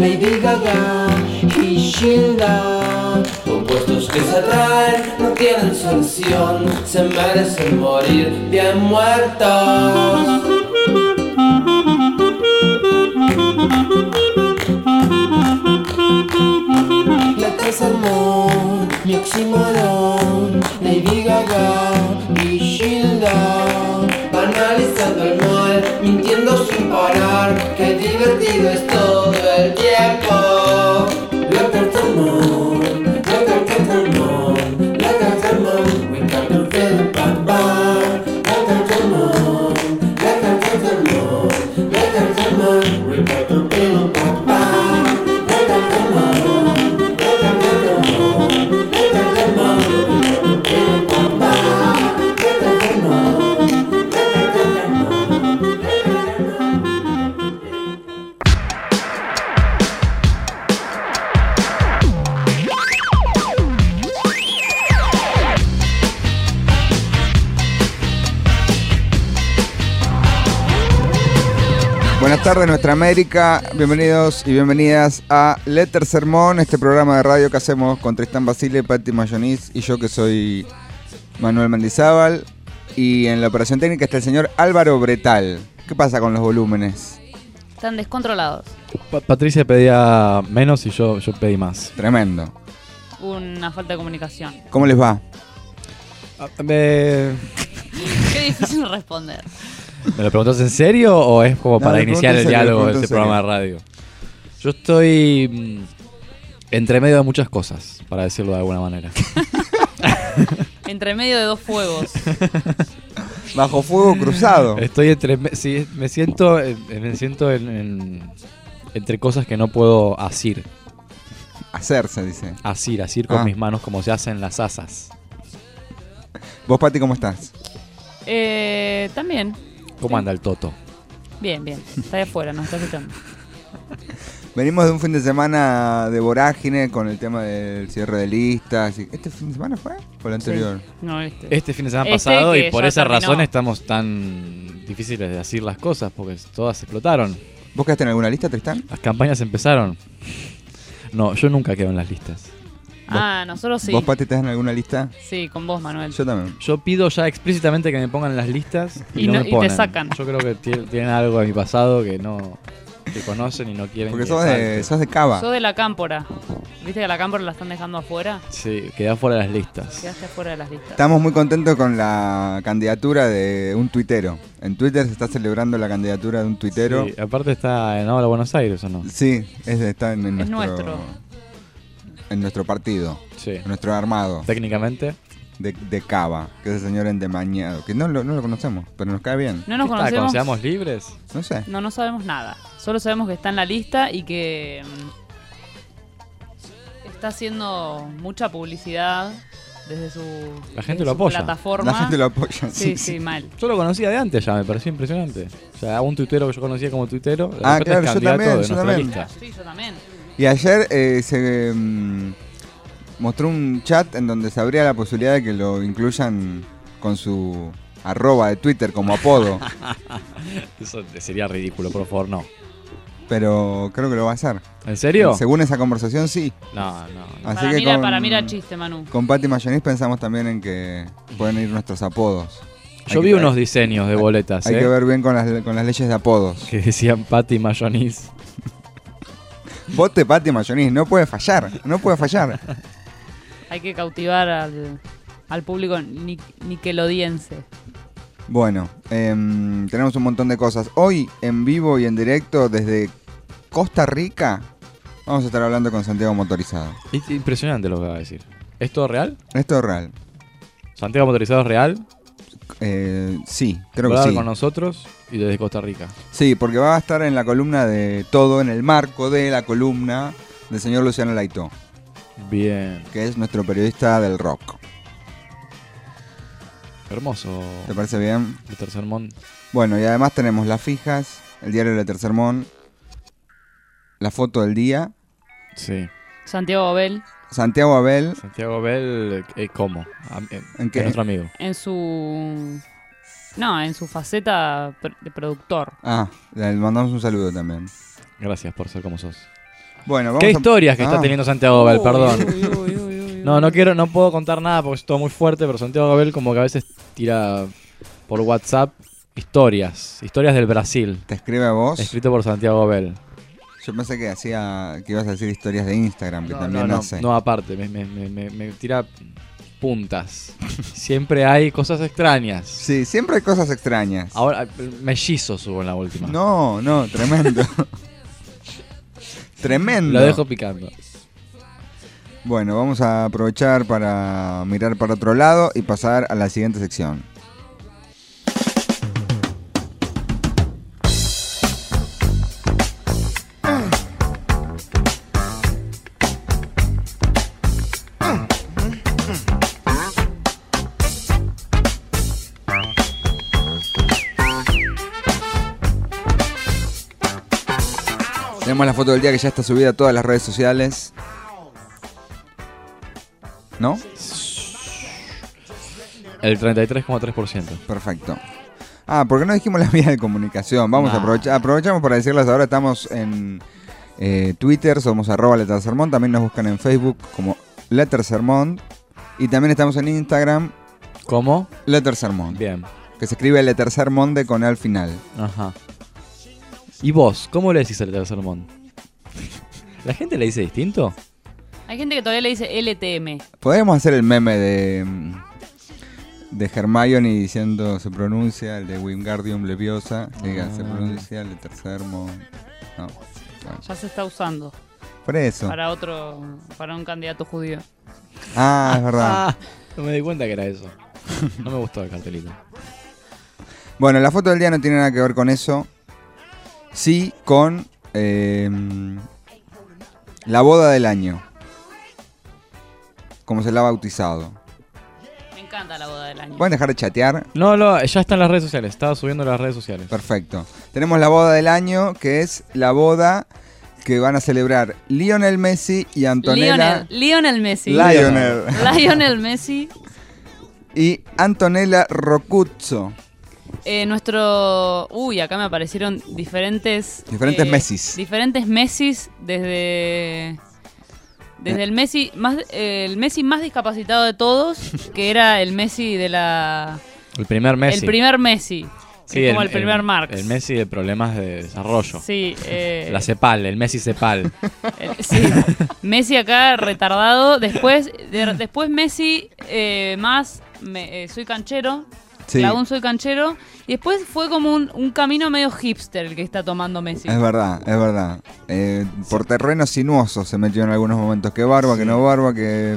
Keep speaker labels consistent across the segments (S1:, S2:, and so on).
S1: Lady Gaga y Sheila. Opuestos que se atraen, no tienen solución, se merecen morir bien muertos. Mi Oxymoron, Lady Gaga y Sheila. Analizando el mal, mintiendo sin parar, qué divertido es todo el tiempo.
S2: Nuestra América. Bienvenidos y bienvenidas a Letter Sermón, este programa de radio que hacemos con Tristán Basile, Patti Mayonis y yo que soy Manuel Mendizábal. Y en la operación técnica está el señor Álvaro Bretal. ¿Qué pasa con los volúmenes?
S3: Están descontrolados.
S4: Pa- Patricia pedía menos y yo, yo pedí más.
S2: Tremendo.
S3: Una falta de comunicación.
S2: ¿Cómo les va?
S4: Ah, ¿Me,
S3: Qué difícil responder.
S4: ¿Me lo preguntas en serio o es como
S2: No,
S4: para iniciar el
S2: serio,
S4: diálogo de este programa de radio? Yo estoy mm, entre medio de muchas cosas, para decirlo de alguna manera.
S3: Entre medio de dos fuegos.
S2: Bajo fuego cruzado.
S4: Estoy entre. sí, me siento, en- me siento en, en- entre cosas que no puedo asir.
S2: Hacerse, dice.
S4: Asir, asir con
S2: Ah.
S4: mis manos como se hacen las asas.
S2: ¿Vos, Pati, cómo estás?
S3: Eh, también.
S4: ¿Cómo anda el toto?
S3: Bien, bien. Está de afuera, nos está escuchando.
S2: Venimos de un fin de semana de vorágine con el tema del cierre de listas. ¿Este fin de semana fue? ¿O el anterior?
S3: No, este.
S4: Este fin de semana
S3: Este
S4: pasado y por esa
S3: terminó.
S4: razón estamos tan difíciles de decir las cosas porque todas explotaron.
S2: ¿Vos quedaste en alguna lista, Tristán?
S4: Las campañas empezaron. No, yo nunca quedo en las listas.
S3: Ah, nosotros sí.
S2: ¿Vos, Pati, estás en alguna lista?
S3: Sí, con vos, Manuel.
S2: Yo también.
S4: Yo pido ya explícitamente que me pongan en las listas y,
S3: Y
S4: no,
S3: no-
S4: me
S3: y te sacan.
S4: Yo creo que tie- tienen algo de mi pasado que no que conocen y no quieren
S2: Porque
S4: que
S2: sos de, sos de Cava.
S3: Sos de la cámpora. ¿Viste que la cámpora la están dejando afuera?
S4: Sí, quedé fuera de las listas.
S3: Quedaste afuera de las listas.
S2: Estamos muy contentos con la candidatura de un tuitero. En Twitter se está celebrando la candidatura de un tuitero.
S4: Sí, aparte está en Ahora Buenos Aires, ¿o no?
S2: Sí, es, está en, en
S3: Es
S2: nuestro,
S3: nuestro.
S2: En nuestro partido,
S4: Sí.
S2: en nuestro armado
S4: Técnicamente.
S2: de, de Cava, que es el señor endemañado, que no lo, no lo conocemos, pero nos cae bien.
S3: No nos
S4: ¿Qué está?
S3: conocemos.
S4: ¿Con Seamos libres?
S2: No sé.
S3: No, no sabemos nada. Solo sabemos que está en la lista y que mm, está haciendo mucha publicidad desde su,
S4: La gente
S3: desde
S4: lo
S3: su
S4: apoya.
S3: plataforma.
S2: La gente lo apoya.
S3: Sí, sí, mal.
S4: Yo lo conocía de antes ya, me pareció impresionante. O sea, un tuitero que yo conocía como tuitero,
S2: Ah, claro, yo también,
S4: de
S2: yo
S4: nuestra
S2: también.
S4: lista.
S3: Sí, yo también.
S2: Y ayer eh, se mm, mostró un chat en donde se abría la posibilidad de que lo incluyan con su arroba de Twitter como apodo,
S4: Eso sería ridículo, por favor, no.
S2: pero creo que lo va a hacer.
S4: ¿En serio?
S2: Según esa conversación, sí.
S4: No, no. no.
S2: Así
S3: Para
S2: que
S3: mira,
S2: con-
S3: para mira chiste, Manu.
S2: Con Patty Mayonis pensamos también en que pueden ir nuestros apodos. Hay
S4: Yo
S2: que-
S4: vi unos diseños de boletas,
S2: Hay
S4: ¿eh?
S2: que ver bien con las, con las leyes de apodos.
S4: Que decían Patty Mayonis.
S2: Vote Patty Mayonis, no puede fallar, no puede fallar.
S3: Hay que cautivar al, al público ni- niquelodiense.
S2: Bueno, em, tenemos un montón de cosas. Hoy en vivo y en directo desde Costa Rica vamos a estar hablando con Santiago Motorizado.
S4: Es impresionante lo que va a decir. ¿Es todo real?
S2: Esto es real.
S4: ¿Santiago Motorizado es real?
S2: Eh, sí, creo
S4: Va a
S2: que
S4: hablar
S2: sí.
S4: con nosotros y desde Costa Rica.
S2: Sí, porque va a estar en la columna de todo, en el marco de la columna del señor Luciano Laito,
S4: Bien.
S2: que es nuestro periodista del rock.
S4: Hermoso.
S2: ¿Te parece bien?
S4: El tercer mon.
S2: Bueno, y además tenemos las fijas, el diario del Tercermón, la foto del día,
S4: Sí.
S3: Santiago Abel,
S2: Santiago Abel,
S4: Santiago Bell, eh, ¿cómo? Eh,
S2: ¿En qué?
S4: nuestro amigo.
S3: en su. No, en su faceta de productor.
S2: ah, le mandamos un saludo también.
S4: Gracias por ser como sos.
S2: Bueno, vamos
S4: ¿Qué
S2: a-
S4: historias que está
S2: Ah,
S4: teniendo Santiago?
S3: Uy,
S4: Perdón.
S3: uy, uy, uy, uy,
S4: No,
S3: uy.
S4: no quiero, no puedo contar nada porque es todo muy fuerte, pero Santiago Bell como que a veces tira por WhatsApp historias, historias del Brasil,
S2: ¿Te escribe a vos?
S4: escrito por Santiago Bell.
S2: Yo pensé que hacía que ibas a decir historias de Instagram, que
S4: No,
S2: también
S4: no, no,
S2: hace.
S4: no, aparte, me, me- me- me- me tira puntas. Siempre hay cosas extrañas.
S2: Sí, siempre hay cosas extrañas.
S4: Ahora, mellizo subo en la última.
S2: No, no, tremendo. tremendo.
S4: Lo dejo picando.
S2: Bueno, vamos a aprovechar para mirar para otro lado y pasar a la siguiente sección. Tenemos la foto del día que ya está subida a todas las redes sociales. ¿No?
S4: El 33,3%.
S2: Perfecto. Ah, porque no dijimos la vía de comunicación. Vamos a aprovechar, aprovechamos para decirles ahora, estamos en eh, Twitter, somos arroba Lettersermón, también nos buscan en Facebook como Lettersermón y también estamos en Instagram
S4: ¿Cómo?
S2: Lettersermón,
S4: Bien.
S2: que se escribe Lettersermonde con al final.
S4: Ajá. ¿Y vos? ¿Cómo le decís al tercer sermón? ¿La gente le dice distinto?
S3: Hay gente que todavía le dice LTM.
S2: Podemos hacer el meme de de Hermione diciendo se pronuncia, el de Wingardium Leviosa, que diga, se
S4: Ah.
S2: pronuncia Lettersermon. No. bueno,
S3: Ya se está usando
S2: por eso.
S3: para otro, para un candidato judío.
S2: Ah, es verdad.
S4: Ah, no me di cuenta que era eso. No me gustó el cartelito.
S2: Bueno, la foto del día no tiene nada que ver con eso. Sí con eh, la boda del año. Como se la ha bautizado.
S3: Me encanta la boda del año.
S2: ¿Pueden dejar de chatear?
S4: No, no, ya está en las redes sociales. Estaba subiendo en las redes sociales.
S2: Perfecto. Tenemos la boda del año, que es la boda que van a celebrar Lionel Messi y Antonella.
S3: Lionel, Lionel Messi.
S2: Lionel.
S3: Lionel Messi.
S2: Y Antonella Rocuzzo.
S3: Eh, nuestro. Uy, acá me aparecieron diferentes.
S2: Diferentes
S3: eh,
S2: Messis.
S3: Diferentes Messis desde. Desde el Messi más eh, el Messi más discapacitado de todos, que era el Messi de la
S4: El primer Messi.
S3: el primer Messi, como el, primer Marx.
S4: El Messi de problemas de desarrollo.
S3: Sí, eh,
S4: La Cepal, el Messi Cepal.
S3: eh, sí. Messi acá retardado, después de- después Messi eh, más me- eh, soy canchero,
S2: Sí,
S3: Clavón soy canchero y después fue como un, un camino medio hipster el que está tomando Messi.
S2: es verdad, es verdad. Eh, por terreno sinuoso se metió en algunos momentos. Que barba, que no barba, que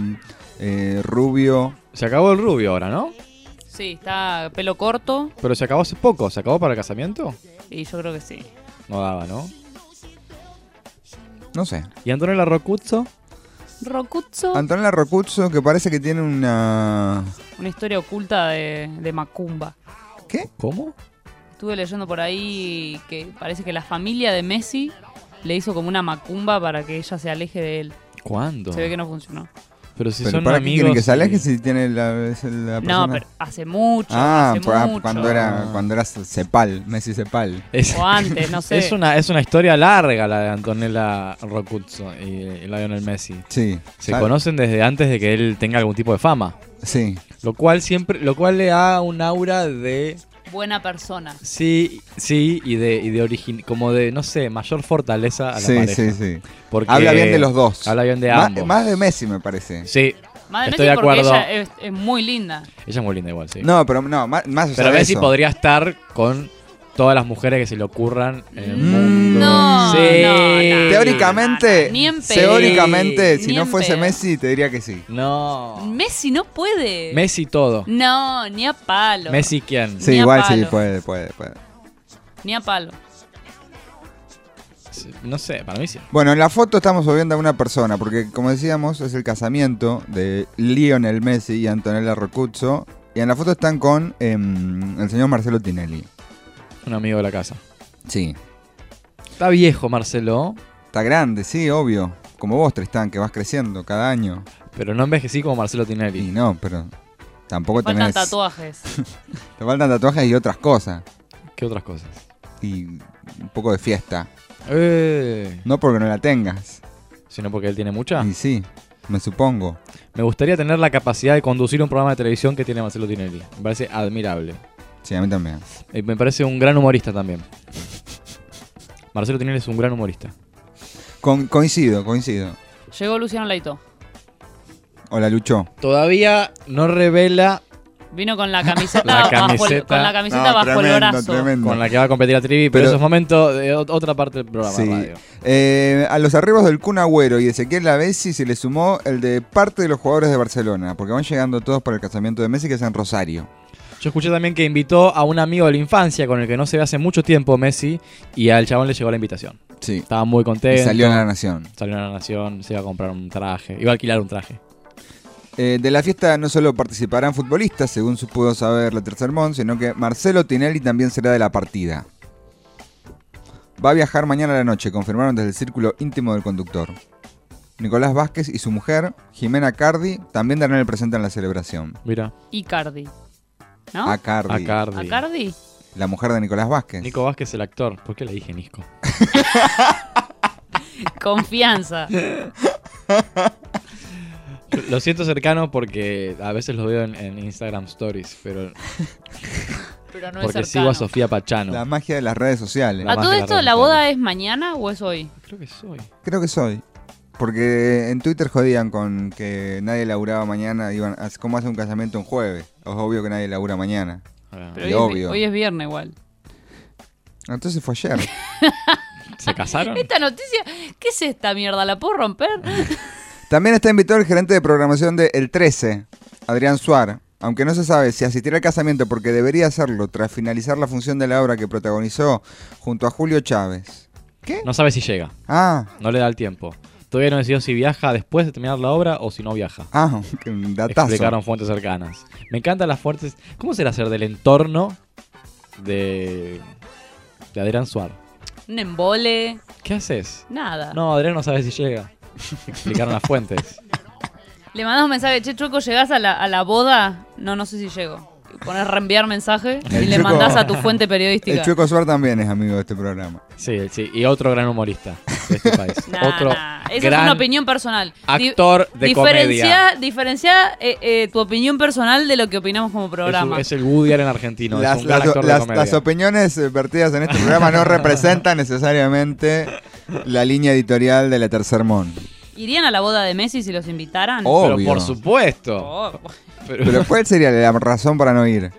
S2: eh, rubio.
S4: Se acabó el rubio ahora, ¿no?
S3: Sí, está pelo corto
S4: Pero se acabó hace poco. ¿Se acabó para el casamiento?
S3: y yo creo que sí.
S4: No daba, ¿no?
S2: No sé.
S4: ¿Y Antonella Rocuzzo?
S3: Rocuzzo,
S2: Antonella Rocuzzo, que parece que tiene una.
S3: una historia oculta de, de Macumba.
S2: ¿Qué?
S4: ¿Cómo?
S3: Estuve leyendo por ahí que parece que la familia de Messi le hizo como una macumba para que ella se aleje de él.
S4: ¿Cuándo?
S3: Se ve que no funcionó.
S4: Pero si
S2: ¿Pero
S4: son
S2: para qué
S4: amigos.
S2: quieren que se
S4: y-
S2: aleje si tiene la, es la persona?
S3: No, pero hace mucho,
S2: Ah,
S3: hace mucho.
S2: cuando era
S4: Ah.
S2: cuando era Cepal, Messi Cepal.
S4: Es,
S3: O antes, no sé.
S4: es una, es una historia larga la de Antonella Rocuzzo y, y Lionel Messi.
S2: Sí.
S4: Se conocen desde antes de que él tenga algún tipo de fama.
S2: Sí.
S4: Lo cual siempre, lo cual le da un aura de
S3: Buena persona.
S4: sí, sí, y de, y de origin, como de, no sé, mayor fortaleza a la
S2: Sí,
S4: pareja.
S2: sí, sí.
S4: Porque
S2: Habla bien de los dos.
S4: Habla bien de
S2: Ma-
S4: ambos.
S2: Más de Messi, me parece.
S4: Sí,
S3: Más de
S4: Estoy
S3: Messi
S4: de
S3: porque
S4: acuerdo.
S3: ella es, es muy linda.
S4: ella es muy linda igual, sí.
S2: No, pero no, más, más allá
S4: Pero
S2: de
S4: Messi
S2: eso.
S4: podría estar con todas las mujeres que se le ocurran en el
S2: Mm,
S4: mundo.
S3: No,
S4: sí.
S3: no, no.
S2: Teóricamente,
S3: no, ni en pedo.
S2: teóricamente, si
S3: Ni
S2: no
S3: en
S2: fuese
S3: pedo.
S2: Messi, te diría que sí.
S4: No.
S3: Messi no puede.
S4: Messi todo.
S3: No, ni a palo.
S4: Messi quién?
S2: Sí,
S3: Ni a
S2: igual sí,
S3: palo.
S2: puede, puede, puede.
S3: Ni a palo.
S4: No sé, para mí sí.
S2: Bueno, en la foto estamos viendo a una persona, porque como decíamos, es el casamiento de Lionel Messi y Antonella Rocuzzo. Y en la foto están con em, el señor Marcelo Tinelli.
S4: Un amigo de la casa.
S2: Sí.
S4: Está viejo Marcelo,
S2: Está grande, sí, obvio. Como vos, Tristán, que vas creciendo cada año.
S4: pero no envejecí como Marcelo
S2: Y
S4: Tinelli.
S2: no, pero tampoco
S3: Faltan
S2: tenés...
S3: tatuajes.
S2: Te faltan tatuajes y otras cosas.
S4: ¿Qué otras cosas?
S2: Y un poco de fiesta.
S4: Eh,
S2: No porque no la tengas.
S4: sino porque él tiene mucha.
S2: Y sí, me supongo.
S4: Me gustaría tener la capacidad de conducir un programa de televisión que tiene Marcelo Tinelli. Me parece admirable.
S2: Sí, a mí también.
S4: Y me parece un gran humorista también. Marcelo Tinelli es un gran humorista.
S2: Con- coincido, coincido.
S3: Llegó Luciano Laito.
S2: Hola, Lucho.
S4: Todavía no revela
S3: Vino con la camiseta,
S4: La
S3: Bajo, el, con la camiseta
S2: No,
S3: bajo el brazo.
S2: tremendo.
S4: con la que va a competir a Trivi, pero,
S2: Pero-
S4: eso es momento de ot- otra parte del programa de
S2: Sí.
S4: radio.
S2: Eh, a los arribos del Kun Agüero y Ezequiel Lavesi se le sumó el de parte de los jugadores de Barcelona, porque van llegando todos para el casamiento de Messi, que es en Rosario.
S4: Yo escuché también que invitó a un amigo de la infancia con el que no se ve hace mucho tiempo Messi y al chabón le llegó la invitación.
S2: Sí.
S4: Estaba muy
S2: Y
S4: contento.
S2: salió en la Nación.
S4: Salió a la nación, se iba a comprar un traje, iba a alquilar un traje.
S2: Eh, de la fiesta no solo participarán futbolistas, según se pudo saber la Tercer Mon, sino que Marcelo Tinelli también será de la partida. Va a viajar mañana a la noche, confirmaron desde el círculo íntimo del conductor. Nicolás Vázquez y su mujer, Jimena Cardi, también darán el presente en la celebración.
S4: Mira.
S2: A Cardi,
S4: a Cardi.
S3: ¿Acardi?
S2: la mujer de Nicolás Vázquez.
S4: Nico Vázquez, el actor. ¿Por qué le dije Nisco?
S3: Confianza.
S4: Lo siento cercano porque a veces lo veo en, en Instagram Stories, pero
S3: Pero no es
S4: porque sigo
S3: cercano.
S4: a Sofía Pachano.
S2: La magia de las redes sociales.
S4: La
S3: ¿A todo
S4: magia de
S3: esto la boda
S4: sociales.
S3: es mañana o es hoy?
S4: Creo que soy.
S2: Creo que soy. Porque en Twitter jodían con que nadie laburaba mañana. Iban, ¿Cómo hace un casamiento un jueves? Es obvio que nadie labura mañana.
S4: Ah,
S3: Pero
S2: Y
S3: hoy, es, hoy es viernes igual.
S2: Entonces fue ayer.
S4: ¿Se casaron?
S3: Esta noticia, ¿qué es esta mierda? ¿La puedo romper?
S2: También está invitado el gerente de programación de El 13, Adrián Suar. Aunque no se sabe si asistirá al casamiento porque debería hacerlo tras finalizar la función de la obra que protagonizó junto a Julio Chávez. ¿Qué?
S4: No sabe si llega.
S2: Ah,
S4: No le da el tiempo. Todavía no decidió si viaja después de terminar la obra o si no viaja.
S2: ah, qué datazo.
S4: Explicaron fuentes cercanas. Me encantan las fuentes. ¿Cómo será ser del entorno de, de Adrián Suar?
S3: Un embole,
S4: ¿Qué haces?
S3: nada.
S4: No, Adrián no sabe si llega. Explicaron las fuentes.
S3: Le mandas un mensaje, che, Chueco, ¿llegás a la, a la boda? No, no sé si llego. Pones reenviar mensaje y
S2: El
S3: le
S2: Chueco-
S3: mandás a tu fuente
S2: El
S3: periodística.
S2: Chueco Suar también es amigo de este programa.
S4: Sí, sí. Y otro gran humorista de este país.
S3: Nah,
S4: otro
S3: nah, Esa
S4: gran
S3: es una opinión personal.
S4: Actor de
S3: diferencia,
S4: comedia.
S3: Diferencia eh, eh, tu opinión personal de lo que opinamos como
S4: Es,
S3: programa.
S4: un- es el Woody Allen argentino.
S2: las,
S4: es un gran
S2: las-
S4: actor de
S2: las-
S4: comedia.
S2: las opiniones eh, vertidas en este programa no representan necesariamente la línea editorial de la Tercer Mon.
S3: ¿Irían a la boda de Messi si los invitaran?
S2: Oh.
S4: Pero
S2: Obvio.
S4: por supuesto.
S3: Oh,
S4: Pero-
S2: Pero ¿cuál sería la razón para no ir?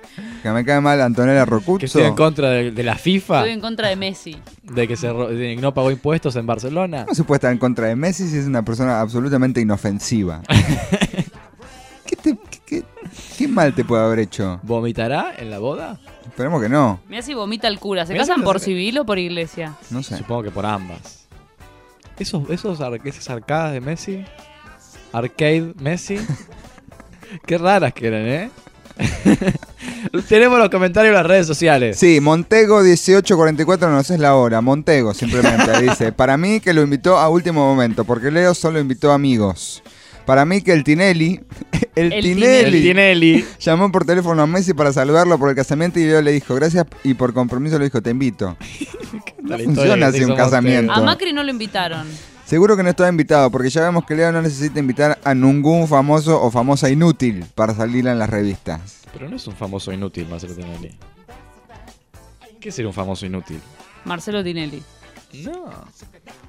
S2: Que me cae mal Antonella Rocuzzo.
S4: que estoy en contra de, de la FIFA,
S3: Estoy en contra de Messi.
S4: de que se de no pagó impuestos en Barcelona.
S2: No se puede estar en contra de Messi si es una persona absolutamente inofensiva. ¿Qué, te- qué- qué- qué mal te puede haber hecho?
S4: ¿Vomitará en la boda?
S2: Esperemos que no.
S3: Mira si vomita el cura. ¿Se
S4: Mirá
S3: casan
S4: si
S3: por
S4: se-
S3: civil o por iglesia?
S2: No sé.
S4: Supongo que por ambas. Esos, esos ar- esas arcadas de Messi, arcade Messi, qué raras que eran, ¿eh? Tenemos los comentarios en las redes sociales.
S2: Sí, Montego 1844 no sé es la hora. Montego simplemente dice. Para mí que lo invitó a último momento, porque Leo solo invitó amigos. Para mí que el Tinelli, el,
S3: El
S2: Tinelli,
S4: El Tinelli.
S2: llamó por teléfono a Messi para saludarlo por el casamiento y Leo le dijo gracias y por compromiso le dijo te invito.
S4: La historia
S2: funciona así un casamiento.
S3: A Macri no lo invitaron.
S2: Seguro que no estaba invitado, porque ya vemos que Leo no necesita invitar a ningún famoso o famosa inútil para salir en las revistas.
S4: Pero no es un famoso inútil, Marcelo Tinelli. ¿Qué sería un famoso inútil?
S3: Marcelo Tinelli.
S4: No.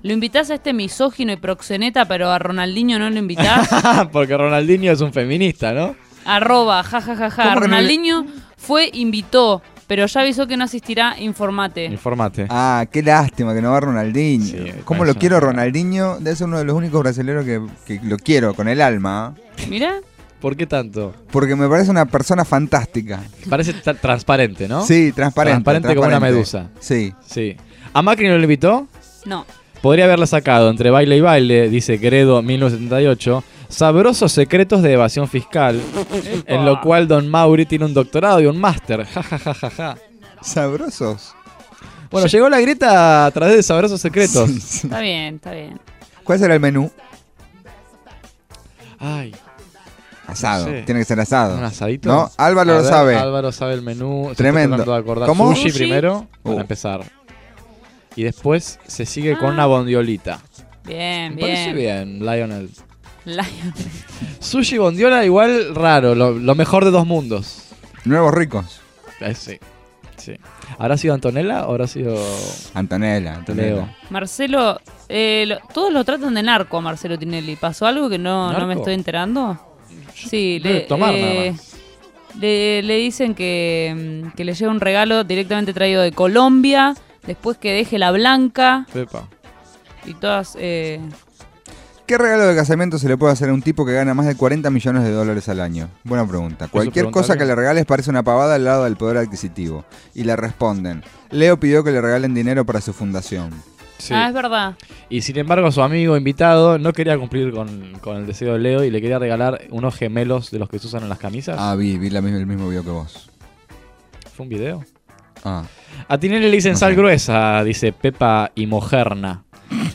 S3: Lo invitás a este misógino y proxeneta, pero a Ronaldinho no lo invitás.
S4: Porque Ronaldinho es un feminista, ¿no?
S3: Arroba, jajajaja.
S2: ¿Cómo que no le-
S3: Ronaldinho fue, invitó, pero ya avisó que no asistirá. Informate.
S4: Informate.
S2: Ah, qué lástima que no va Ronaldinho.
S4: Sí,
S2: ¿Cómo lo quiero. Ronaldinho? Debe ser uno de los únicos brasileños que, que lo quiero con el alma.
S3: Mira,
S4: ¿Por qué tanto?
S2: Porque me parece una persona fantástica.
S4: Parece tra- transparente, ¿no?
S2: Sí, transparente.
S4: Transparente como una medusa.
S2: Sí.
S4: Sí. ¿A Macri no lo invitó?
S3: no.
S4: Podría haberla sacado entre baile y baile, dice Gredo 1978, sabrosos secretos de evasión fiscal, en lo cual Don Mauri tiene un doctorado y un máster. Ja, ja, ja, ja, ja.
S2: Sabrosos.
S4: Bueno, llegó la grieta a través de sabrosos secretos.
S3: Está bien, está bien.
S2: ¿Cuál será el menú?
S4: Ay,
S2: Asado.
S4: No sé.
S2: Tiene que ser asado.
S4: un asadito.
S2: No, Álvaro
S4: A
S2: lo
S4: ver,
S2: sabe.
S4: Álvaro sabe el menú. Se está
S2: Tremendo.
S4: de.
S2: ¿Cómo?
S4: Sushi,
S3: Sushi.
S4: primero, para
S2: Uh.
S4: empezar. Y después se sigue con
S3: Ah.
S4: una bondiolita.
S3: Bien,
S4: Me parece
S3: bien.
S4: bien, Lionel.
S3: Lion.
S4: Sushi bondiola igual raro, lo, lo mejor de dos mundos.
S2: Nuevos ricos.
S4: Eh, sí, sí. ¿Habrá sido Antonella o habrá sido
S2: Antonella, Antonella.
S4: Leo?
S3: Marcelo, eh, lo- todos lo tratan de narco a Marcelo Tinelli. ¿Pasó algo que no, no me estoy enterando? Sí, le,
S4: tomar nada
S3: eh,
S4: más.
S3: le, le dicen que, mm, que le llega un regalo directamente traído de Colombia, después que deje la blanca
S4: Pepa.
S3: y todas... eh,
S2: ¿Qué regalo de casamiento se le puede hacer a un tipo que gana más de 40 millones de dólares al año? Buena pregunta. Cualquier cosa que le regales parece una pavada al lado del poder adquisitivo. Y le responden. Leo pidió que le regalen dinero para su fundación.
S4: Sí.
S3: Ah, es verdad.
S4: Y sin embargo, su amigo invitado no quería cumplir con, con el deseo de Leo y le quería regalar unos gemelos de los que se usan en las camisas.
S2: Ah, vi, vi la misma- el mismo video que vos.
S4: ¿Fue un video?
S2: Ah,
S4: A Tinelli le dicen
S2: No
S4: sal
S2: sé.
S4: gruesa, dice Pepa y Mojerna.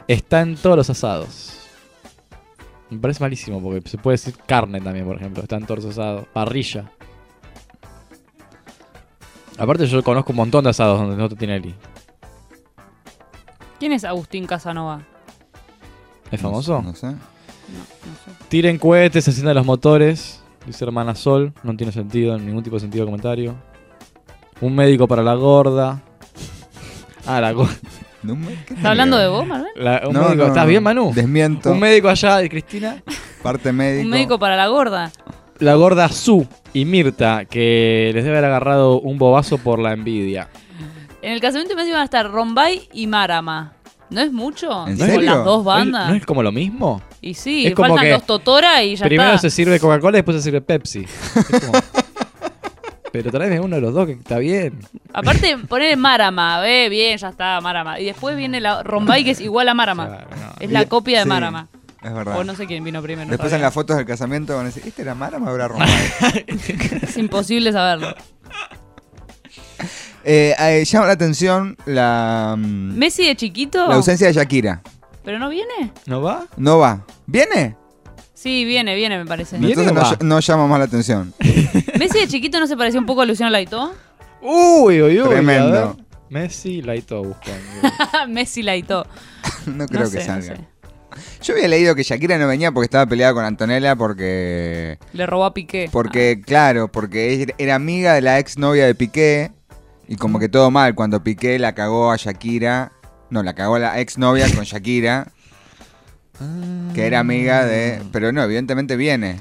S4: Está en todos los asados. Me parece malísimo porque se puede decir carne también, por ejemplo. Está en todos los asados. Parrilla. Aparte yo conozco un montón de asados donde no está Tinelli.
S3: ¿Quién es Agustín Casanova?
S4: ¿Es famoso?
S2: No, sé.
S3: No, no sé.
S4: Tiren cohetes, se encienden los motores. Dice hermana Sol. No tiene sentido, ningún tipo de sentido de comentario. Un médico para la gorda. Ah, la gorda.
S2: No me- ¿qué
S3: ¿Está hablando de vos, Manuel?
S4: La- un
S2: No,
S4: médico.
S2: no,
S4: ¿Estás
S2: no.
S4: bien, Manu?
S2: Desmiento.
S4: Un médico allá de Cristina.
S2: Parte médico.
S3: Un médico para la gorda.
S4: La gorda Su y Mirta, que les debe haber agarrado un bobazo por la envidia.
S3: En el casamiento me iban a estar Rombay y Marama. ¿No es mucho?
S2: ¿En
S3: Con
S2: serio?
S3: las dos
S4: ¿No es-
S3: bandas.
S4: ¿No es como lo mismo?
S3: Y sí,
S4: Es como
S3: faltan
S4: que
S3: dos Totora y ya
S4: Primero
S3: está.
S4: se sirve Coca-Cola y después se sirve Pepsi. Es como- Pero tráeme uno de los dos que está bien.
S3: Aparte, poner Marama, eh, bien, ya está, Marama. Y después viene la Rombay que es igual a Marama.
S4: Claro, no.
S3: Es la copia de
S2: Sí,
S3: Marama.
S2: Es verdad.
S3: O no sé quién vino primero.
S2: Después en las fotos del casamiento van a decir, ¿este era Mara o habrá Román?
S3: Es imposible saberlo.
S2: eh, eh, llama la atención la, mm,
S3: Messi de chiquito.
S2: la ausencia de Shakira.
S3: ¿Pero no viene?
S4: ¿No va?
S2: No va. ¿Viene?
S3: Sí, viene, viene, me parece.
S4: ¿Viene
S2: Entonces no, llama más la atención.
S3: Messi de chiquito no se parecía un poco a Luciano Laito.
S4: Uy, uy, uy.
S2: Tremendo.
S4: Messi, Laito busco.
S3: Messi Laito.
S2: no creo
S3: no
S2: que
S3: sé,
S2: salga.
S3: no sé.
S2: Yo había leído que Shakira no venía porque estaba peleada con Antonella porque...
S3: Le robó a Piqué.
S2: Porque, claro, porque ella era amiga de la ex novia de Piqué y como que todo mal cuando Piqué la cagó a Shakira. No, la cagó a la ex novia con Shakira, que era amiga de... Pero no, evidentemente viene.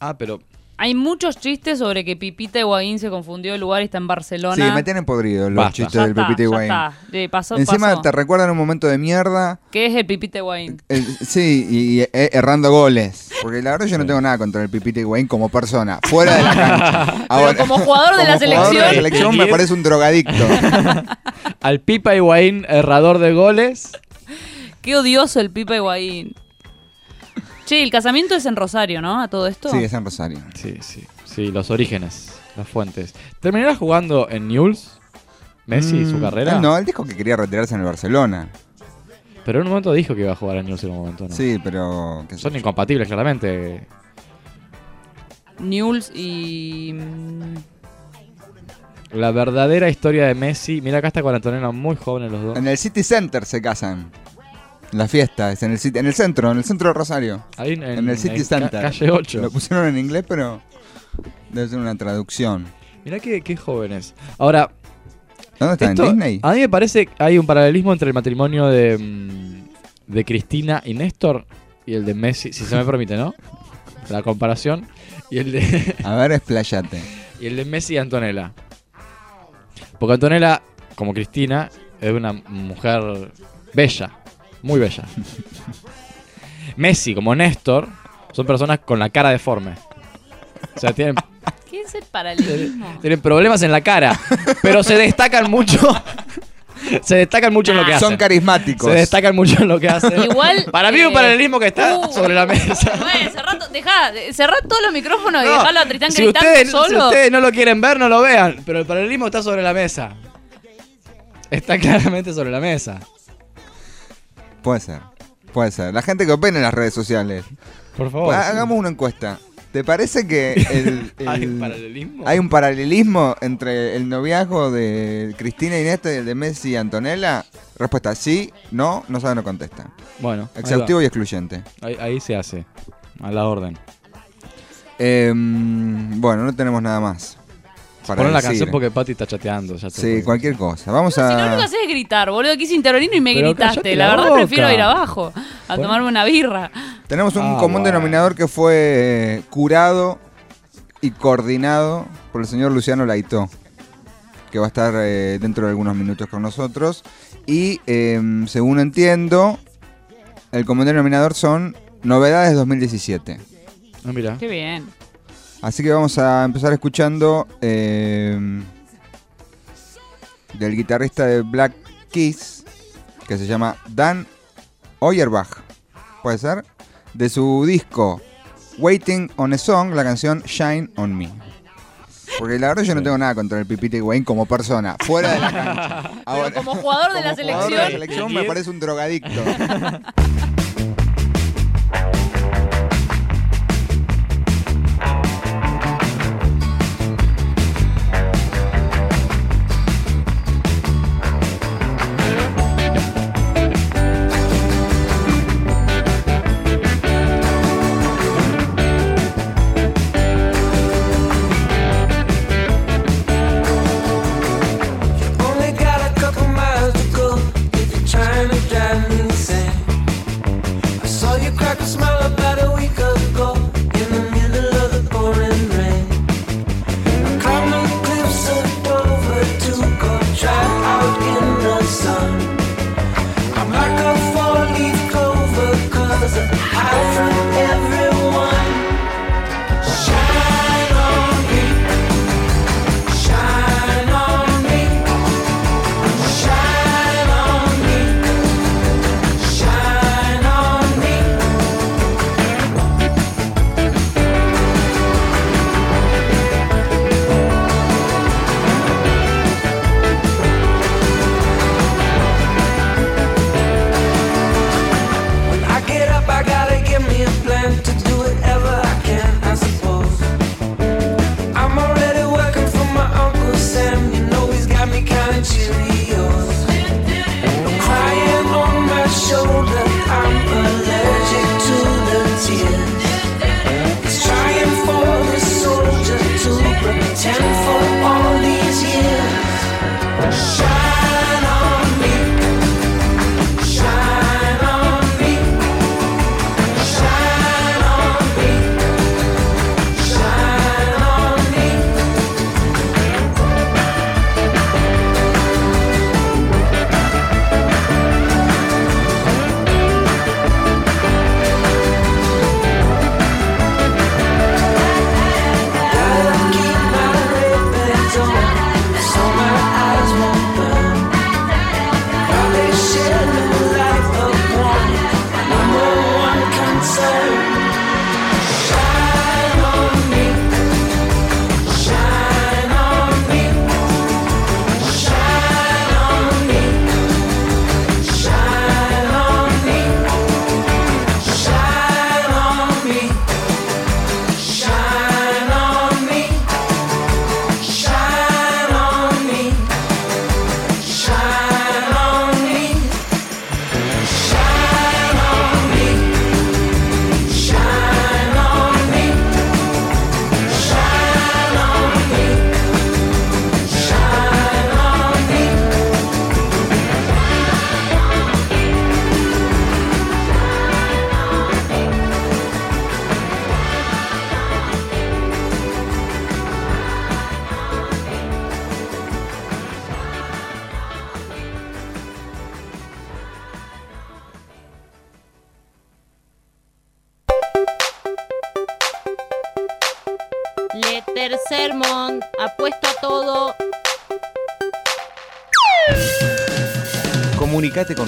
S4: Ah, pero
S3: Hay muchos chistes sobre que Pipita Higuaín se confundió de lugar y está en Barcelona.
S2: Sí, me tienen podrido los
S4: Basta.
S2: chistes
S3: ya
S2: del
S3: está, ya
S2: Higuaín.
S3: está. Le pasó,
S2: Encima
S3: pasó.
S2: te recuerdan un momento de mierda.
S3: ¿Qué es el Pipita Higuaín?
S2: eh, sí, y, eh, errando goles. Porque la verdad yo no tengo nada contra el Pipita Higuaín como persona, fuera de la cancha. Ahora,
S3: como jugador de la
S2: como jugador de la
S3: selección.
S2: selección me parece un drogadicto.
S4: al Pipa Higuaín, errador de goles.
S3: Qué odioso el Pipa Higuaín. Che, el casamiento es en Rosario, ¿no? A todo esto.
S2: Sí, es en Rosario.
S4: Sí, sí. Sí, los orígenes, las fuentes. ¿Terminará jugando en Newell's? Messi, su
S2: Mm,
S4: carrera.
S2: él no, él dijo que quería retirarse en el Barcelona.
S4: Pero en un momento dijo que iba a jugar en Newell's en un momento, ¿no?
S2: Sí, pero... qué sé
S4: Son
S2: yo.
S4: incompatibles, claramente.
S3: Newell's y. mm,
S4: La verdadera historia de Messi. Mira, acá está con Antonella muy jóvenes los dos.
S2: En el City Center se casan. La fiesta es en el, city- en el centro, en el centro de Rosario.
S4: Ahí en,
S2: En el City
S4: ca-
S2: Center.
S4: calle 8.
S2: Lo pusieron en inglés, pero debe ser una traducción.
S4: Mirá qué, qué jóvenes. Ahora,
S2: ¿Dónde está?
S4: esto-
S2: ¿En Disney?
S4: a mí me parece que hay un paralelismo entre el matrimonio de, mm, de Cristina y Néstor y el de Messi, si se me permite, ¿no? La comparación. Y el de,
S2: A ver, explayate.
S4: y el de Messi y Antonella. Porque Antonella, como Cristina, es una mujer bella, muy bella. Messi, como Néstor, son personas con la cara deforme. O sea, tienen
S3: ¿Qué es el paralelismo?
S4: tienen problemas en la cara, pero se destacan mucho. se destacan mucho en lo que hacen.
S2: Son carismáticos.
S4: se destacan mucho en lo que hacen.
S3: Igual.
S4: Para mí es un
S3: eh,
S4: paralelismo que está
S3: uh,
S4: sobre la mesa.
S3: Bueno, cerrá, to- dejá, eh, cerrá todos los micrófonos y
S4: No,
S3: dejalo a Tristán
S4: si,
S3: gritando
S4: ustedes, si
S3: solo.
S4: ustedes no lo quieren ver, no lo vean. Pero el paralelismo está sobre la mesa. Está claramente sobre la mesa.
S1: Puede ser. Puede ser. La gente que opina en las redes sociales.
S4: Por favor.
S1: Ha- Hagamos una encuesta. ¿Te parece que el,
S4: ¿Hay un paralelismo?
S1: hay un paralelismo entre el noviazgo de Cristina Inesta y el de Messi y Antonella? Respuesta sí, no, no sabe, no contesta.
S4: Bueno,
S1: Exhaustivo y excluyente.
S4: Ahí, ahí se hace. A la orden.
S1: Em, bueno, no tenemos nada más. Para
S4: Ponen la
S1: decir.
S4: canción porque Pati está chateando. Ya
S1: Sí, cualquier cosa. Vamos
S3: Si no, lo que
S1: a.
S3: haces es gritar, boludo. Quise intervenir y me
S4: Pero
S3: gritaste. La
S4: la
S3: verdad prefiero ir abajo a tomarme una birra.
S1: Tenemos un
S4: Ah,
S1: común
S4: bueno.
S1: denominador que fue eh, curado y coordinado por el señor Luciano Laito, que va a estar eh, dentro de algunos minutos con nosotros. Y em, según entiendo, el común denominador son novedades 2017.
S4: Ah, mira.
S3: Qué bien.
S1: Así que vamos a empezar escuchando em, del guitarrista de Black Keys, que se llama Dan Oyerbach, ¿puede ser? De su disco Waiting on a Song, la canción Shine on Me. Porque la verdad yo no tengo nada contra el Pipita Wayne como persona, fuera de la cancha.
S3: Pero como jugador de la
S1: como jugador de la
S3: selección.
S1: selección me parece un drogadicto.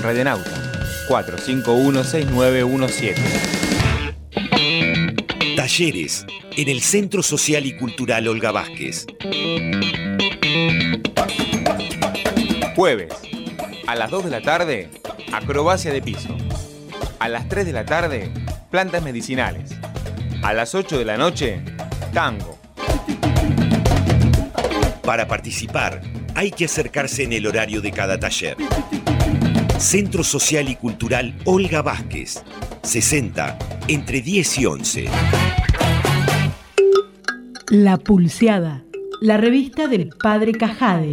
S5: Radionauta 451-6917.
S6: Talleres en el Centro Social y Cultural Olga Vázquez.
S5: Jueves, A las 2 de la tarde, acrobacia de piso. A las 3 de la tarde, plantas medicinales. A las 8 de la noche, tango.
S6: Para participar, hay que acercarse en el horario de cada taller. Centro Social y Cultural Olga Vázquez, 60, entre 10 y 11.
S7: La Pulseada, la revista del Padre Cajade.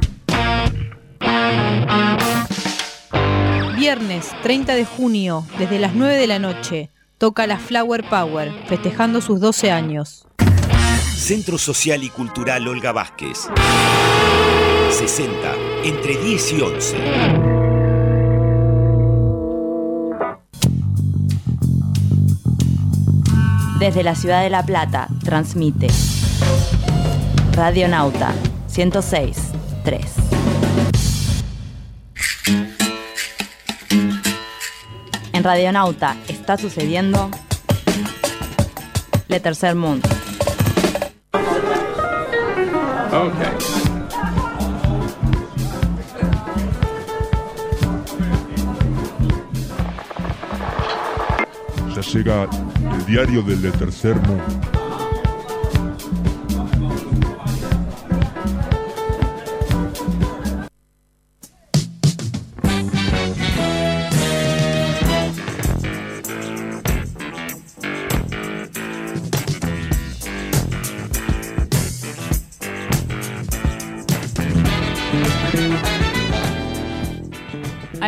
S8: Viernes 30 de junio, desde las 9 de la noche, toca la Flower Power, festejando sus 12 años.
S6: Centro Social y Cultural Olga Vázquez. 60, entre 10 y 11.
S9: Desde la ciudad de La Plata, transmite Radio Nauta 106.3. En Radionauta está sucediendo Le Tercer Mundo.
S10: Ya llega el diario del de tercer mundo.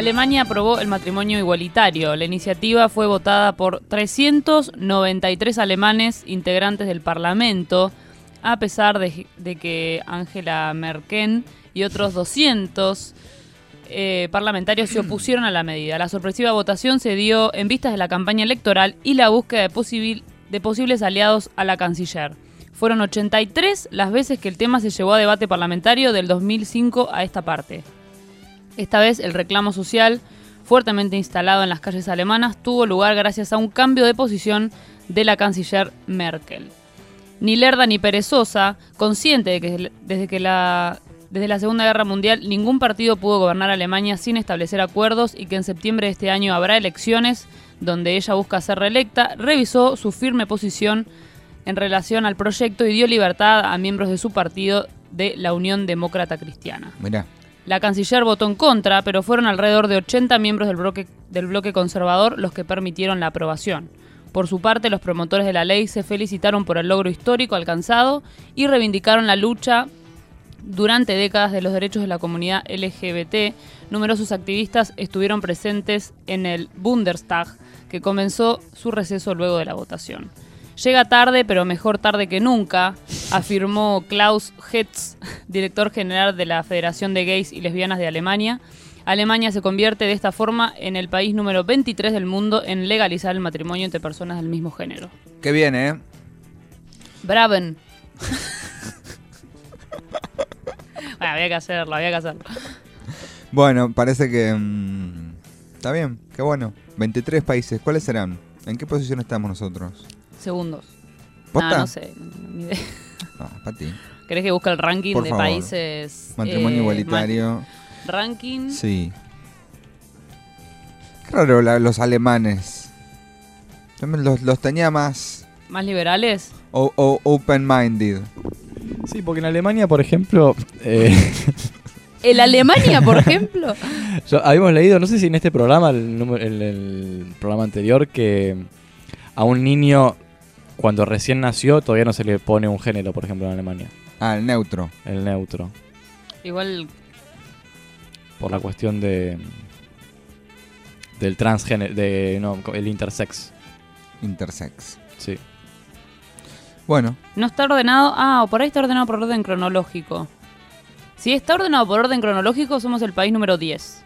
S3: Alemania aprobó el matrimonio igualitario. La iniciativa fue votada por 393 alemanes integrantes del Parlamento, a pesar de, de que Angela Merkel y otros 200 eh, parlamentarios se opusieron a la medida. La sorpresiva votación se dio en vistas de la campaña electoral y la búsqueda de, posibil- de posibles aliados a la canciller. Fueron 83 las veces que el tema se llevó a debate parlamentario del 2005 a esta parte. Esta vez el reclamo social, fuertemente instalado en las calles alemanas, tuvo lugar gracias a un cambio de posición de la canciller Merkel. Ni lerda ni perezosa, consciente de que desde la la Segunda Guerra Mundial ningún partido pudo gobernar Alemania sin establecer acuerdos y que en septiembre de este año habrá elecciones donde ella busca ser reelecta, revisó su firme posición en relación al proyecto y dio libertad a miembros de su partido de la Unión Demócrata Cristiana.
S2: Mirá.
S3: La canciller votó en contra, pero fueron alrededor de 80 miembros del bloque, conservador los que permitieron la aprobación. Por su parte, los promotores de la ley se felicitaron por el logro histórico alcanzado y reivindicaron la lucha durante décadas de los derechos de la comunidad LGBT. Numerosos activistas estuvieron presentes en el Bundestag, que comenzó su receso luego de la votación. Llega tarde, pero mejor tarde que nunca, afirmó Klaus Hetz, director general de la Federación de Gays y Lesbianas de Alemania. Alemania se convierte de esta forma en el país número 23 del mundo en legalizar el matrimonio entre personas del mismo género.
S2: Qué bien, ¿eh?
S3: Braven. bueno, había que hacerlo, había que hacerlo.
S2: Bueno, parece que... mm, está bien, qué bueno. 23 países, ¿cuáles serán? ¿En qué posición estamos nosotros?
S3: Segundos.
S2: ¿Posta?
S3: Ah, no sé. ni idea.
S2: Ah, para ti.
S3: ¿Querés que busque el ranking
S2: Por
S3: de
S2: favor.
S3: países?
S2: Matrimonio
S3: eh,
S2: igualitario.
S3: ranking.
S2: Sí. Qué raro la- los alemanes. Yo me Los, los tenía más
S3: ¿Más liberales?
S2: o- o- open-minded.
S4: Sí, porque en Alemania, por ejemplo, eh,
S3: ¿El Alemania, por ejemplo?
S4: yo- habíamos leído, no sé si en este programa, el, número- el- el programa anterior, que a un niño cuando recién nació todavía no se le pone un género, por ejemplo, en Alemania.
S2: Ah, el neutro.
S4: El neutro.
S3: Igual
S4: Por la cuestión de. del transgénero. de. no, el intersex.
S2: Intersex.
S4: Sí.
S2: Bueno,
S3: no está ordenado. Ah, o por ahí está ordenado por orden cronológico. Si está ordenado por orden cronológico, somos el país número 10.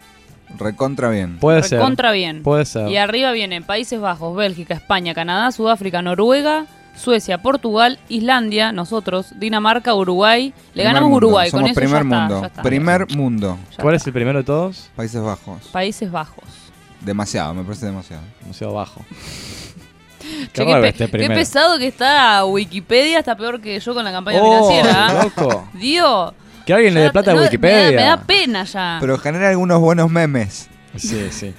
S2: Recontra bien.
S4: Puede ser.
S3: Contra bien.
S4: Puede ser.
S3: Y arriba vienen Países Bajos, Bélgica, España, Canadá, Sudáfrica, Noruega, Suecia, Portugal, Islandia, nosotros, Dinamarca, Uruguay. Le
S2: Primer
S3: ganamos
S2: mundo.
S3: Uruguay,
S2: Somos
S3: con eso
S2: primer
S3: ya está,
S2: mundo.
S3: ya está.
S2: Primer mundo.
S4: ¿Cuál es el primero de todos?
S2: Países Bajos.
S3: Países Bajos.
S2: Demasiado, me parece demasiado.
S4: Demasiado bajo.
S3: Che,
S4: Qué
S3: qué,
S4: este
S3: qué pesado que está Wikipedia, está peor que yo con la campaña
S4: Oh,
S3: financiera. ¿eh?
S4: loco.
S3: Dios.
S4: Que alguien le dé plata a Wikipedia.
S3: Me da, me da pena ya.
S2: Pero genera algunos buenos memes.
S4: Sí, sí.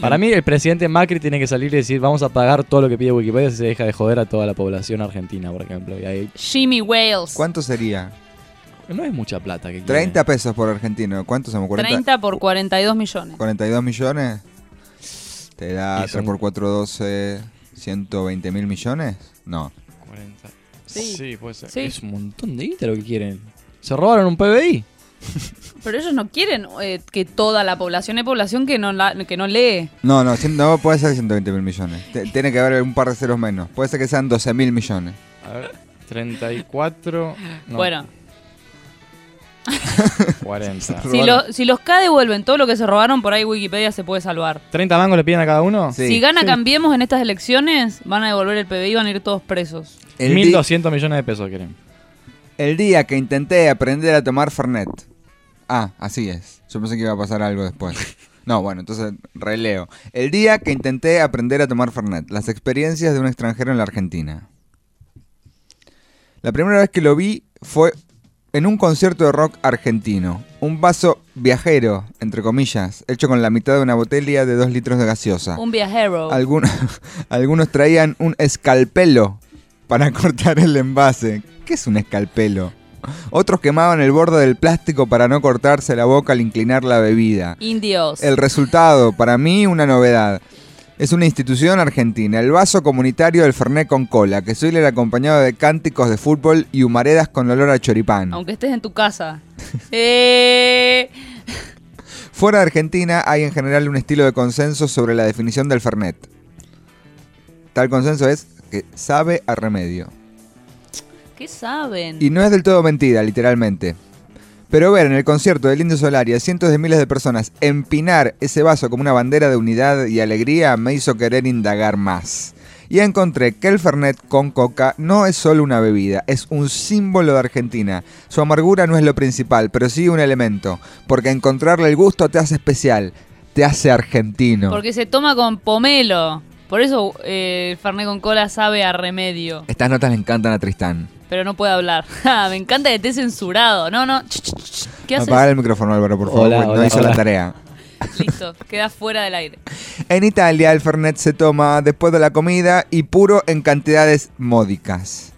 S4: Para mí el presidente Macri tiene que salir y decir vamos a pagar todo lo que pide Wikipedia si se deja de joder a toda la población argentina, por ejemplo. Y ahí
S3: Jimmy Wales.
S2: ¿Cuánto sería?
S4: no es mucha plata que quiere.
S2: 30 pesos por argentino. ¿Cuántos somos? 40,
S3: 30 por 42 millones.
S2: 42 millones. Te da
S4: Y
S2: 3
S4: son-
S2: por 4, 12, 120 mil millones. No.
S4: 40.
S3: Sí.
S4: Sí, puede ser.
S3: Sí.
S4: Es un montón de guita lo que quieren. Se robaron un PBI.
S3: Pero ellos no quieren eh, que toda la población, hay población que no, la- que no lee.
S2: No, no, cien- no puede ser 120 mil millones. Tiene que haber un par de ceros menos. Puede ser que sean 12 mil millones.
S4: A ver, 34. no,
S3: Bueno,
S4: 40.
S3: si, lo- si los K devuelven todo lo que se robaron, por ahí Wikipedia se puede salvar.
S4: ¿30 mangos le piden a cada uno?
S2: Sí.
S3: Si gana Cambiemos en estas elecciones, van a devolver el PBI y van a ir todos presos.
S2: El, di-
S4: 1200 millones de pesos quieren.
S2: El día que intenté aprender a tomar Fernet. Ah, así es. Yo pensé que iba a pasar algo después. No, bueno, entonces releo. El día que intenté aprender a tomar Fernet. Las experiencias de un extranjero en la Argentina. La primera vez que lo vi fue en un concierto de rock argentino. Un vaso viajero, entre comillas, hecho con la mitad de una botella de dos litros de gaseosa.
S3: Un viajero.
S2: Algun- algunos traían un escalpelo para cortar el envase. ¿Qué es un escalpelo? Otros quemaban el borde del plástico para no cortarse la boca al inclinar la bebida.
S3: Indios.
S2: El resultado, para mí, una novedad. Es una institución argentina, el vaso comunitario del Fernet con cola, que suele ir acompañado de cánticos de fútbol y humaredas con olor a choripán.
S3: Aunque estés en tu casa. eh,
S2: Fuera de Argentina hay en general un estilo de consenso sobre la definición del Fernet. Tal consenso es que sabe a remedio.
S3: ¿Qué saben?
S2: Y no es del todo mentira, literalmente. Pero ver en el concierto del Indio Solari a cientos de miles de personas empinar ese vaso como una bandera de unidad y alegría me hizo querer indagar más. Y encontré que el Fernet con coca no es solo una bebida, es un símbolo de Argentina. Su amargura no es lo principal, pero sí un elemento, porque encontrarle el gusto te hace especial, te hace argentino.
S3: Porque se toma con pomelo. Por eso eh, el Fernet con cola sabe a remedio.
S2: Estas notas le encantan a Tristán.
S3: Pero no puede hablar. Me encanta que esté censurado. No, no. ¿Qué haces?
S2: Apagar el micrófono, Álvaro, por favor,
S4: Hola,
S2: no
S4: hola,
S2: hizo
S4: hola.
S2: la tarea.
S3: Listo, queda fuera del aire.
S2: En Italia el Fernet se toma después de la comida y puro en cantidades módicas.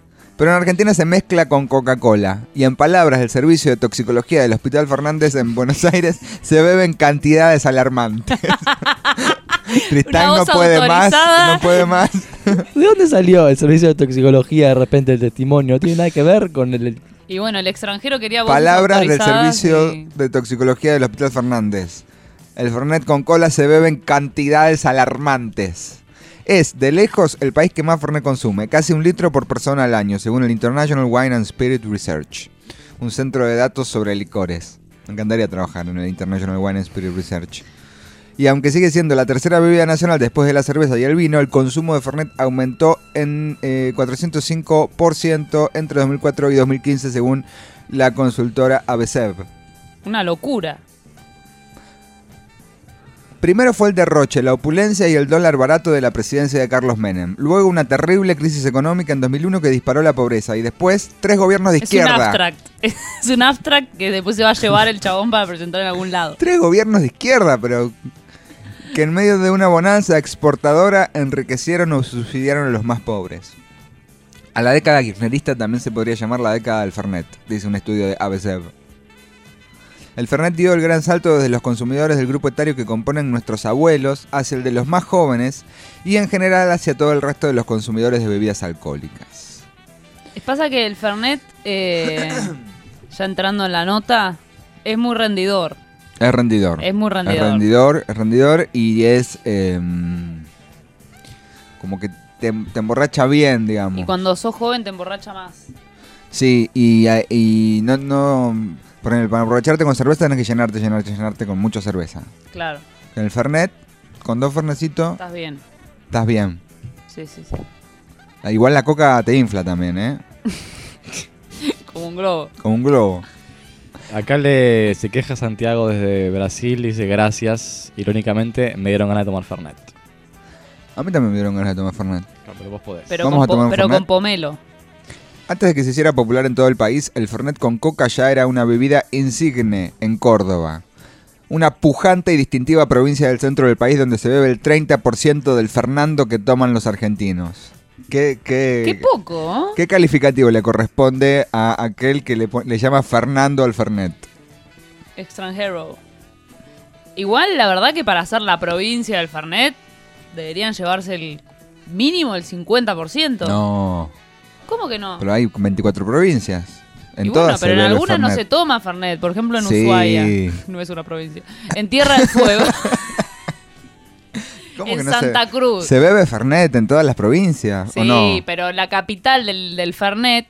S2: Pero en Argentina se mezcla con Coca-Cola. Y en palabras del Servicio de Toxicología del Hospital Fernández en Buenos Aires, se beben cantidades alarmantes. Tristán no puede más, no puede más.
S4: ¿De dónde salió el servicio de toxicología de repente el testimonio? ¿No tiene nada que ver con el...
S3: Y bueno, el extranjero quería
S2: Palabras del Servicio
S3: y-
S2: de Toxicología del Hospital Fernández. El Fernet con cola se bebe en cantidades alarmantes. Es, de lejos, el país que más Fernet consume, casi un litro por persona al año, según el International Wine and Spirit Research, un centro de datos sobre licores. Me encantaría trabajar en el International Wine and Spirit Research. Y aunque sigue siendo la tercera bebida nacional después de la cerveza y el vino, el consumo de Fernet aumentó en eh, 405% entre 2004 y 2015 según la consultora ABSEV.
S3: Una locura.
S2: Primero fue el derroche, la opulencia y el dólar barato de la presidencia de Carlos Menem. Luego una terrible crisis económica en 2001 que disparó la pobreza. Y después tres gobiernos de
S3: Es un
S2: izquierda.
S3: abstract. Es un abstract que después se va a llevar el chabón para presentar en algún lado.
S2: Tres gobiernos de izquierda, pero que en medio de una bonanza exportadora enriquecieron o subsidiaron a los más pobres. A la década kirchnerista también se podría llamar la década del Fernet, dice un estudio de ABCEB. El Fernet dio el gran salto desde los consumidores del grupo etario que componen nuestros abuelos hacia el de los más jóvenes y en general hacia todo el resto de los consumidores de bebidas alcohólicas.
S3: Pasa que el Fernet, eh, ya entrando en la nota, es muy rendidor.
S2: Es rendidor.
S3: Es muy rendidor.
S2: Es rendidor, es rendidor y es em, como que te, te emborracha bien, digamos.
S3: Y cuando sos joven te emborracha más.
S2: Sí, y, y no, no, por ejemplo, para aprovecharte con cerveza tenés que llenarte, llenarte, llenarte con mucha cerveza.
S3: Claro,
S2: En el Fernet, con dos Fernecitos,
S3: estás bien.
S2: estás bien.
S3: Sí, sí, sí.
S2: Ah, Igual la coca te infla también, ¿eh?
S3: Como un globo.
S2: Como un globo.
S4: Acá le se queja Santiago desde Brasil, dice gracias. Irónicamente, me dieron ganas de tomar Fernet.
S2: A mí también me dieron ganas de tomar Fernet.
S4: No, pero vos podés.
S3: Pero,
S2: Vamos
S3: con,
S2: a tomar
S3: po- pero
S2: Fernet.
S3: con pomelo.
S2: Antes de que se hiciera popular en todo el país, el Fernet con coca ya era una bebida insigne en Córdoba. Una pujante y distintiva provincia del centro del país donde se bebe el 30% del Fernando que toman los argentinos. ¿Qué, qué,
S3: Qué poco, ¿eh?
S2: qué calificativo le corresponde a aquel que le, le llama Fernando al Fernet?
S3: Extranjero. Igual, la verdad que para hacer la provincia del Fernet, deberían llevarse el mínimo el 50%.
S2: No,
S3: ¿Cómo que no?
S2: pero hay 24 provincias. En
S3: y bueno,
S2: todas se
S3: pero en algunas no se toma Fernet. Por ejemplo, en
S2: Sí.
S3: Ushuaia. No es una provincia. En Tierra del Fuego.
S2: ¿Cómo
S3: en
S2: que no se-
S3: Santa Cruz.
S2: Se bebe Fernet en todas las provincias, ¿o
S3: Sí,
S2: no?
S3: pero la capital del, del Fernet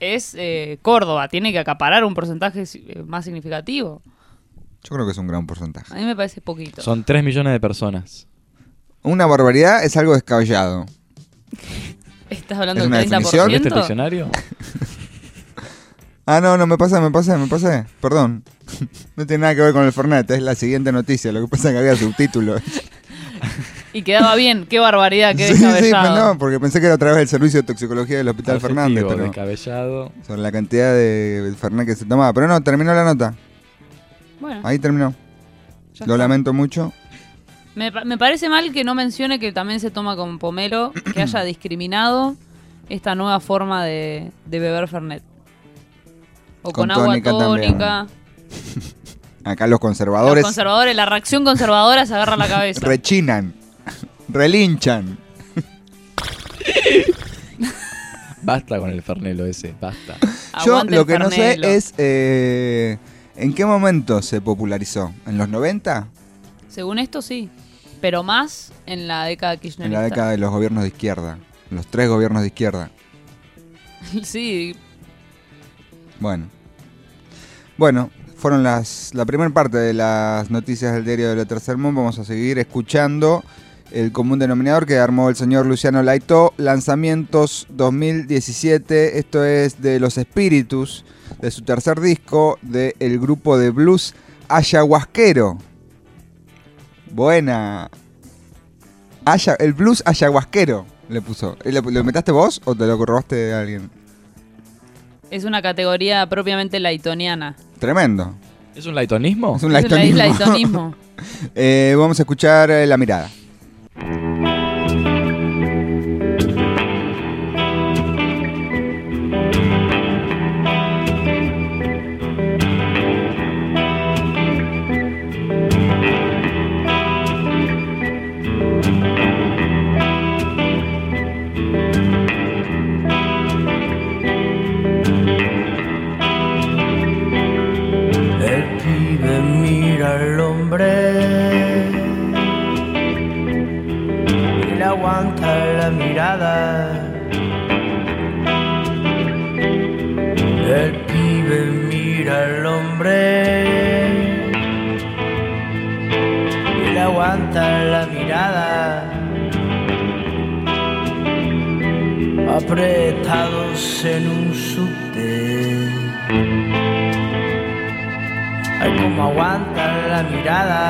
S3: es eh, Córdoba. Tiene que acaparar un porcentaje eh, más significativo.
S2: Yo creo que es un gran porcentaje.
S3: A mí me parece poquito.
S4: Son 3 millones de personas.
S2: Una barbaridad es algo descabellado.
S3: ¿Estás hablando
S2: ¿Es
S3: del
S2: una
S3: 30%?
S2: definición?
S4: ¿Viste el diccionario?
S2: Ah, no, no, me pasé, me pasé, me pasé. Perdón. No tiene nada que ver con el Fernet, es la siguiente noticia. Lo que pasa es que había subtítulos.
S3: Y quedaba bien. Qué barbaridad, qué
S2: sí, sí,
S3: descabellado.
S2: pero no, porque pensé que era otra vez el servicio de toxicología del Hospital Fernández, pero
S4: descabellado.
S2: sobre la cantidad de Fernet que se tomaba. Pero no, terminó la nota.
S3: Bueno,
S2: Ahí terminó.
S3: ya
S2: Lo
S3: está.
S2: lamento mucho.
S3: Me, pa- me parece mal que no mencione que también se toma con pomelo, que haya discriminado esta nueva forma de, de beber Fernet. O
S2: Con
S3: con, agua
S2: tónica. Acá los
S3: Los
S2: conservadores
S3: conservadores, la reacción conservadora se agarra la cabeza.
S2: rechinan, relinchan.
S4: Basta con el Fernelo ese, basta.
S2: Yo
S3: Aguante
S2: lo que no sé es eh, en qué momento se popularizó. ¿En los 90?
S3: Según esto, sí. Pero más en la década
S2: En
S3: kirchnerista.
S2: la década de los gobiernos de izquierda. Los tres gobiernos de izquierda.
S3: sí,
S2: Bueno. Bueno, fueron las la primera parte de las noticias del diario de la Tercer Mundo. Vamos a seguir escuchando el común denominador que armó el señor Luciano Laito. Lanzamientos 2017. Esto es de Los Espíritus, de su tercer disco, del grupo de blues ayahuasquero. Buena. Aya- el blues ayahuasquero le puso. ¿Lo, lo inventaste vos o te lo robaste de alguien?
S3: es una categoría propiamente laitoniana.
S2: Tremendo.
S4: ¿Es un laitonismo?
S2: Es un
S3: Es un
S2: laitonismo.
S3: laitonismo.
S2: Eh, vamos a escuchar eh, la mirada.
S11: La mirada. El pibe mira al hombre y le aguanta la mirada. Apretados en un subte. Ay, como aguanta la mirada.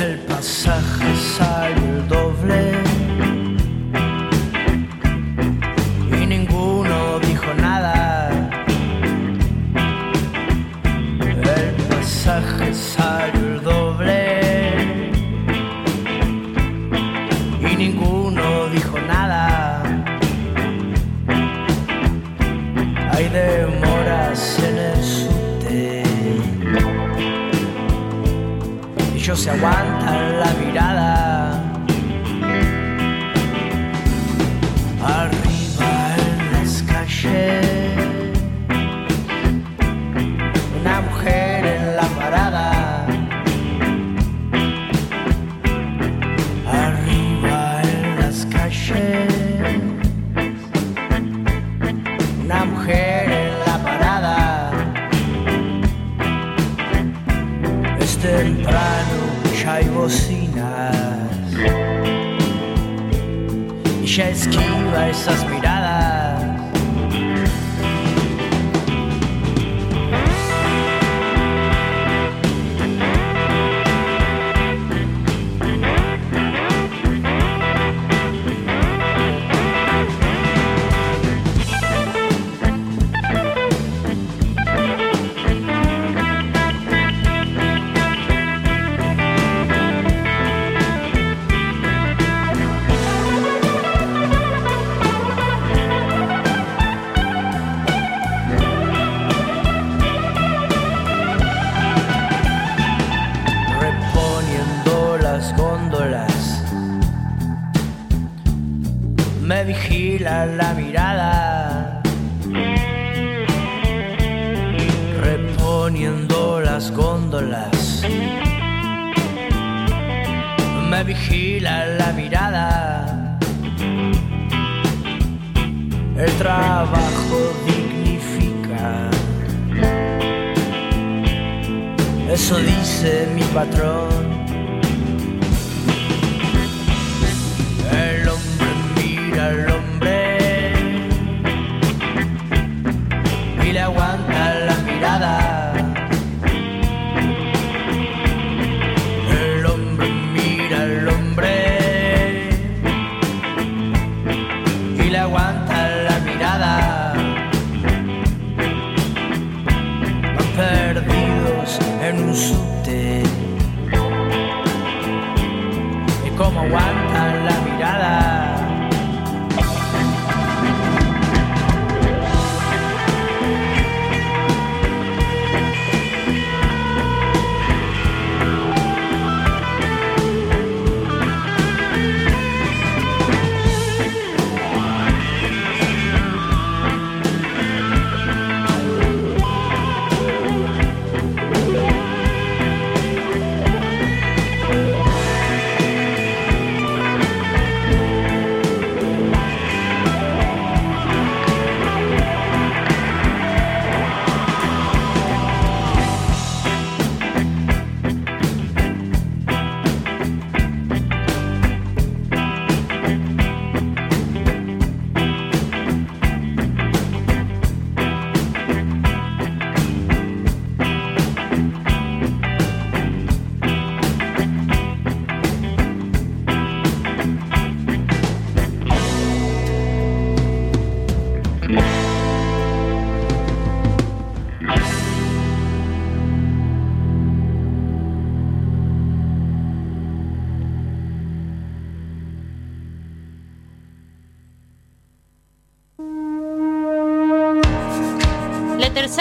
S11: El pasaje el doble. Y ninguno dijo nada. El pasaje sale el doble. Y ninguno dijo nada. Hay demoras en el subte Y ellos se aguantan la mirada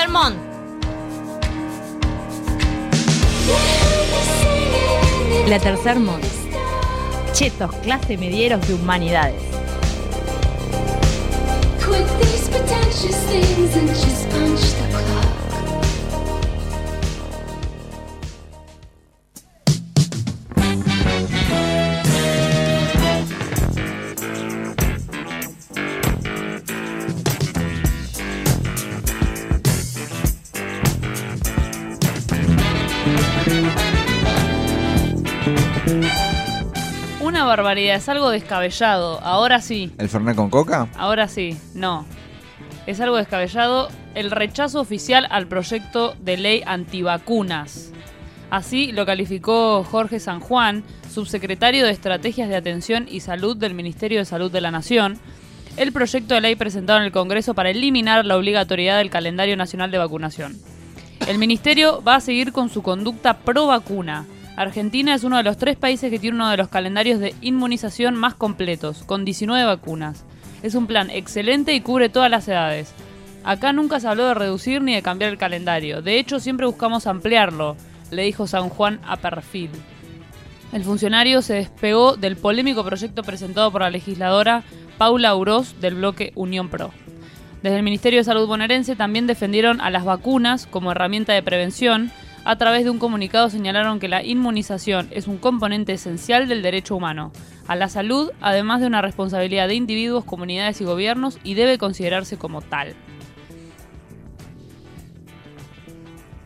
S12: Monde.
S8: La Tercer Mod. Chetos, clase medieros de humanidades.
S13: Quit these pretentious things and just punch the clock.
S3: Barbaridad, es algo descabellado. Ahora sí,
S2: ¿El Fernet con coca?
S3: ahora sí, no. Es algo descabellado el rechazo oficial al proyecto de ley antivacunas. Así lo calificó Jorge San Juan, subsecretario de Estrategias de Atención y Salud del Ministerio de Salud de la Nación, el proyecto de ley presentado en el Congreso para eliminar la obligatoriedad del calendario nacional de vacunación. El ministerio va a seguir con su conducta pro vacuna. Argentina es uno de los tres países que tiene uno de los calendarios de inmunización más completos, con 19 vacunas. Es un plan excelente y cubre todas las edades. Acá nunca se habló de reducir ni de cambiar el calendario. De hecho, siempre buscamos ampliarlo, le dijo San Juan a Perfil. El funcionario se despegó del polémico proyecto presentado por la legisladora Paula Uroz del bloque Unión Pro. Desde el Ministerio de Salud bonaerense también defendieron a las vacunas como herramienta de prevención. A través de un comunicado señalaron que la inmunización es un componente esencial del derecho humano a la salud, además de una responsabilidad de individuos, comunidades y gobiernos, y debe considerarse como tal.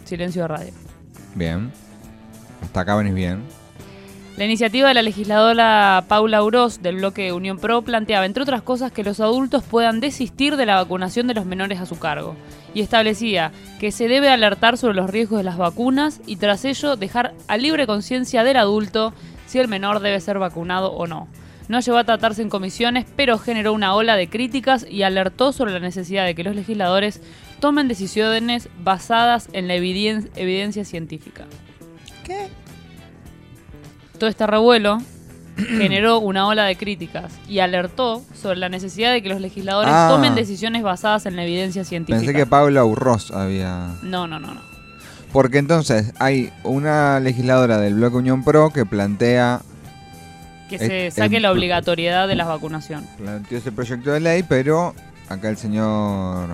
S3: Silencio de radio.
S2: Bien. Hasta acá venís bien.
S3: La iniciativa de la legisladora Paula Uroz del bloque Unión Pro planteaba, entre otras cosas, que los adultos puedan desistir de la vacunación de los menores a su cargo. Y establecía que se debe alertar sobre los riesgos de las vacunas y tras ello dejar a libre conciencia del adulto si el menor debe ser vacunado o no. No llegó a tratarse en comisiones, pero generó una ola de críticas y alertó sobre la necesidad de que los legisladores tomen decisiones basadas en la eviden- evidencia científica.
S2: ¿Qué?
S3: Todo este revuelo generó una ola de críticas y alertó sobre la necesidad de que los legisladores
S2: Ah.
S3: tomen decisiones basadas en la evidencia científica.
S2: Pensé que Paula Urroz había...
S3: No, no, no, no.
S2: Porque entonces hay una legisladora del Bloque Unión Pro que plantea
S3: Que
S2: Es-
S3: se saque
S2: es-
S3: la obligatoriedad de la vacunación.
S2: planteó ese proyecto de ley, pero acá el señor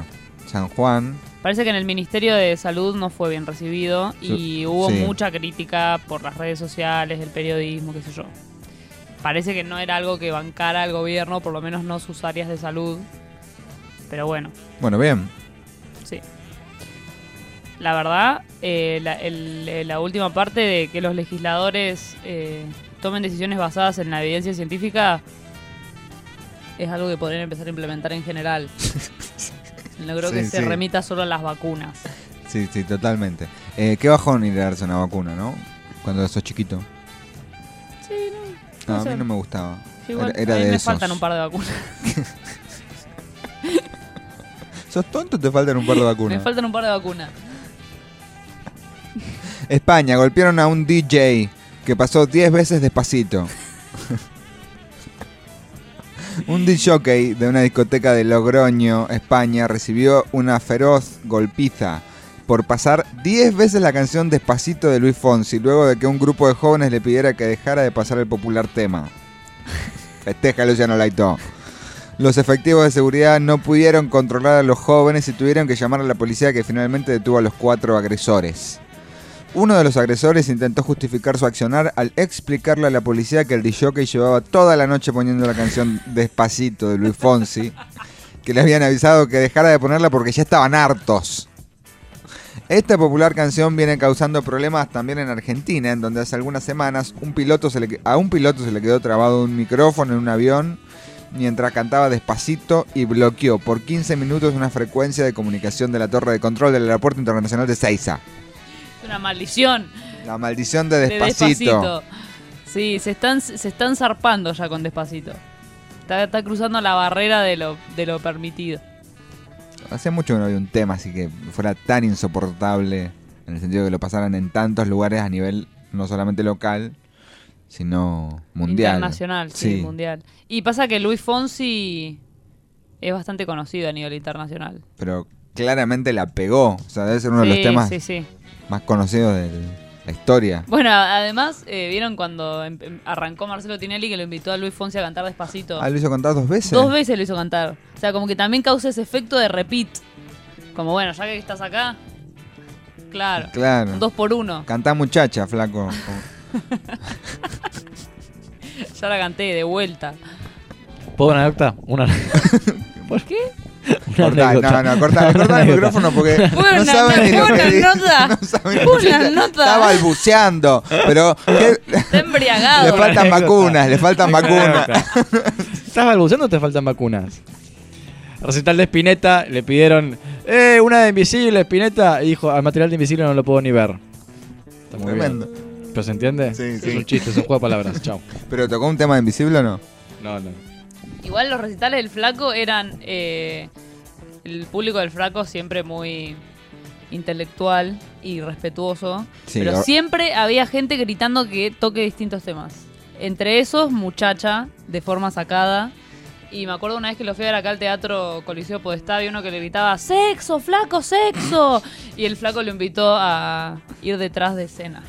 S2: San Juan
S3: Parece que en el Ministerio de Salud no fue bien recibido y hubo
S2: sí.
S3: mucha crítica por las redes sociales, el periodismo, qué sé yo. Parece que no era algo que bancara al gobierno, por lo menos no sus áreas de salud. Pero bueno,
S2: Bueno, bien.
S3: sí. La verdad, eh, la, el- eh, la última parte de que los legisladores eh, tomen decisiones basadas en la evidencia científica es algo que podrían empezar a implementar en general. No creo que
S2: Sí,
S3: se remita solo a las vacunas.
S2: Sí, sí, totalmente. Eh, qué bajón ir a darse una vacuna, ¿no? Cuando sos chiquito. No, a mí no me gustaba.
S3: Igual,
S2: era era
S3: a mí
S2: de
S3: me
S2: esos.
S3: faltan un par de vacunas.
S2: ¿Sos tonto o te faltan un par de
S3: me
S2: vacunas?
S3: faltan un par de vacunas.
S2: España, golpearon a un DJ que pasó 10 veces despacito. un DJ de una discoteca de Logroño, España, recibió una feroz golpiza por pasar 10 veces la canción Despacito de Luis Fonsi, luego de que un grupo de jóvenes le pidiera que dejara de pasar el popular tema. Festeja Luciano Laito. Los efectivos de seguridad no pudieron controlar a los jóvenes y tuvieron que llamar a la policía que finalmente detuvo a los cuatro agresores. Uno de los agresores intentó justificar su accionar al explicarle a la policía que el DJ llevaba toda la noche poniendo la canción Despacito de Luis Fonsi, que le habían avisado que dejara de ponerla porque ya estaban hartos. Esta popular canción viene causando problemas también en Argentina, en donde hace algunas semanas un piloto se le a un piloto se le quedó trabado un micrófono en un avión mientras cantaba despacito y bloqueó por 15 minutos una frecuencia de comunicación de la torre de control del aeropuerto internacional de Seiza.
S3: Es una maldición.
S2: La maldición de
S3: de
S2: despacito.
S3: Sí, se están, se están zarpando ya con despacito. Está, está cruzando la barrera de lo, de lo permitido.
S2: Hace mucho que no había un tema así que fuera tan insoportable en el sentido de que lo pasaran en tantos lugares a nivel no solamente local, sino mundial.
S3: Internacional, sí, mundial. Y pasa que Luis Fonsi es bastante conocido a nivel internacional.
S2: Pero claramente la pegó. O sea, debe ser uno de los temas más conocidos de la historia.
S3: Bueno, además, eh, ¿vieron cuando em- em- arrancó Marcelo Tinelli que lo invitó a Luis Fonsi a cantar despacito?
S2: Ah, lo hizo cantar dos veces.
S3: Dos veces lo hizo cantar. O sea, como que también causa ese efecto de repeat. Como bueno, ya que estás acá. Claro.
S2: Claro.
S3: Un dos por uno.
S2: Cantá muchacha, flaco.
S3: Ya la canté de vuelta.
S4: ¿Puedo una anécdota? Una,
S3: ¿Por qué?
S2: Cortá, no, no, cortá, cortá el micrófono porque no saben ni lo que
S3: nota.
S2: No saben
S3: Fue
S2: ni-
S3: una nota.
S2: Está balbuceando, pero ¿qué?
S3: Está embriagado.
S2: le faltan vacunas, le faltan
S4: Una
S2: vacunas.
S4: ¿Estás balbuceando o te faltan vacunas? Recital de Spinetta, le pidieron, eh, una de Invisible, Spinetta, y dijo, al material de Invisible no lo puedo ni ver. Está muy
S2: Tremendo.
S4: bien. ¿Pero se entiende?
S2: Sí,
S4: es
S2: sí.
S4: un chiste, es un juego de palabras. Chao.
S2: ¿Pero tocó un tema de invisible o no?
S4: No, no.
S3: Igual los recitales del flaco eran. eh, el público del flaco siempre muy intelectual y respetuoso.
S2: Sí,
S3: pero siempre había gente gritando que toque distintos temas. Entre esos, muchacha, de forma sacada. Y me acuerdo una vez que lo fui a ver acá al teatro Coliseo Podestá, había uno que le gritaba, ¡Sexo, flaco, sexo! y el flaco lo invitó a ir detrás de escena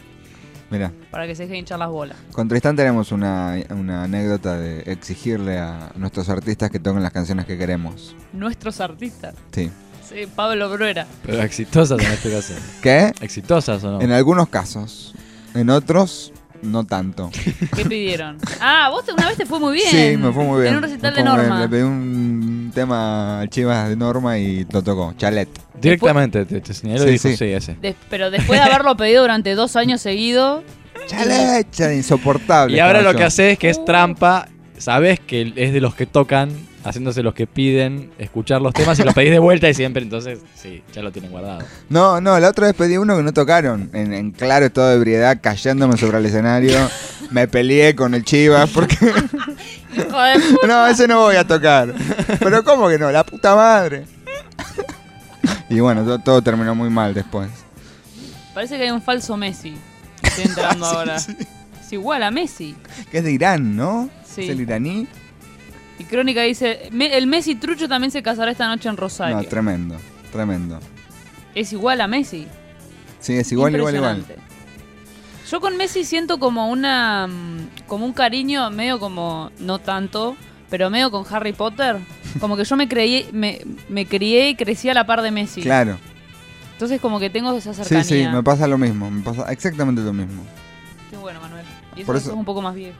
S2: Mira,
S3: para que se deje de hinchar las bolas.
S2: con Tristán tenemos una, una anécdota de exigirle a nuestros artistas que toquen las canciones que queremos.
S3: Nuestros artistas.
S2: Sí.
S3: Sí, Pablo Bruera.
S4: Pero exitosas en este caso.
S2: ¿Qué?
S4: ¿Exitosas o no?
S2: En algunos casos. En otros, no tanto.
S3: ¿Qué pidieron? Ah, vos te- una vez te fue muy bien.
S2: Sí, me fue muy bien.
S3: En un recital
S2: Me
S3: de. Norma.
S2: Le pedí un tema Chivas de Norma y lo tocó. Chalet.
S4: Directamente te, te señaló
S2: Sí,
S4: y dijo,
S2: sí.
S4: sí, ese.
S3: Pero después de haberlo pedido durante dos años seguidos,
S2: Chalecha, insoportable.
S4: Y ahora
S2: estaba
S4: lo que
S2: yo.
S4: haces es que es trampa. Sabes que es de los que tocan, haciéndose los que piden escuchar los temas y los pedís de vuelta y siempre, entonces, sí, ya lo tienen guardado.
S2: No, no, la otra vez pedí uno que no tocaron. En, en claro estado de ebriedad, cayéndome sobre el escenario. Me peleé con el Chivas porque. No, ese no voy a tocar. Pero ¿cómo que no? La puta madre. y bueno, todo, todo terminó muy mal después.
S3: Parece que hay un falso Messi. Estoy entrando
S2: Sí,
S3: ahora.
S2: sí.
S3: Es igual a Messi.
S2: Que es de Irán, ¿no?
S3: Sí.
S2: Es el iraní.
S3: Y Crónica dice, "Me- el Messi trucho también se casará esta noche en Rosario.
S2: No, tremendo, tremendo.
S3: es igual a Messi.
S2: Sí, es igual, igual, igual.
S3: Yo con Messi siento como una mm, como un cariño medio como no tanto, pero medio con Harry Potter, como que yo me creí me, me crié y crecí a la par de Messi.
S2: Claro.
S3: Entonces como que tengo esa
S2: Sí,
S3: cercanía.
S2: sí, me pasa lo mismo. Me pasa exactamente lo mismo.
S3: Qué bueno, Manuel. Y eso,
S2: Por eso-
S3: sos un poco más viejo.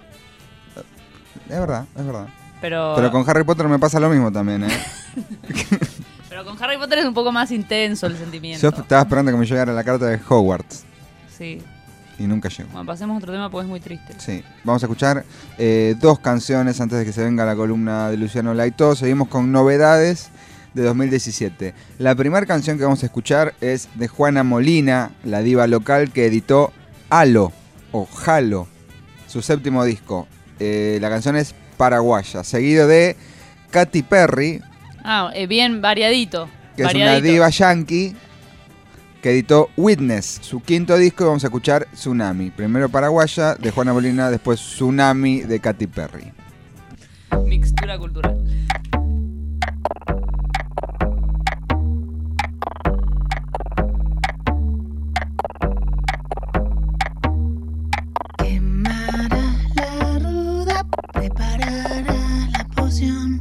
S2: Es verdad, es verdad.
S3: Pero
S2: Pero con Harry Potter me pasa lo mismo también, ¿eh?
S3: pero con Harry Potter es un poco más intenso el sentimiento.
S2: Yo estaba esperando que me llegara la carta de Hogwarts
S3: Sí.
S2: Y nunca llegó.
S3: Bueno, pasemos a otro tema porque es muy triste.
S2: Sí, vamos a escuchar eh, dos canciones antes de que se venga la columna de Luciano Laito. Seguimos con novedades de 2017. La primera canción que vamos a escuchar es de Juana Molina, la diva local que editó Halo o Halo, su séptimo disco. Eh, la canción es Paraguaya, seguido de Katy Perry,
S3: Ah, eh, bien variadito.
S2: que es una diva yankee que editó Witness, su quinto disco, y vamos a escuchar Tsunami. Primero Paraguaya de Juana Molina, después Tsunami de Katy Perry.
S3: Mixtura cultural.
S14: Quemarás la ruda, prepararás la poción.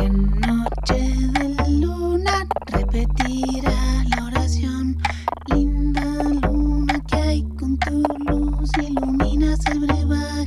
S14: Y en noche de luna repetirás luz iluminas el brebaje.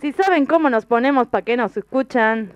S15: Si saben cómo nos ponemos para que nos escuchan.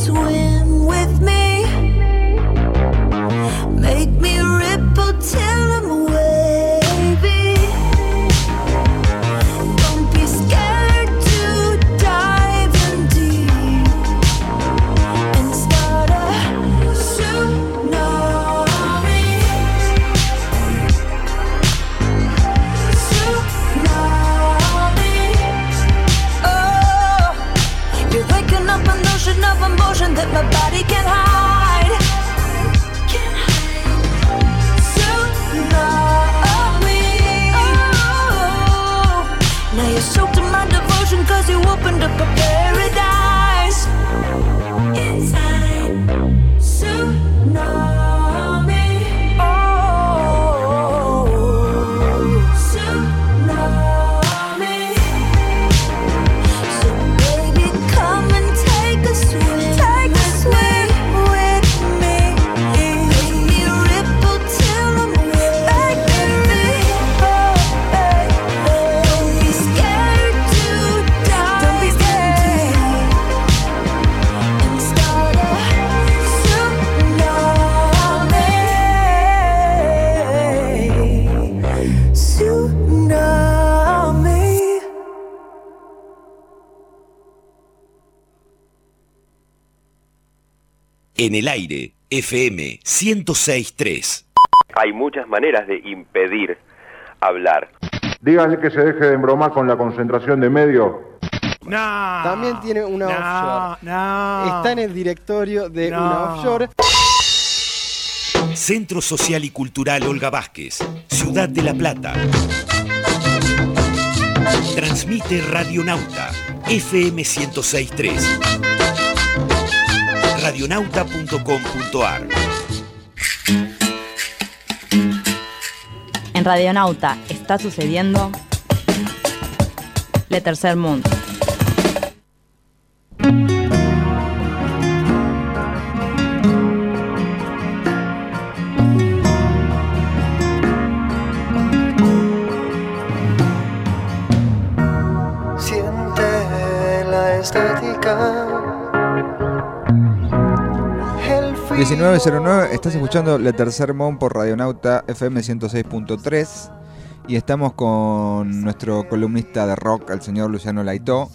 S16: Swim with me.
S6: En el aire, FM 1063.
S17: Hay muchas maneras de impedir hablar.
S18: Dígale que se deje de embromar con la concentración de medios.
S19: También tiene una offshore. Está en el directorio de
S6: No.
S19: una offshore.
S6: Centro Social y Cultural Olga Vázquez, Ciudad de La Plata. Transmite Radionauta, FM 1063. Radionauta.com.ar
S9: En Radionauta está sucediendo Le Tercer Mundo.
S2: 1909, estás escuchando Le Tercer Mon por Radionauta FM 106.3 y estamos con nuestro columnista de rock, el señor Luciano Laitó,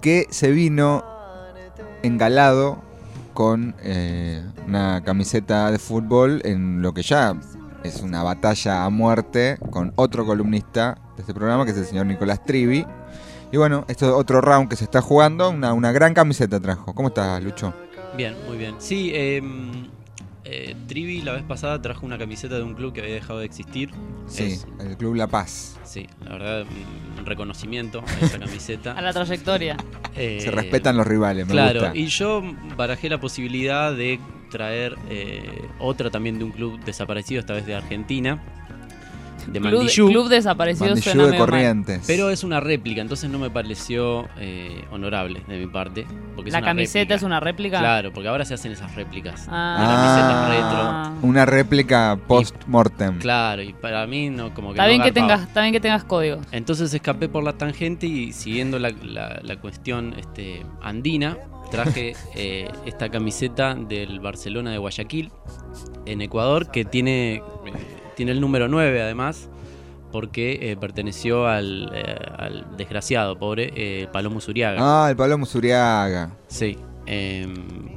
S2: que se vino engalado con eh, una camiseta de fútbol en lo que ya es una batalla a muerte con otro columnista de este programa, que es el señor Nicolás Trivi. Y bueno, esto es otro round que se está jugando, una gran camiseta trajo. ¿Cómo estás, Lucho?
S20: Bien, muy bien. Sí, eh, eh, Trivi la vez pasada trajo una camiseta de un club que había dejado de existir.
S2: Sí,
S20: Es-
S2: el Club La Paz.
S20: sí, la verdad, un reconocimiento a esa camiseta.
S3: A la trayectoria.
S20: Eh,
S2: Se respetan los rivales, me
S20: claro,
S2: gusta.
S20: y yo barajé la posibilidad de traer eh, otra también de un club desaparecido, esta vez de Argentina, de
S3: Club,
S20: Mandillú.
S3: club desaparecido
S2: Mandillú
S3: suena
S2: de
S3: medio mal.
S2: Corrientes.
S20: Pero es una réplica, entonces no me pareció eh, honorable de mi parte. Porque es
S3: La
S20: una
S3: camiseta
S20: réplica.
S3: es una réplica.
S20: Claro, porque ahora se hacen esas réplicas.
S3: Ah.
S20: De camisetas retro.
S2: Una réplica post-mortem.
S20: Claro, y para mí no como que
S3: Está
S20: no
S3: bien que tengas, está bien que tengas códigos.
S20: Entonces escapé por la tangente y siguiendo la, la- la cuestión este, andina, traje eh, esta camiseta del Barcelona de Guayaquil, en Ecuador, que tiene, eh, tiene el número 9 además, porque eh, perteneció al, eh, al desgraciado, pobre, eh, Palomo Zuriaga.
S2: Ah, el Palomo Zuriaga.
S20: Sí. em,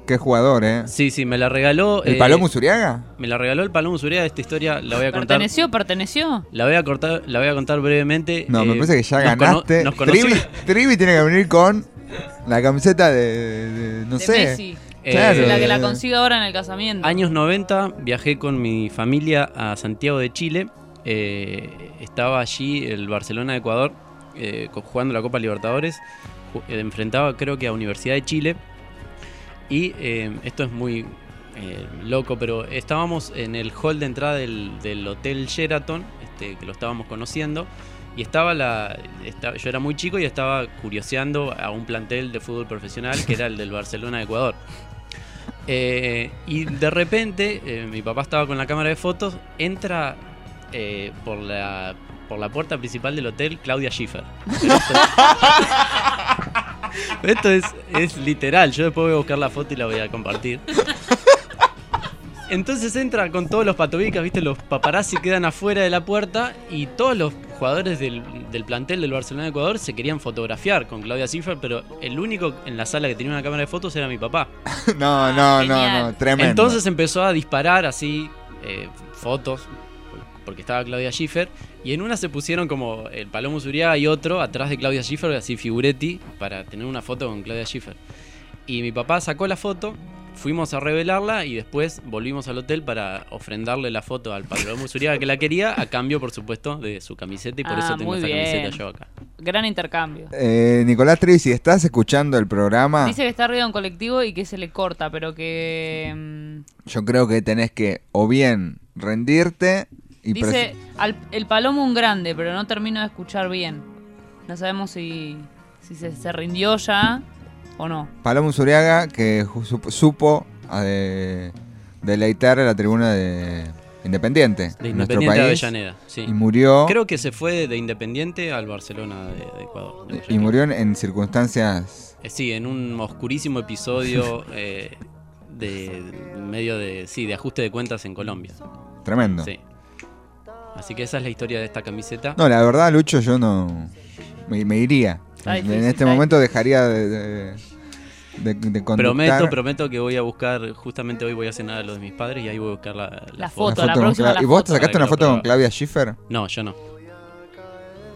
S2: Qué jugador, ¿eh?
S20: sí, sí, me la regaló...
S2: ¿El
S20: eh,
S2: Palomo Zuriaga?
S20: Me la regaló el Palomo Zuriaga, esta historia la voy a contar...
S3: ¿Perteneció? ¿Perteneció?
S20: La voy a cortar, la voy a contar brevemente.
S2: No, me parece que ya
S20: nos cono-
S2: ganaste.
S20: nos
S2: Trivi, Trivi tiene que venir con la camiseta de, de- no
S3: de
S2: sé.
S3: Messi.
S20: Claro.
S3: La que la consiga ahora en el casamiento.
S20: Años 90, viajé con mi familia a Santiago de Chile. Eh, estaba allí el Barcelona de Ecuador eh, jugando la Copa Libertadores. Eh, enfrentaba creo que a Universidad de Chile. Y eh, esto es muy eh, loco, pero estábamos en el hall de entrada del, del Hotel Sheraton, este, que lo estábamos conociendo. Y estaba la. esta- yo era muy chico y estaba curioseando a un plantel de fútbol profesional que era el del Barcelona de Ecuador. Eh, y de repente, eh, mi papá estaba con la cámara de fotos, entra eh, por, la, por la puerta principal del hotel Claudia Schiffer. Esto es, es literal, yo después voy a buscar la foto y la voy a compartir. Entonces entra con todos los patobicas, viste, los paparazzi quedan afuera de la puerta y todos los jugadores del, del plantel del Barcelona de Ecuador se querían fotografiar con Claudia Schiffer, pero el único en la sala que tenía una cámara de fotos era mi papá.
S2: No, no, no, no, tremendo.
S20: Entonces empezó a disparar así eh, fotos, porque estaba Claudia Schiffer, y en una se pusieron como el Palomo Zuriaga y otro atrás de Claudia Schiffer, así figuretti, para tener una foto con Claudia Schiffer. Y mi papá sacó la foto, fuimos a revelarla y después volvimos al hotel para ofrendarle la foto al Palomo Zuriaga que la quería, a cambio, por supuesto, de su camiseta, y por
S3: Ah,
S20: eso tengo esa
S3: bien.
S20: camiseta yo acá.
S3: Gran intercambio.
S2: Eh, Nicolás Trivi, si estás escuchando el programa,
S3: Dice que está arriba de un colectivo y que se le corta, pero que... mm,
S2: yo creo que tenés que o bien rendirte y
S3: dice, al- el palomo un grande, pero no termino de escuchar bien. No sabemos si, si se, se rindió ya o no.
S2: Palomo Zuriaga que supo, supo eh, deleitar a la tribuna de Independiente,
S20: De
S2: en nuestro
S20: Independiente de
S2: país,
S20: Avellaneda, sí.
S2: y murió
S20: Creo que se fue de Independiente al Barcelona de, de Ecuador. de
S2: y murió en, en circunstancias
S20: Eh, sí, en un oscurísimo episodio eh, de medio de sí de ajuste de cuentas en Colombia.
S2: tremendo.
S20: Sí. Así que esa es la historia de esta camiseta.
S2: No, la verdad, Lucho, yo no me, me iría. En este momento dejaría de, de, de- de conductar.
S20: Prometo, prometo que voy a buscar, justamente hoy voy a cenar a los de mis padres y ahí voy a buscar la, la
S3: La
S20: foto.
S3: foto, la próxima la
S2: ¿Y vos te
S3: foto.
S2: sacaste una foto con. Claudia Schiffer?
S20: No, yo no.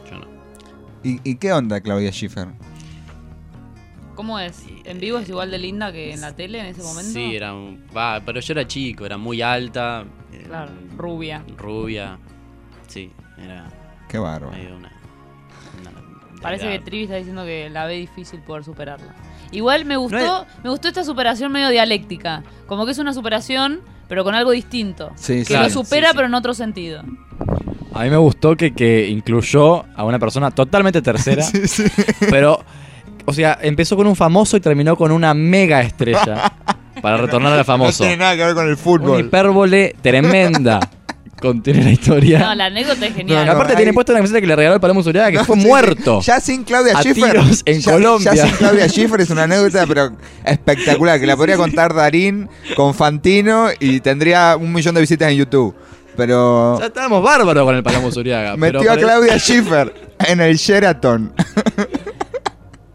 S20: Yo no.
S2: ¿Y, y qué onda Claudia Schiffer?
S3: ¿Cómo es? ¿En vivo es igual de linda que en la tele en ese momento?
S20: Sí, era un, va, pero yo era chico, era muy alta, eh,
S3: Claro, rubia.
S20: rubia. Sí, era
S2: Qué bárbaro.
S20: medio una
S3: Parece que. Trivi está diciendo que la ve difícil poder superarla. Igual me gustó,
S20: No
S3: me gustó esta superación medio dialéctica. Como que es una superación, pero con algo distinto.
S4: Sí,
S3: que
S4: sí.
S3: lo supera,
S4: sí, sí.
S3: pero en otro sentido.
S4: A mí me gustó que, que incluyó a una persona totalmente tercera. Pero, o sea, empezó con un famoso y terminó con una mega estrella. para retornar al famoso.
S2: No tiene nada que ver con el
S4: Una
S2: fútbol.
S4: hipérbole tremenda. Contiene la historia.
S3: No, la anécdota es genial.
S4: Aparte tiene puesto una camiseta que le regaló el Palomo Zuriaga que fue muerto.
S2: Ya sin Claudia
S4: A
S2: Schiffer.
S4: tiros en
S2: ya,
S4: Colombia.
S2: Ya sin Claudia Schiffer es una anécdota, pero espectacular. Que la podría contar Darín con Fantino y tendría un millón de visitas en YouTube. Pero
S4: Ya estábamos bárbaros con el Palomo Zuriaga. pero
S2: metió a Claudia Schiffer en el Sheraton.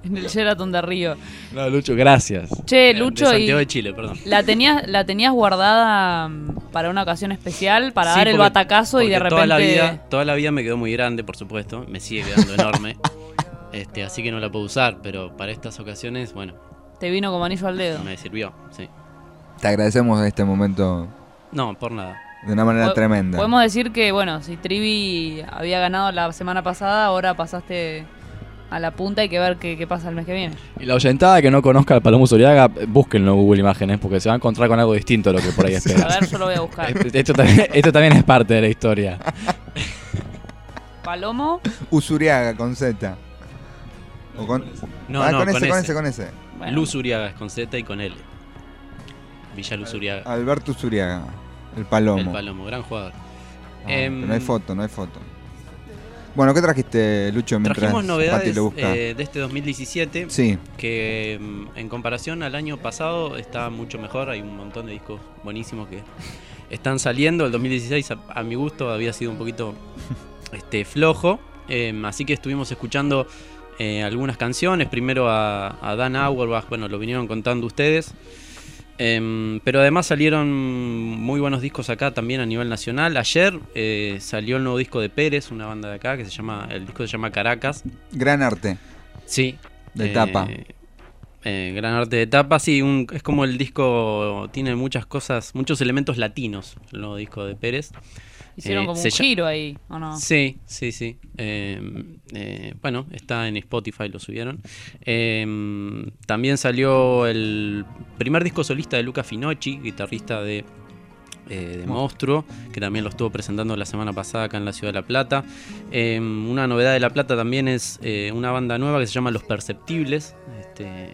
S3: En el Sheraton de Río.
S4: No, Lucho, gracias.
S3: Che,
S20: Eh,
S3: Lucho,
S20: de
S3: y
S20: Santiago de Chile, perdón.
S3: ¿la tenías, ¿la tenías guardada mm, para una ocasión especial? Para
S20: Sí,
S3: dar el
S20: porque-
S3: batacazo y de repente...
S20: Toda la, vida, toda la vida me quedó muy grande, por supuesto. Me sigue quedando enorme. Este, así que no la puedo usar, pero para estas ocasiones, bueno,
S3: Te vino como anillo al dedo.
S20: me sirvió, sí.
S2: Te agradecemos este momento
S20: No, por nada.
S2: de una manera
S3: Po-
S2: tremenda.
S3: Podemos decir que, bueno, si Trivi había ganado la semana pasada, ahora pasaste a la punta. Hay que ver qué, qué pasa el mes que viene.
S4: Y la oyentada que no conozca al Palomo Zuriaga, búsquenlo en Google Imágenes, porque se va a encontrar con algo distinto a lo que por ahí
S3: A
S4: espera.
S3: ver, yo lo voy a buscar.
S4: esto, también, esto también es parte de la historia.
S3: Palomo.
S2: Usuriaga con Z. O con...
S20: No,
S2: Ah,
S20: no,
S2: con,
S20: con,
S2: ese, con
S20: ese.
S2: con ese.
S20: Luz Uriaga es con Z y con L. Villa Luz Uriaga.
S2: Alberto Usuriaga, el palomo.
S20: El Palomo, gran jugador.
S2: Ah,
S20: Em,
S2: no hay foto, no hay foto. Bueno, ¿qué trajiste, Lucho, mientras
S20: Trajimos novedades
S2: lo busca?
S20: eh, de este 2017
S2: Sí.
S20: que mm, en comparación al año pasado está mucho mejor. Hay un montón de discos buenísimos que están saliendo. El 2016 a, a mi gusto había sido un poquito este, flojo. Em, así que estuvimos escuchando eh, algunas canciones. Primero a, a Dan Auerbach, bueno, lo vinieron contando ustedes. Em, pero además salieron muy buenos discos acá también a nivel nacional. Ayer eh, salió el nuevo disco de Pérez, una banda de acá que se llama, el disco se llama Caracas.
S2: Gran arte.
S20: Sí.
S2: De
S20: Eh,
S2: tapa.
S20: eh, gran arte de tapa, sí, un- es como el disco tiene muchas cosas, muchos elementos latinos, el nuevo disco de Pérez.
S3: Hicieron
S20: Eh,
S3: como un giro ahí, ¿o no?
S20: Sí, sí, sí. Eh, eh, bueno, está en Spotify, lo subieron. Eh, también salió el primer disco solista de Luca Finocchi, guitarrista de, eh, de Monstruo, que también lo estuvo presentando la semana pasada acá en la ciudad de La Plata. Eh, una novedad de La Plata también es eh, una banda nueva que se llama Los Perceptibles. Este,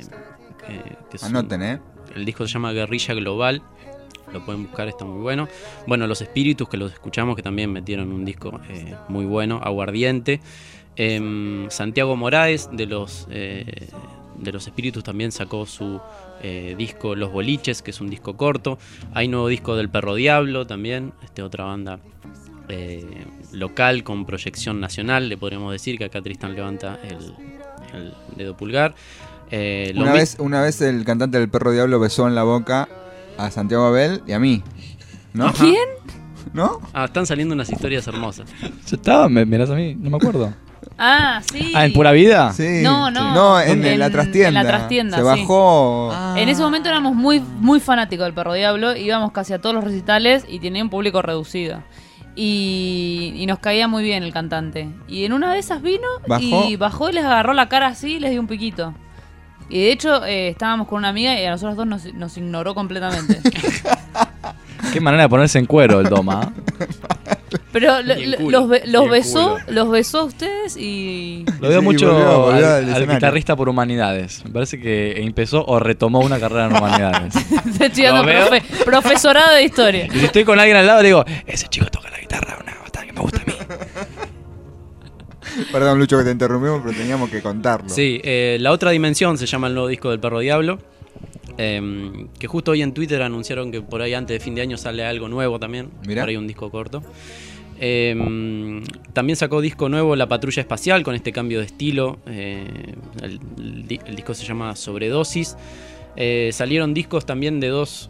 S20: eh, que un-
S2: Anoten, ¿eh?
S20: el disco se llama Guerrilla Global. Lo pueden buscar, está muy bueno. Bueno, Los Espíritus, que los escuchamos, que también metieron un disco eh, muy bueno, Aguardiente. Em, Santiago Moraes, de los, eh, de los Espíritus, también sacó su eh, disco Los Boliches, que es un disco corto. Hay nuevo disco del Perro Diablo también, este, otra banda local con proyección nacional, le podríamos decir, que acá Tristan levanta el, el dedo pulgar. Eh,
S2: Una vez, una vez el cantante del Perro Diablo besó en la boca a Santiago Abel y a mí. ¿No?
S3: ¿Quién?
S2: ¿No?
S20: Ah, están saliendo unas historias hermosas.
S4: Yo estaba, me mirás a mí, no me acuerdo.
S3: Ah, sí.
S4: Ah, ¿en pura vida?
S2: Sí.
S3: No, no.
S2: No, en,
S3: En-
S2: la trastienda.
S3: en la trastienda,
S2: Se
S3: sí.
S2: bajó.
S3: En ese momento éramos muy, muy fanáticos del Perro Diablo, íbamos casi a todos los recitales y tenía un público reducido. Y, y nos caía muy bien el cantante. Y en una de esas vino
S2: ¿Bajó?
S3: y bajó y les agarró la cara así y les dio un piquito. Y de hecho eh, estábamos con una amiga y a nosotros dos nos, nos ignoró completamente.
S4: Qué manera de ponerse en cuero el Doma.
S3: Pero lo-
S4: Y en
S3: lo-
S4: culo.
S3: los, be-
S4: Y
S3: los besó,
S4: culo.
S3: los besó a ustedes y...
S4: Lo veo
S2: Sí,
S4: mucho
S2: volvió, volvió
S4: al,
S2: al
S4: al
S2: escenario.
S4: guitarrista por humanidades. Me parece que empezó o retomó una carrera en humanidades.
S3: Está estudiando
S4: Lo veo.
S3: profe- profesorado de historia.
S4: Y si estoy con alguien al lado, le digo, ese chico toca la guitarra, una
S2: Perdón, Lucho, que te interrumpimos, pero teníamos que contarlo.
S20: Sí, eh, La Otra Dimensión se llama el nuevo disco del Perro Diablo. eh, que justo hoy en Twitter anunciaron que por ahí antes de fin de año sale algo nuevo también.
S2: Mirá.
S20: Por ahí un disco corto. Eh, también sacó disco nuevo La Patrulla Espacial con este cambio de estilo. eh, el, el di- el disco se llama Sobredosis. Eh, salieron discos también de dos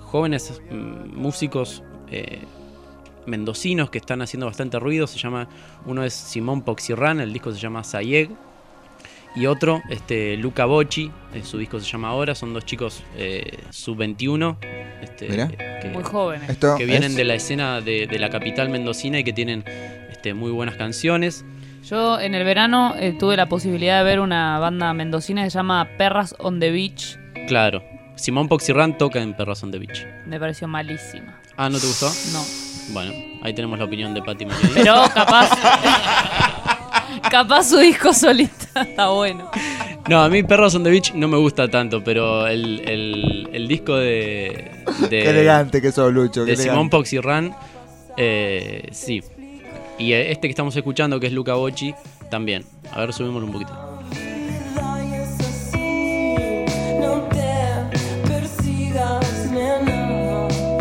S20: jóvenes mm, músicos mendocinos que están haciendo bastante ruido. Se llama, uno es Simón Poxirran, el disco se llama Sayeg. Y otro, este, Luca Bocci, eh, su disco se llama Ahora, son dos chicos eh, sub-21. Este, que,
S3: Muy jóvenes.
S2: Esto
S20: que vienen
S2: es-
S20: de la escena de, de la capital mendocina y que tienen este, muy buenas canciones.
S3: Yo en el verano eh, tuve la posibilidad de ver una banda mendocina que se llama Perras on the Beach.
S20: Claro, Simón Poxirran toca en Perras on the Beach.
S3: Me pareció malísima.
S20: Ah, ¿no te gustó?
S3: No.
S20: Bueno, ahí tenemos la opinión de Patti Marini.
S3: Pero capaz. capaz su disco solista está bueno.
S20: No, a mí Perros on the Beach no me gusta tanto, pero el, el- el disco de. de
S2: Qué elegante que sos, Lucho.
S20: de Simón
S2: elegante.
S20: Poxirran, eh, sí. Y este que estamos escuchando, que es Luca Bocci, también. A ver, subimoslo un poquito.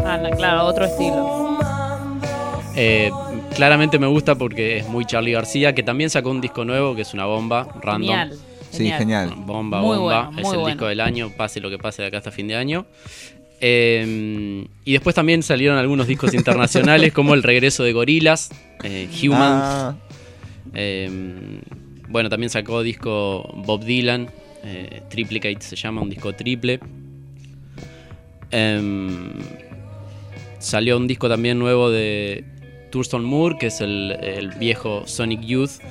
S3: Ah, claro, otro estilo.
S20: Eh, claramente me gusta porque es muy Charlie García, que también sacó un disco nuevo que es una bomba, random.
S3: Genial.
S2: Sí, genial.
S20: Bomba,
S3: Muy
S20: bomba.
S3: bueno,
S20: es el
S3: bueno.
S20: disco del año, pase lo que pase de acá hasta fin de año. Eh, y después también salieron algunos discos internacionales como El regreso de Gorilas, eh, Humans.
S2: Ah.
S20: Eh, bueno, también sacó disco Bob Dylan, eh, Triplicate se llama, un disco triple. Em, salió un disco también nuevo de Thurston Moore, que es el, el viejo Sonic Youth.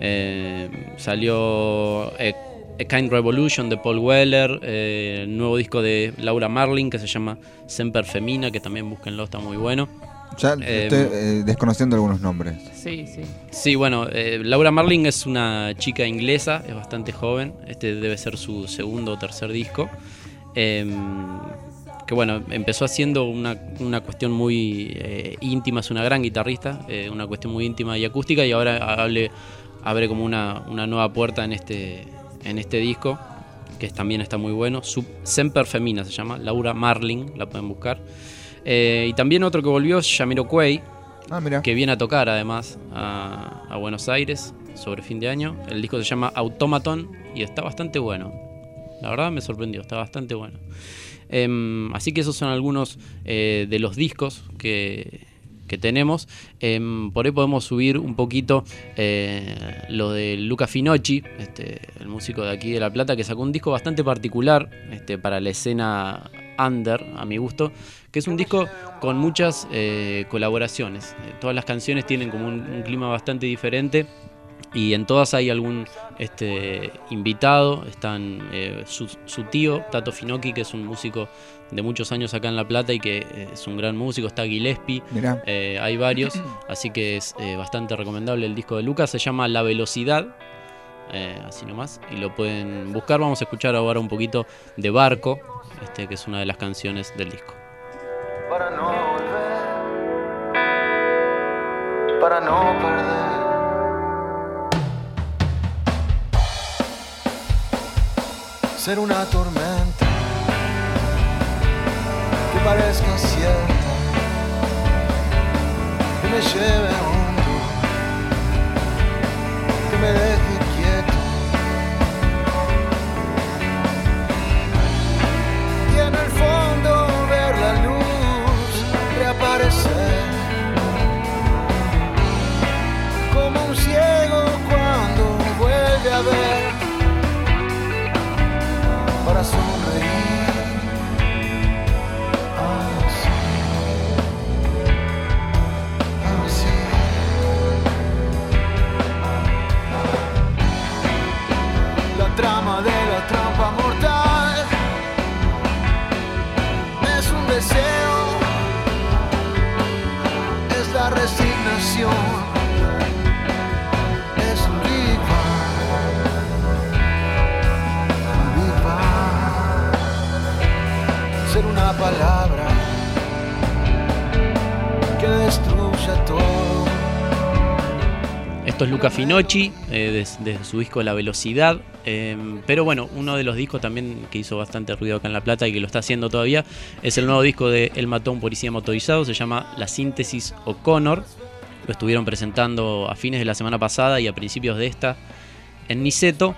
S20: Eh, salió A Kind Revolution de Paul Weller, eh, el nuevo disco de Laura Marling que se llama Semper Femina, que también búsquenlo, está muy bueno.
S2: Ya
S20: Eh,
S2: estoy eh, desconociendo algunos nombres.
S3: Sí, sí.
S20: Sí, bueno, eh, Laura Marling es una chica inglesa, es bastante joven. Este debe ser su segundo o tercer disco. Que bueno, empezó haciendo una, una cuestión muy eh, íntima, es una gran guitarrista, eh, una cuestión muy íntima y acústica, y ahora hable- abre como una, una nueva puerta en este, en este disco, que también está muy bueno. Sub- Semper Femina se llama, Laura Marling, la pueden buscar. Eh, y también otro que volvió es Jamiroquai,
S2: Ah,
S20: que viene a tocar además a, a Buenos Aires sobre fin de año. El disco se llama Automaton y está bastante bueno. La verdad me sorprendió, está bastante bueno. Em, así que esos son algunos eh, de los discos que, que tenemos. Em, por ahí podemos subir un poquito eh, lo de Luca Finocchi, este, el músico de aquí de La Plata, que sacó un disco bastante particular este, para la escena under, a mi gusto, que es un disco con muchas eh, colaboraciones. Todas las canciones tienen como un clima bastante diferente. Y en todas hay algún este, invitado. Están eh, su, su tío, Tato Finocchi, que es un músico de muchos años acá en La Plata y que eh, es un gran músico. Está Gillespie. Eh, hay varios. Así que es eh, bastante recomendable el disco de Lucas. Se llama La Velocidad. eh, así nomás. Y lo pueden buscar. Vamos a escuchar ahora un poquito de Barco, este, que es una de las canciones del disco.
S21: para no volver, para no perder. Ser una tormenta que parezca cierta, que me lleve hondo, que me deje palabra que destruya todo.
S20: Esto es Luca Finocchi, eh, des- desde su disco La Velocidad. eh, pero bueno, uno de los discos también que hizo bastante ruido acá en La Plata y que lo está haciendo todavía es el nuevo disco de El mató a un policía motorizado. Se llama La Síntesis O'Connor. Lo estuvieron presentando a fines de la semana pasada y a principios de esta en Niceto.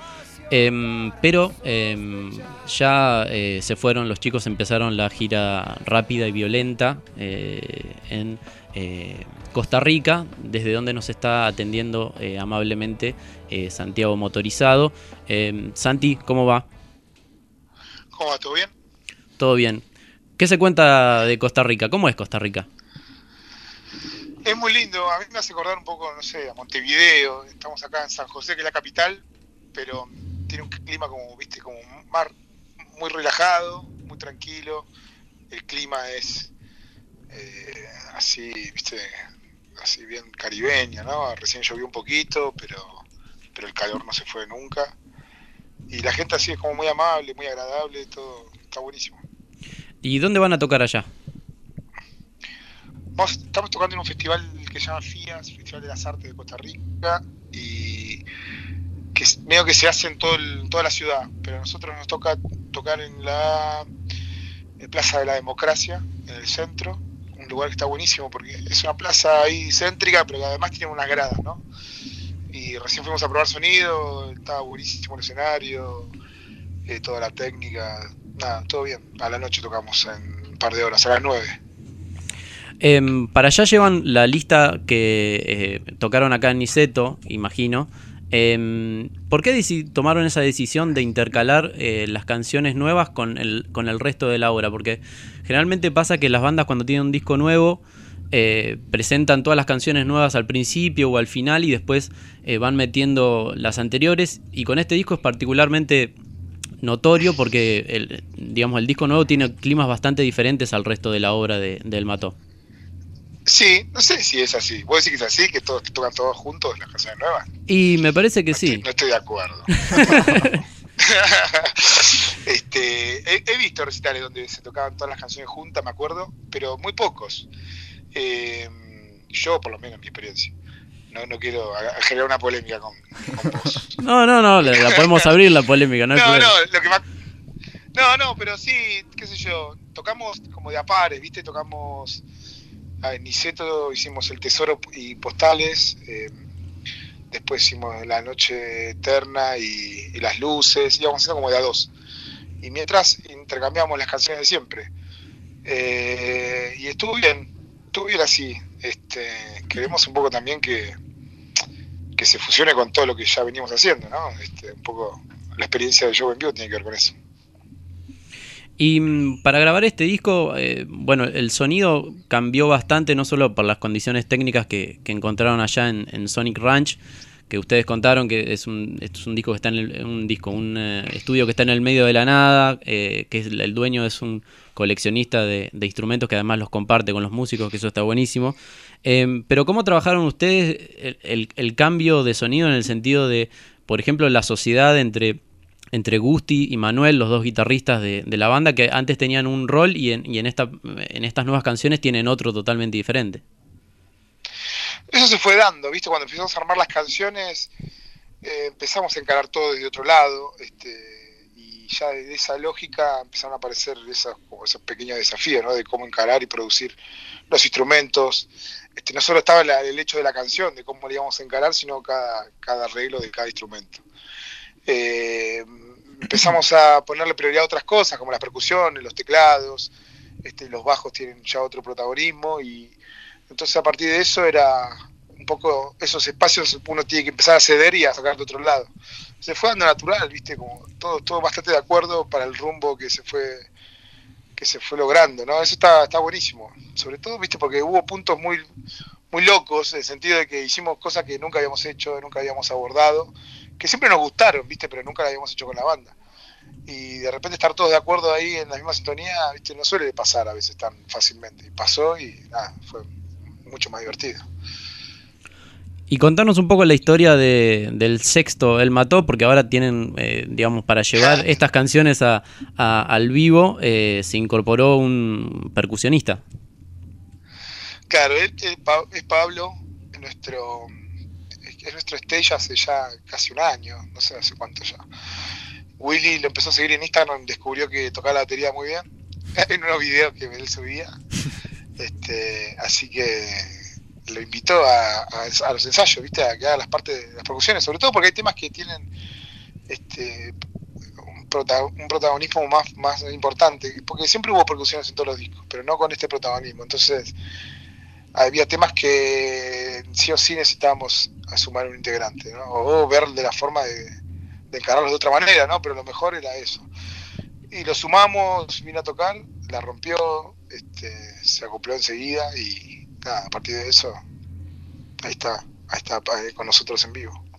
S20: Em, pero em, ya eh, se fueron, los chicos empezaron la gira rápida y violenta eh, en eh, Costa Rica, desde donde nos está atendiendo eh, amablemente eh, Santiago Motorizado. Em, Santi, ¿cómo va?
S22: ¿Cómo va? ¿Todo bien?
S20: ¿Todo bien? ¿Qué se cuenta de Costa Rica? ¿Cómo es Costa Rica?
S22: Es muy lindo, a mí me hace acordar un poco, no sé, a Montevideo. Estamos acá en San José, que es la capital, pero tiene un clima como, viste, como un mar muy relajado, muy tranquilo. El clima es eh, así, viste, así bien caribeño, ¿no? Recién llovió un poquito, pero, pero el calor no se fue nunca. Y la gente así es como muy amable, muy agradable, todo está buenísimo.
S20: ¿Y dónde van a tocar allá?
S22: Vamos- estamos tocando en un festival que se llama FIAS, Festival de las Artes de Costa Rica, y que medio que se hace en todo el- toda la ciudad, pero a nosotros nos toca tocar en la eh, Plaza de la Democracia, en el centro, un lugar que está buenísimo porque es una plaza ahí céntrica, pero que además tiene unas gradas, ¿no? Y recién fuimos a probar sonido, estaba buenísimo el escenario, eh, toda la técnica, nada, todo bien. A la noche tocamos en un par de horas, a las 9.
S20: Em, para allá llevan la lista que eh, tocaron acá en Niceto, imagino. Em, ¿Por qué tomaron esa decisión de intercalar eh, las canciones nuevas con el, con el resto de la obra? Porque generalmente pasa que las bandas cuando tienen un disco nuevo eh, presentan todas las canciones nuevas al principio o al final y después eh, van metiendo las anteriores. Y con este disco es particularmente notorio porque el, digamos, el disco nuevo tiene climas bastante diferentes al resto de la obra de, del Mató.
S22: Sí, no sé si es así. ¿Vos decís que es así, que todos que tocan todos juntos las canciones nuevas?
S20: Y me parece que sí.
S22: No estoy de acuerdo. este, he, he visto recitales donde se tocaban todas las canciones juntas, me acuerdo, pero muy pocos. Eh, yo, por lo menos, en mi experiencia. No, no quiero generar una polémica con, con vos.
S20: No, no, no, la, la podemos abrir la polémica, no
S22: No, no, lo que más... No, no, pero sí, qué sé yo, tocamos como de a pares, ¿viste? Tocamos a Niceto, hicimos El Tesoro y Postales, eh, después hicimos La Noche Eterna y, Las Luces, íbamos haciendo como de a dos. Y mientras intercambiamos las canciones de siempre. Eh, y estuvo bien, estuvo bien así. Este, queremos un poco también que, que se fusione con todo lo que ya venimos haciendo, ¿no? Este, un poco la experiencia de show en vivo tiene que ver con eso.
S20: Y mm, para grabar este disco, eh, bueno, el sonido cambió bastante, no solo por las condiciones técnicas que, encontraron allá en, Sonic Ranch, que ustedes contaron que es un, disco que está en el, un disco, un eh, estudio que está en el medio de la nada, eh, que es, el dueño es un coleccionista de, instrumentos que además los comparte con los músicos, que eso está buenísimo. Pero ¿cómo trabajaron ustedes el cambio de sonido en el sentido de, por ejemplo, la sociedad entre entre Gusti y Manuel, los dos guitarristas de, la banda, que antes tenían un rol y en, estas nuevas canciones tienen otro totalmente diferente.
S22: Eso se fue dando, ¿viste? Cuando empezamos a armar las canciones, eh, empezamos a encarar todo desde otro lado, este, y ya de esa lógica empezaron a aparecer esos, pequeños desafíos, ¿no? De cómo encarar y producir los instrumentos. Este, no solo estaba la- el hecho de la canción, de cómo le íbamos a encarar, sino cada, cada arreglo de cada instrumento. Eh, empezamos a ponerle prioridad a otras cosas, como las percusiones, los teclados, este, los bajos tienen ya otro protagonismo y entonces a partir de eso era un poco esos espacios uno tiene que empezar a ceder y a sacar de otro lado. Se fue dando natural, viste, como todo, todo bastante de acuerdo para el rumbo que se fue que se fue logrando, ¿no? Eso está, está buenísimo. Sobre todo, viste, porque hubo puntos muy, muy locos, en el sentido de que hicimos cosas que nunca habíamos hecho, nunca habíamos abordado, que siempre nos gustaron, viste, pero nunca las habíamos hecho con la banda. Y de repente estar todos de acuerdo ahí en la misma sintonía, viste, no suele pasar a veces tan fácilmente. Y pasó y nada, fue mucho más divertido.
S20: Y contanos un poco la historia de, del sexto El Mató, porque ahora tienen, eh, digamos, para llevar estas canciones a, a- al vivo, eh, se incorporó un percusionista.
S22: Claro, Pa- es Pablo, es nuestro, es nuestro stage hace ya casi un año, no sé hace cuánto ya. Willy lo empezó a seguir en Instagram, descubrió que tocaba la batería muy bien, en unos videos que él subía. Este, así que lo invitó a, a- a los ensayos, ¿viste? A que haga las partes de las percusiones, sobre todo porque hay temas que tienen este un, prota- un protagonismo más, más importante, porque siempre hubo percusiones en todos los discos, pero no con este protagonismo. Entonces, había temas que sí o sí necesitábamos sumar un integrante, ¿no? O ver de la forma de, de encararlos de otra manera, ¿no? Pero lo mejor era eso. Y lo sumamos, vino a tocar, la rompió, este, se acopló enseguida y nada, a partir de eso, ahí está, ahí está eh, con nosotros en vivo.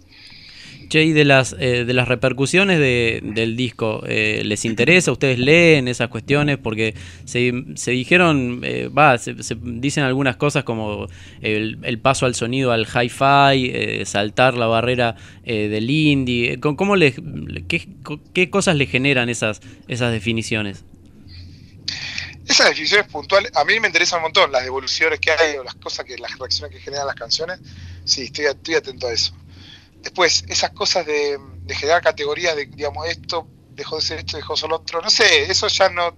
S20: Che, y de las, eh, de las repercusiones de- del disco, eh, ¿les interesa? ¿Ustedes leen esas cuestiones? Porque se, dijeron, eh, va, se, se dicen algunas cosas como el, paso al sonido al hi-fi, saltar la barrera del indie. ¿Cómo, qué cosas le generan esas, esas definiciones?
S22: Esas definiciones puntuales, a mí me interesan un montón, las devoluciones que hay o las cosas que, las reacciones que generan las canciones, sí, estoy, estoy atento a eso. Después, esas cosas de, de generar categorías de, digamos, esto dejó de ser esto, dejó de ser lo otro, no sé, eso ya no,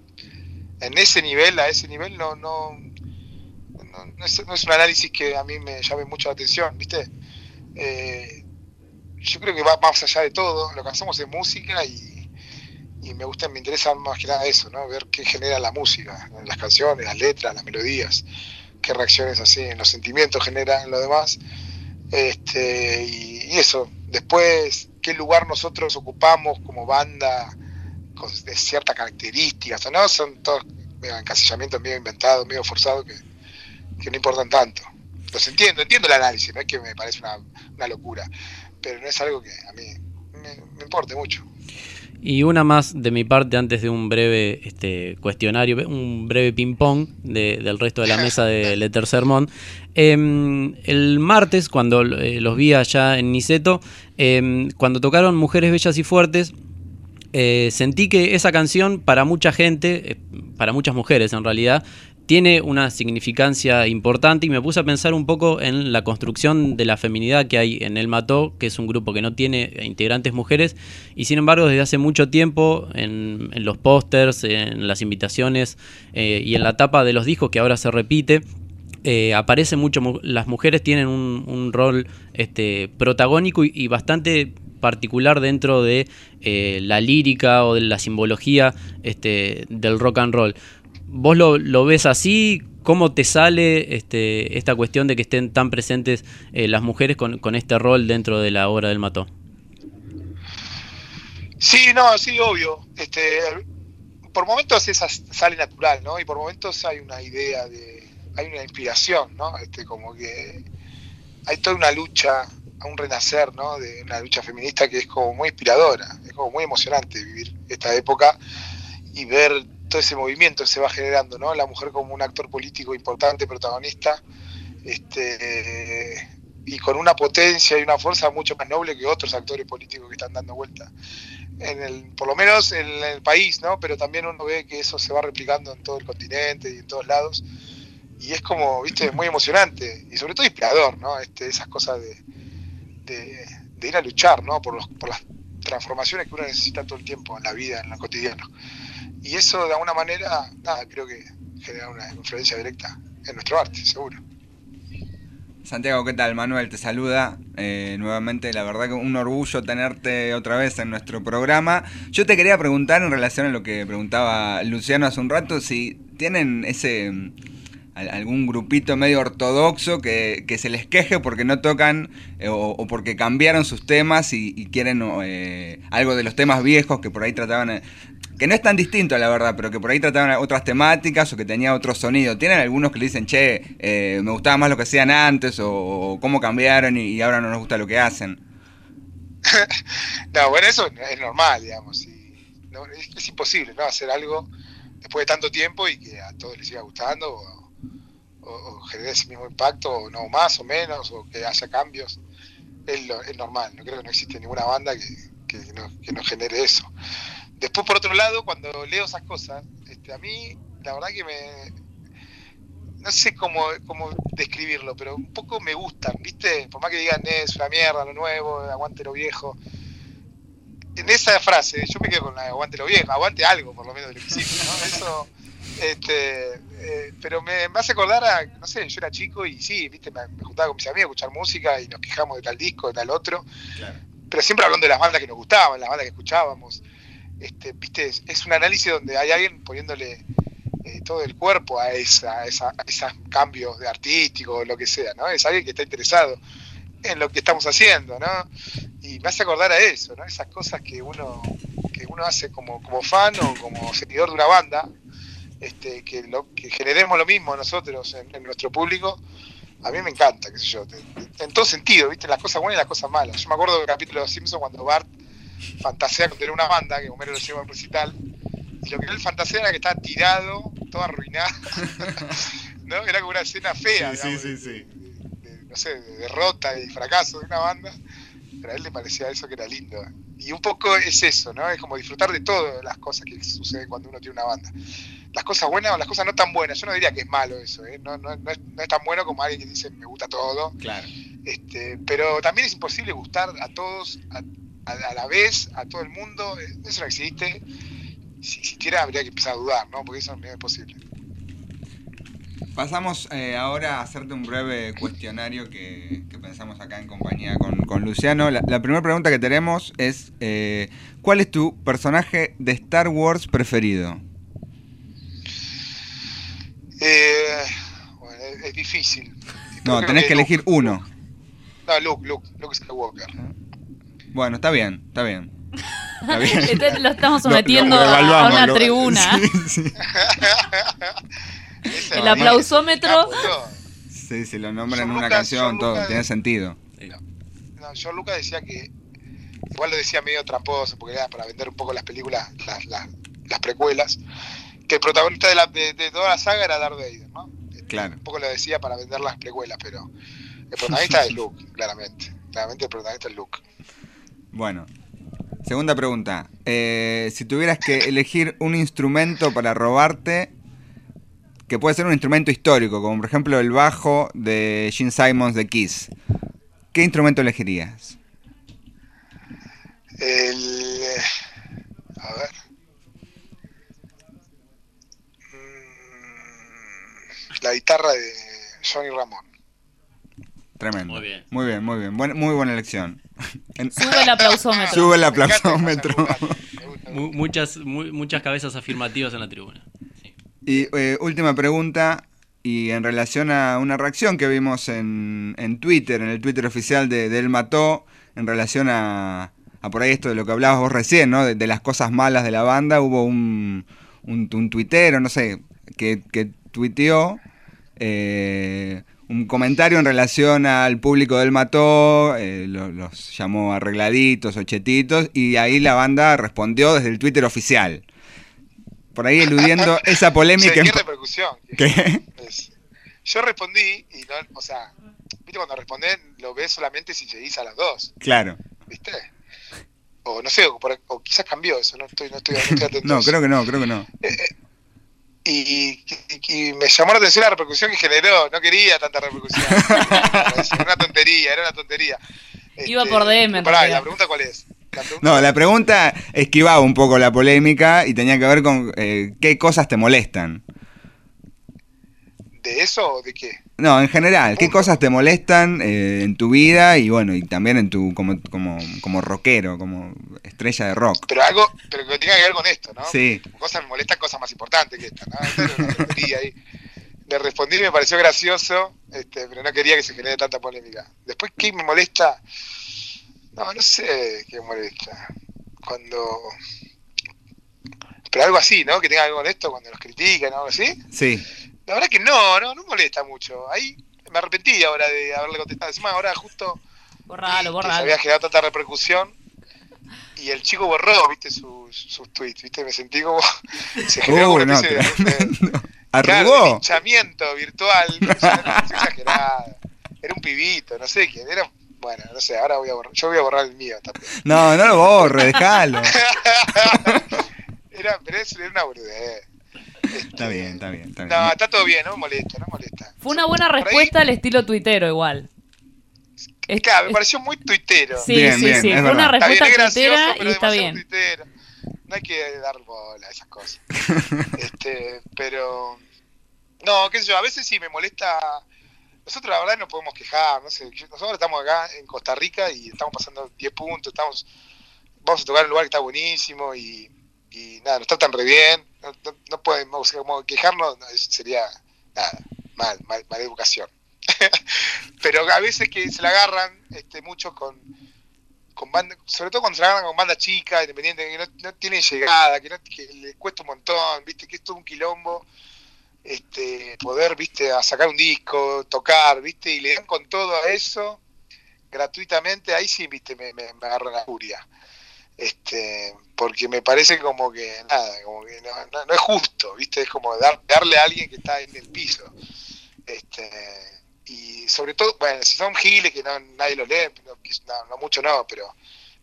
S22: en ese nivel, a ese nivel, no, no, no, no es, no es un análisis que a mí me llame mucho la atención, ¿viste? Eh, yo creo que va más allá de todo, lo que hacemos es música y, y me gusta, me interesa más que nada eso, ¿no? Ver qué genera la música, las canciones, las letras, las melodías, qué reacciones así los sentimientos generan en lo demás. Este, y, eso, después, qué lugar nosotros ocupamos como banda con de ciertas características, ¿no? Son todos encasillamientos medio inventados, medio forzados que, que no importan tanto. Los entiendo, entiendo el análisis, no es que me parece una, una locura, pero no es algo que a mí me, me importe mucho.
S20: Y una más de mi parte antes de un breve este, cuestionario, un breve ping-pong de, del resto de la mesa de Tercer Mon. Eh, el martes, cuando eh, los vi allá en Niceto, eh, cuando tocaron Mujeres Bellas y Fuertes, eh, sentí que esa canción para mucha gente, eh, para muchas mujeres en realidad, tiene una significancia importante y me puse a pensar un poco en la construcción de la feminidad que hay en El Mató, que es un grupo que no tiene integrantes mujeres y sin embargo desde hace mucho tiempo en, los pósters, en las invitaciones eh, y en la tapa de los discos que ahora se repite, eh, aparece mucho, mu- las mujeres tienen un, rol este, protagónico y, y bastante particular dentro de eh, la lírica o de la simbología este, del rock and roll. ¿Vos lo, lo ves así? ¿Cómo te sale este, esta cuestión de que estén tan presentes eh, las mujeres con, con este rol dentro de la obra del Mató?
S22: Sí, no, sí, obvio. Este, por momentos esa sale natural, ¿no? Y por momentos hay una idea de, hay una inspiración, ¿no? Este, como que hay toda una lucha, un renacer, ¿no? De una lucha feminista que es como muy inspiradora, es como muy emocionante vivir esta época y ver todo ese movimiento se va generando, ¿no? La mujer como un actor político importante, protagonista, este, y con una potencia y una fuerza mucho más noble que otros actores políticos que están dando vuelta en el, por lo menos en el país, ¿no? Pero también uno ve que eso se va replicando en todo el continente y en todos lados. Y es como, viste, muy emocionante y sobre todo inspirador, ¿no? Este, esas cosas de, de, ir a luchar, ¿no? Por, por las transformaciones que uno necesita todo el tiempo en la vida, en lo cotidiano. Y eso, de alguna manera, nada, creo que genera una influencia directa en nuestro arte, seguro.
S2: Santiago, ¿qué tal? Manuel te saluda eh, nuevamente. La verdad que un orgullo tenerte otra vez en nuestro programa. Yo te quería preguntar en relación a lo que preguntaba Luciano hace un rato, si tienen ese mm, al- algún grupito medio ortodoxo que, que se les queje porque no tocan eh, o, o porque cambiaron sus temas y, y quieren eh, algo de los temas viejos que por ahí trataban, eh, que no es tan distinto la verdad, pero que por ahí trataban otras temáticas o que tenía otro sonido. ¿Tienen algunos que le dicen, che, eh, me gustaba más lo que hacían antes o, o cómo cambiaron y, ahora no nos gusta lo que hacen?
S22: No, bueno, eso es normal, digamos. y no, es, imposible, ¿no? Hacer algo después de tanto tiempo y que a todos les siga gustando o, o, o genere ese mismo impacto, o no más o menos, o que haya cambios. Es, lo- es normal, no creo que no existe ninguna banda que, que no, que no genere eso. Después, por otro lado, cuando leo esas cosas, este, a mí, la verdad que me. No sé cómo, cómo describirlo, pero un poco me gustan, ¿viste? Por más que digan, "Eh, es una mierda, lo nuevo, aguante lo viejo. En esa frase, yo me quedo con la aguante lo viejo, aguante algo, por lo menos de lo que hicimos, ¿no? Eso. Este, eh, pero me, me hace acordar a, no sé, yo era chico y sí, viste, me, me juntaba con mis amigos a escuchar música y nos quejamos de tal disco, de tal otro, pero siempre hablando de las bandas que nos gustaban, las bandas que escuchábamos. Este, viste, es, un análisis donde hay alguien poniéndole eh, todo el cuerpo a, esa, a, esa- a esos cambios de artístico lo que sea, ¿no? Es alguien que está interesado en lo que estamos haciendo, ¿no? Y me hace acordar a eso, ¿no? Esas cosas que uno, que uno hace como, como fan o como seguidor de una banda, este, que, lo, que generemos lo mismo nosotros en, en nuestro público, a mí me encanta, qué sé yo, en todo sentido, ¿viste? Las cosas buenas y las cosas malas. Yo me acuerdo del capítulo de Los Simpsons cuando Bart fantasea con tener una banda, que Homero lo lleva al recital, y lo que él fantasea era que estaba tirado, todo arruinado, ¿no? Era como una escena fea, digamos,
S2: sí, sí.
S22: de, no sé, de derrota y fracaso de una banda, pero a él le parecía eso que era lindo. Y un poco es eso, ¿no? Es como disfrutar de todas las cosas que suceden cuando uno tiene una banda. Las cosas buenas o las cosas no tan buenas. Yo no diría que es malo eso, ¿eh? No, no, no es, no es tan bueno como alguien que dice me gusta todo.
S2: Claro.
S22: Este, pero también es imposible gustar a todos a, a- a la vez, a todo el mundo. Eh, Eso no existe. Si existiera habría que empezar a dudar, ¿no? Porque eso no es posible.
S2: Pasamos eh, ahora a hacerte un breve cuestionario que, que pensamos acá en compañía con, con Luciano. La, la primera pregunta que tenemos es, eh, ¿cuál es tu personaje de Star Wars preferido?
S22: Eh, bueno, es, es difícil.
S2: No,
S22: creo
S2: tenés
S22: que
S2: que elegir uno.
S22: No, Luke, Luke, Luke Skywalker.
S2: Bueno, está bien, está bien. Está bien.
S3: Este lo estamos sometiendo
S2: lo
S3: a- una
S2: lo-
S3: tribuna.
S2: Sí, sí.
S22: Ese
S3: El aplausómetro.
S2: Sí, si lo nombran en una
S22: Lucas,
S2: canción, todo,
S22: Lucas-
S2: tiene sentido.
S22: No, John Lucas decía que, igual lo decía medio tramposo, porque era para vender un poco las películas, las, las, las precuelas, que el protagonista de, la, de, de toda la saga era Darth Vader, ¿no?
S2: Claro.
S22: Un poco lo decía para vender las precuelas, pero el protagonista es Luke, claramente. Claramente el protagonista es Luke.
S2: Bueno, segunda pregunta. Eh, si tuvieras que elegir un instrumento para robarte, que puede ser un instrumento histórico, como por ejemplo el bajo de Gene Simons de Kiss, ¿qué instrumento elegirías?
S22: El. eh, A ver. Mm, La guitarra de Johnny Ramón.
S2: Tremendo.
S20: Muy bien.
S2: Muy bien, muy bien. Buen- muy buena elección.
S3: Sube el aplausómetro.
S2: Sube el aplausómetro.
S20: Mu- muchas, mu- muchas cabezas afirmativas en la tribuna.
S2: Y eh, última pregunta, y en relación a una reacción que vimos en, en Twitter, en el Twitter oficial de, de Él Mató, en relación a, a por ahí esto de lo que hablabas vos recién, ¿no? De, de las cosas malas de la banda, hubo un, un, un tuitero, no sé, que, que tuiteó eh, un comentario en relación al público del Mató, eh, lo- los llamó arregladitos o chetitos, y ahí la banda respondió desde el Twitter oficial. Por ahí eludiendo esa polémica.
S22: ¿Qué repercusión?
S2: ¿Qué?
S22: Es- Yo respondí y no, o sea, viste cuando respondes lo ves solamente si seguís a las dos,
S2: Claro.
S22: ¿viste? O no sé, o, por- o quizás cambió eso, no estoy, no estoy, no estoy atento. a
S2: No, creo que no, creo que no.
S22: Y, y- y me llamó la atención la repercusión que generó. No quería tanta repercusión. era una tontería, era una tontería.
S3: Iba por DM,
S22: Pará, la pregunta cuál es. La pregunta
S2: No, la pregunta esquivaba un poco la polémica y tenía que ver con eh, qué cosas te molestan.
S22: ¿De eso o de qué?
S2: No, en general, qué cosas te molestan eh, en tu vida y bueno, y también en tu como, como, como rockero, como estrella de rock.
S22: Pero algo, pero que tenga que ver con esto, ¿no?
S2: Sí.
S22: Cosas me molestan, cosas más importantes que esta, ¿no? Tontería ahí. Le respondí y me pareció gracioso, este, pero no quería que se genere tanta polémica. Después, ¿qué me molesta? No, no sé qué me molesta. Cuando... Pero algo así, ¿no? Que tenga algo con esto, cuando los critican o algo así.
S2: Sí.
S22: La verdad que no, no, no molesta mucho. Ahí me arrepentí ahora de haberle contestado. Encima ahora justo
S3: Borralo,
S22: que se
S3: borralo.
S22: había generado tanta repercusión y el chico borró, viste, sus, sus tweets, viste, me sentí como se generó
S2: Uh,
S22: una
S2: no,
S22: especie de, claro,
S2: Arrugó.
S22: virtual, o sea, era exagerado. Era un pibito, no sé quién, era bueno, no sé, ahora voy a borrar, yo voy a borrar el mío también.
S2: No, no lo borre, déjalo.
S22: Era, pero era una boludez.
S2: Está bien, está bien, está bien.
S22: No, está todo bien, no me molesta, no me molesta.
S3: Fue una buena respuesta al estilo tuitero igual. Es-
S22: Claro, me
S3: es-
S22: pareció muy tuitero.
S3: Sí, Bien, sí, bien, sí, fue una
S22: bien,
S3: respuesta
S22: es gracioso,
S3: tuitera y está bien.
S22: tuitero. No hay que dar bola a esas cosas. este, pero no, qué sé yo, a veces sí me molesta. Nosotros la verdad no podemos quejar, no sé, nosotros estamos acá en Costa Rica y estamos pasando 10 puntos, estamos vamos a tocar un lugar que está buenísimo y, y nada, nos tratan re bien, no, no, podemos, o como quejarnos no, sería nada, mal, mal, mala educación. pero a veces que se la agarran este, mucho con, con banda, sobre todo cuando se la agarran con banda chica, independiente, que no, no tienen llegada, que, que les cuesta un montón, viste, que es todo un quilombo, este, poder, viste, a sacar un disco, tocar, viste, y le dan con todo a eso gratuitamente, ahí sí, viste, me, me, me agarra la furia. Este, porque me parece como que nada, como que no, no- no es justo, viste, es como dar, darle a alguien que está en el piso. Este, y sobre todo, bueno, si son giles que no, nadie los lee, no, no, no mucho no, pero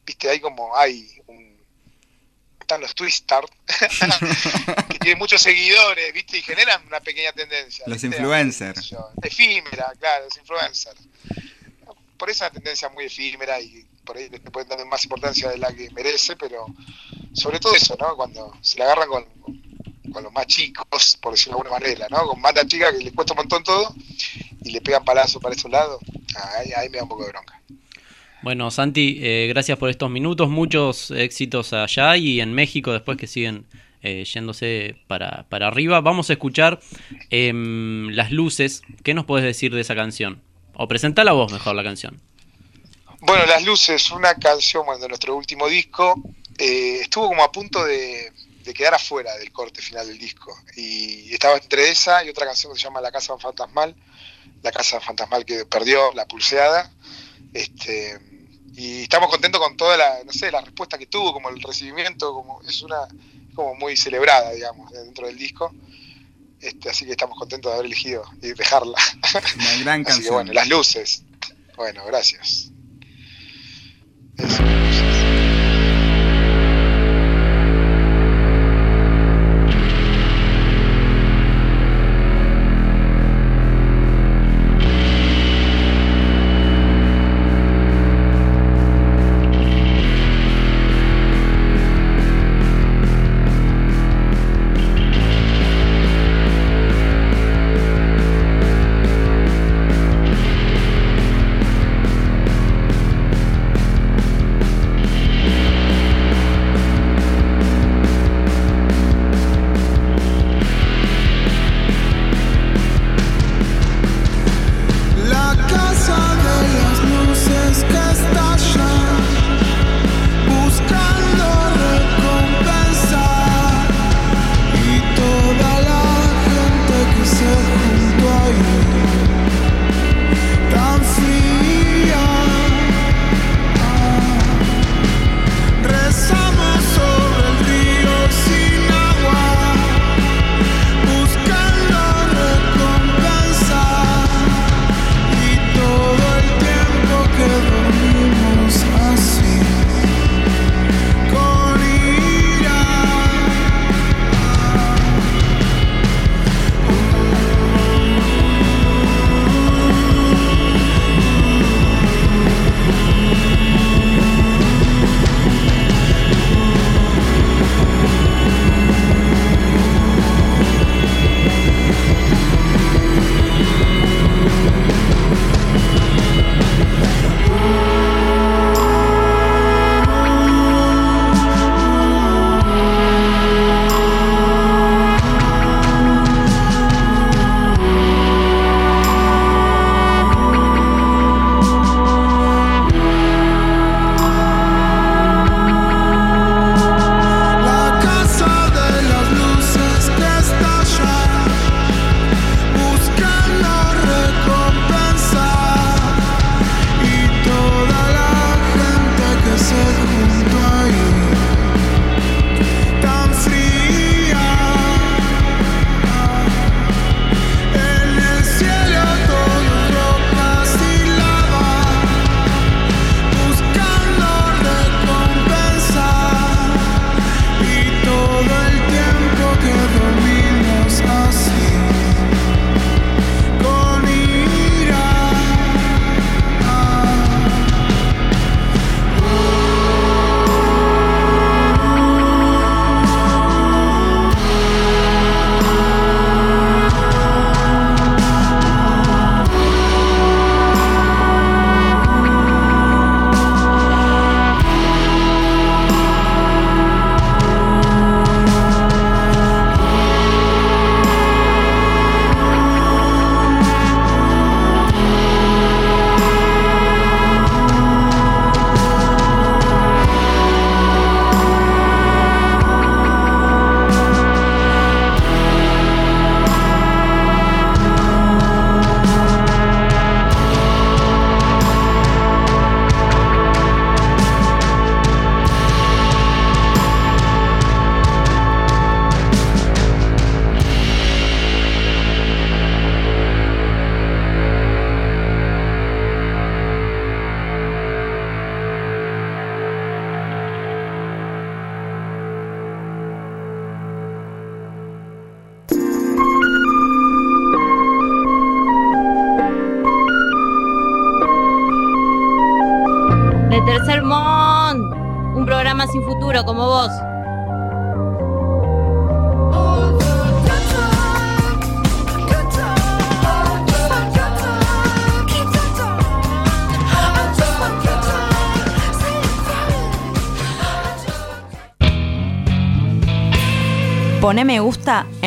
S22: viste, hay como, hay un, están los twisters que tienen muchos seguidores, viste, y generan una pequeña tendencia.
S2: Los
S22: ¿viste?
S2: influencers.
S22: efímera, claro, los influencers. Por eso es una tendencia muy efímera y por ahí le pueden dar más importancia de la que merece, pero sobre todo eso, ¿no? Cuando se la agarran con, con los más chicos, por decirlo de alguna manera, ¿no? Con banda chica que les cuesta un montón todo y le pegan palazo para esos lados, ahí, ahí me da un poco de bronca.
S20: Bueno, Santi, eh, gracias por estos minutos, muchos éxitos allá y en México después que siguen eh, yéndose para, para arriba. Vamos a escuchar em, Las Luces. ¿Qué nos puedes decir de esa canción? O presentala vos mejor la canción.
S22: Bueno, Las Luces, una canción bueno, de nuestro último disco, eh, estuvo como a punto de, de quedar afuera del corte final del disco. Y estaba entre esa y otra canción que se llama La Casa Fantasmal, La Casa Fantasmal que perdió la pulseada. Este, y estamos contentos con toda la, no sé, la respuesta que tuvo, como el recibimiento, como es una como muy celebrada, digamos, dentro del disco. Este, así que estamos contentos de haber elegido y dejarla.
S2: Una gran
S22: Así que
S2: canción.
S22: bueno, las luces. Bueno, gracias.
S21: La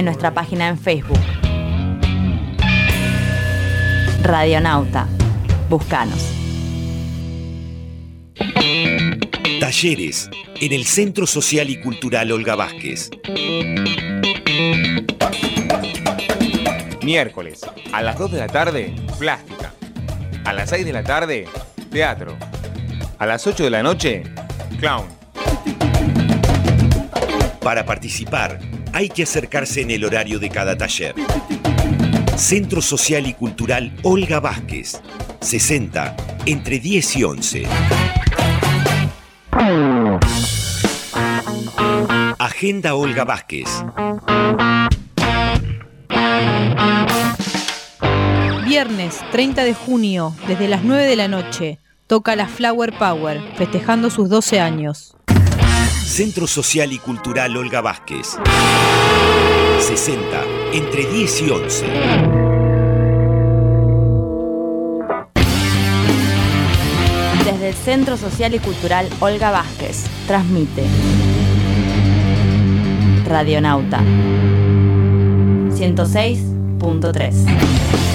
S21: en
S9: nuestra página en Facebook. Radionauta. Búscanos.
S6: Talleres en el Centro Social y Cultural Olga Vázquez.
S23: Miércoles, a las 2 de la tarde, plástica. A las 6 de la tarde, teatro. A las 8 de la noche, clown.
S6: Para participar, hay que acercarse en el horario de cada taller. Centro Social y Cultural Olga Vázquez. 60, entre 10 y 11. Agenda Olga Vázquez.
S8: Viernes 30 de junio, desde las 9 de la noche, toca la Flower Power, festejando sus 12 años.
S6: Centro Social y Cultural Olga Vázquez. 60, entre 10 y 11.
S9: Desde el Centro Social y Cultural Olga Vázquez, transmite Radionauta 106.3.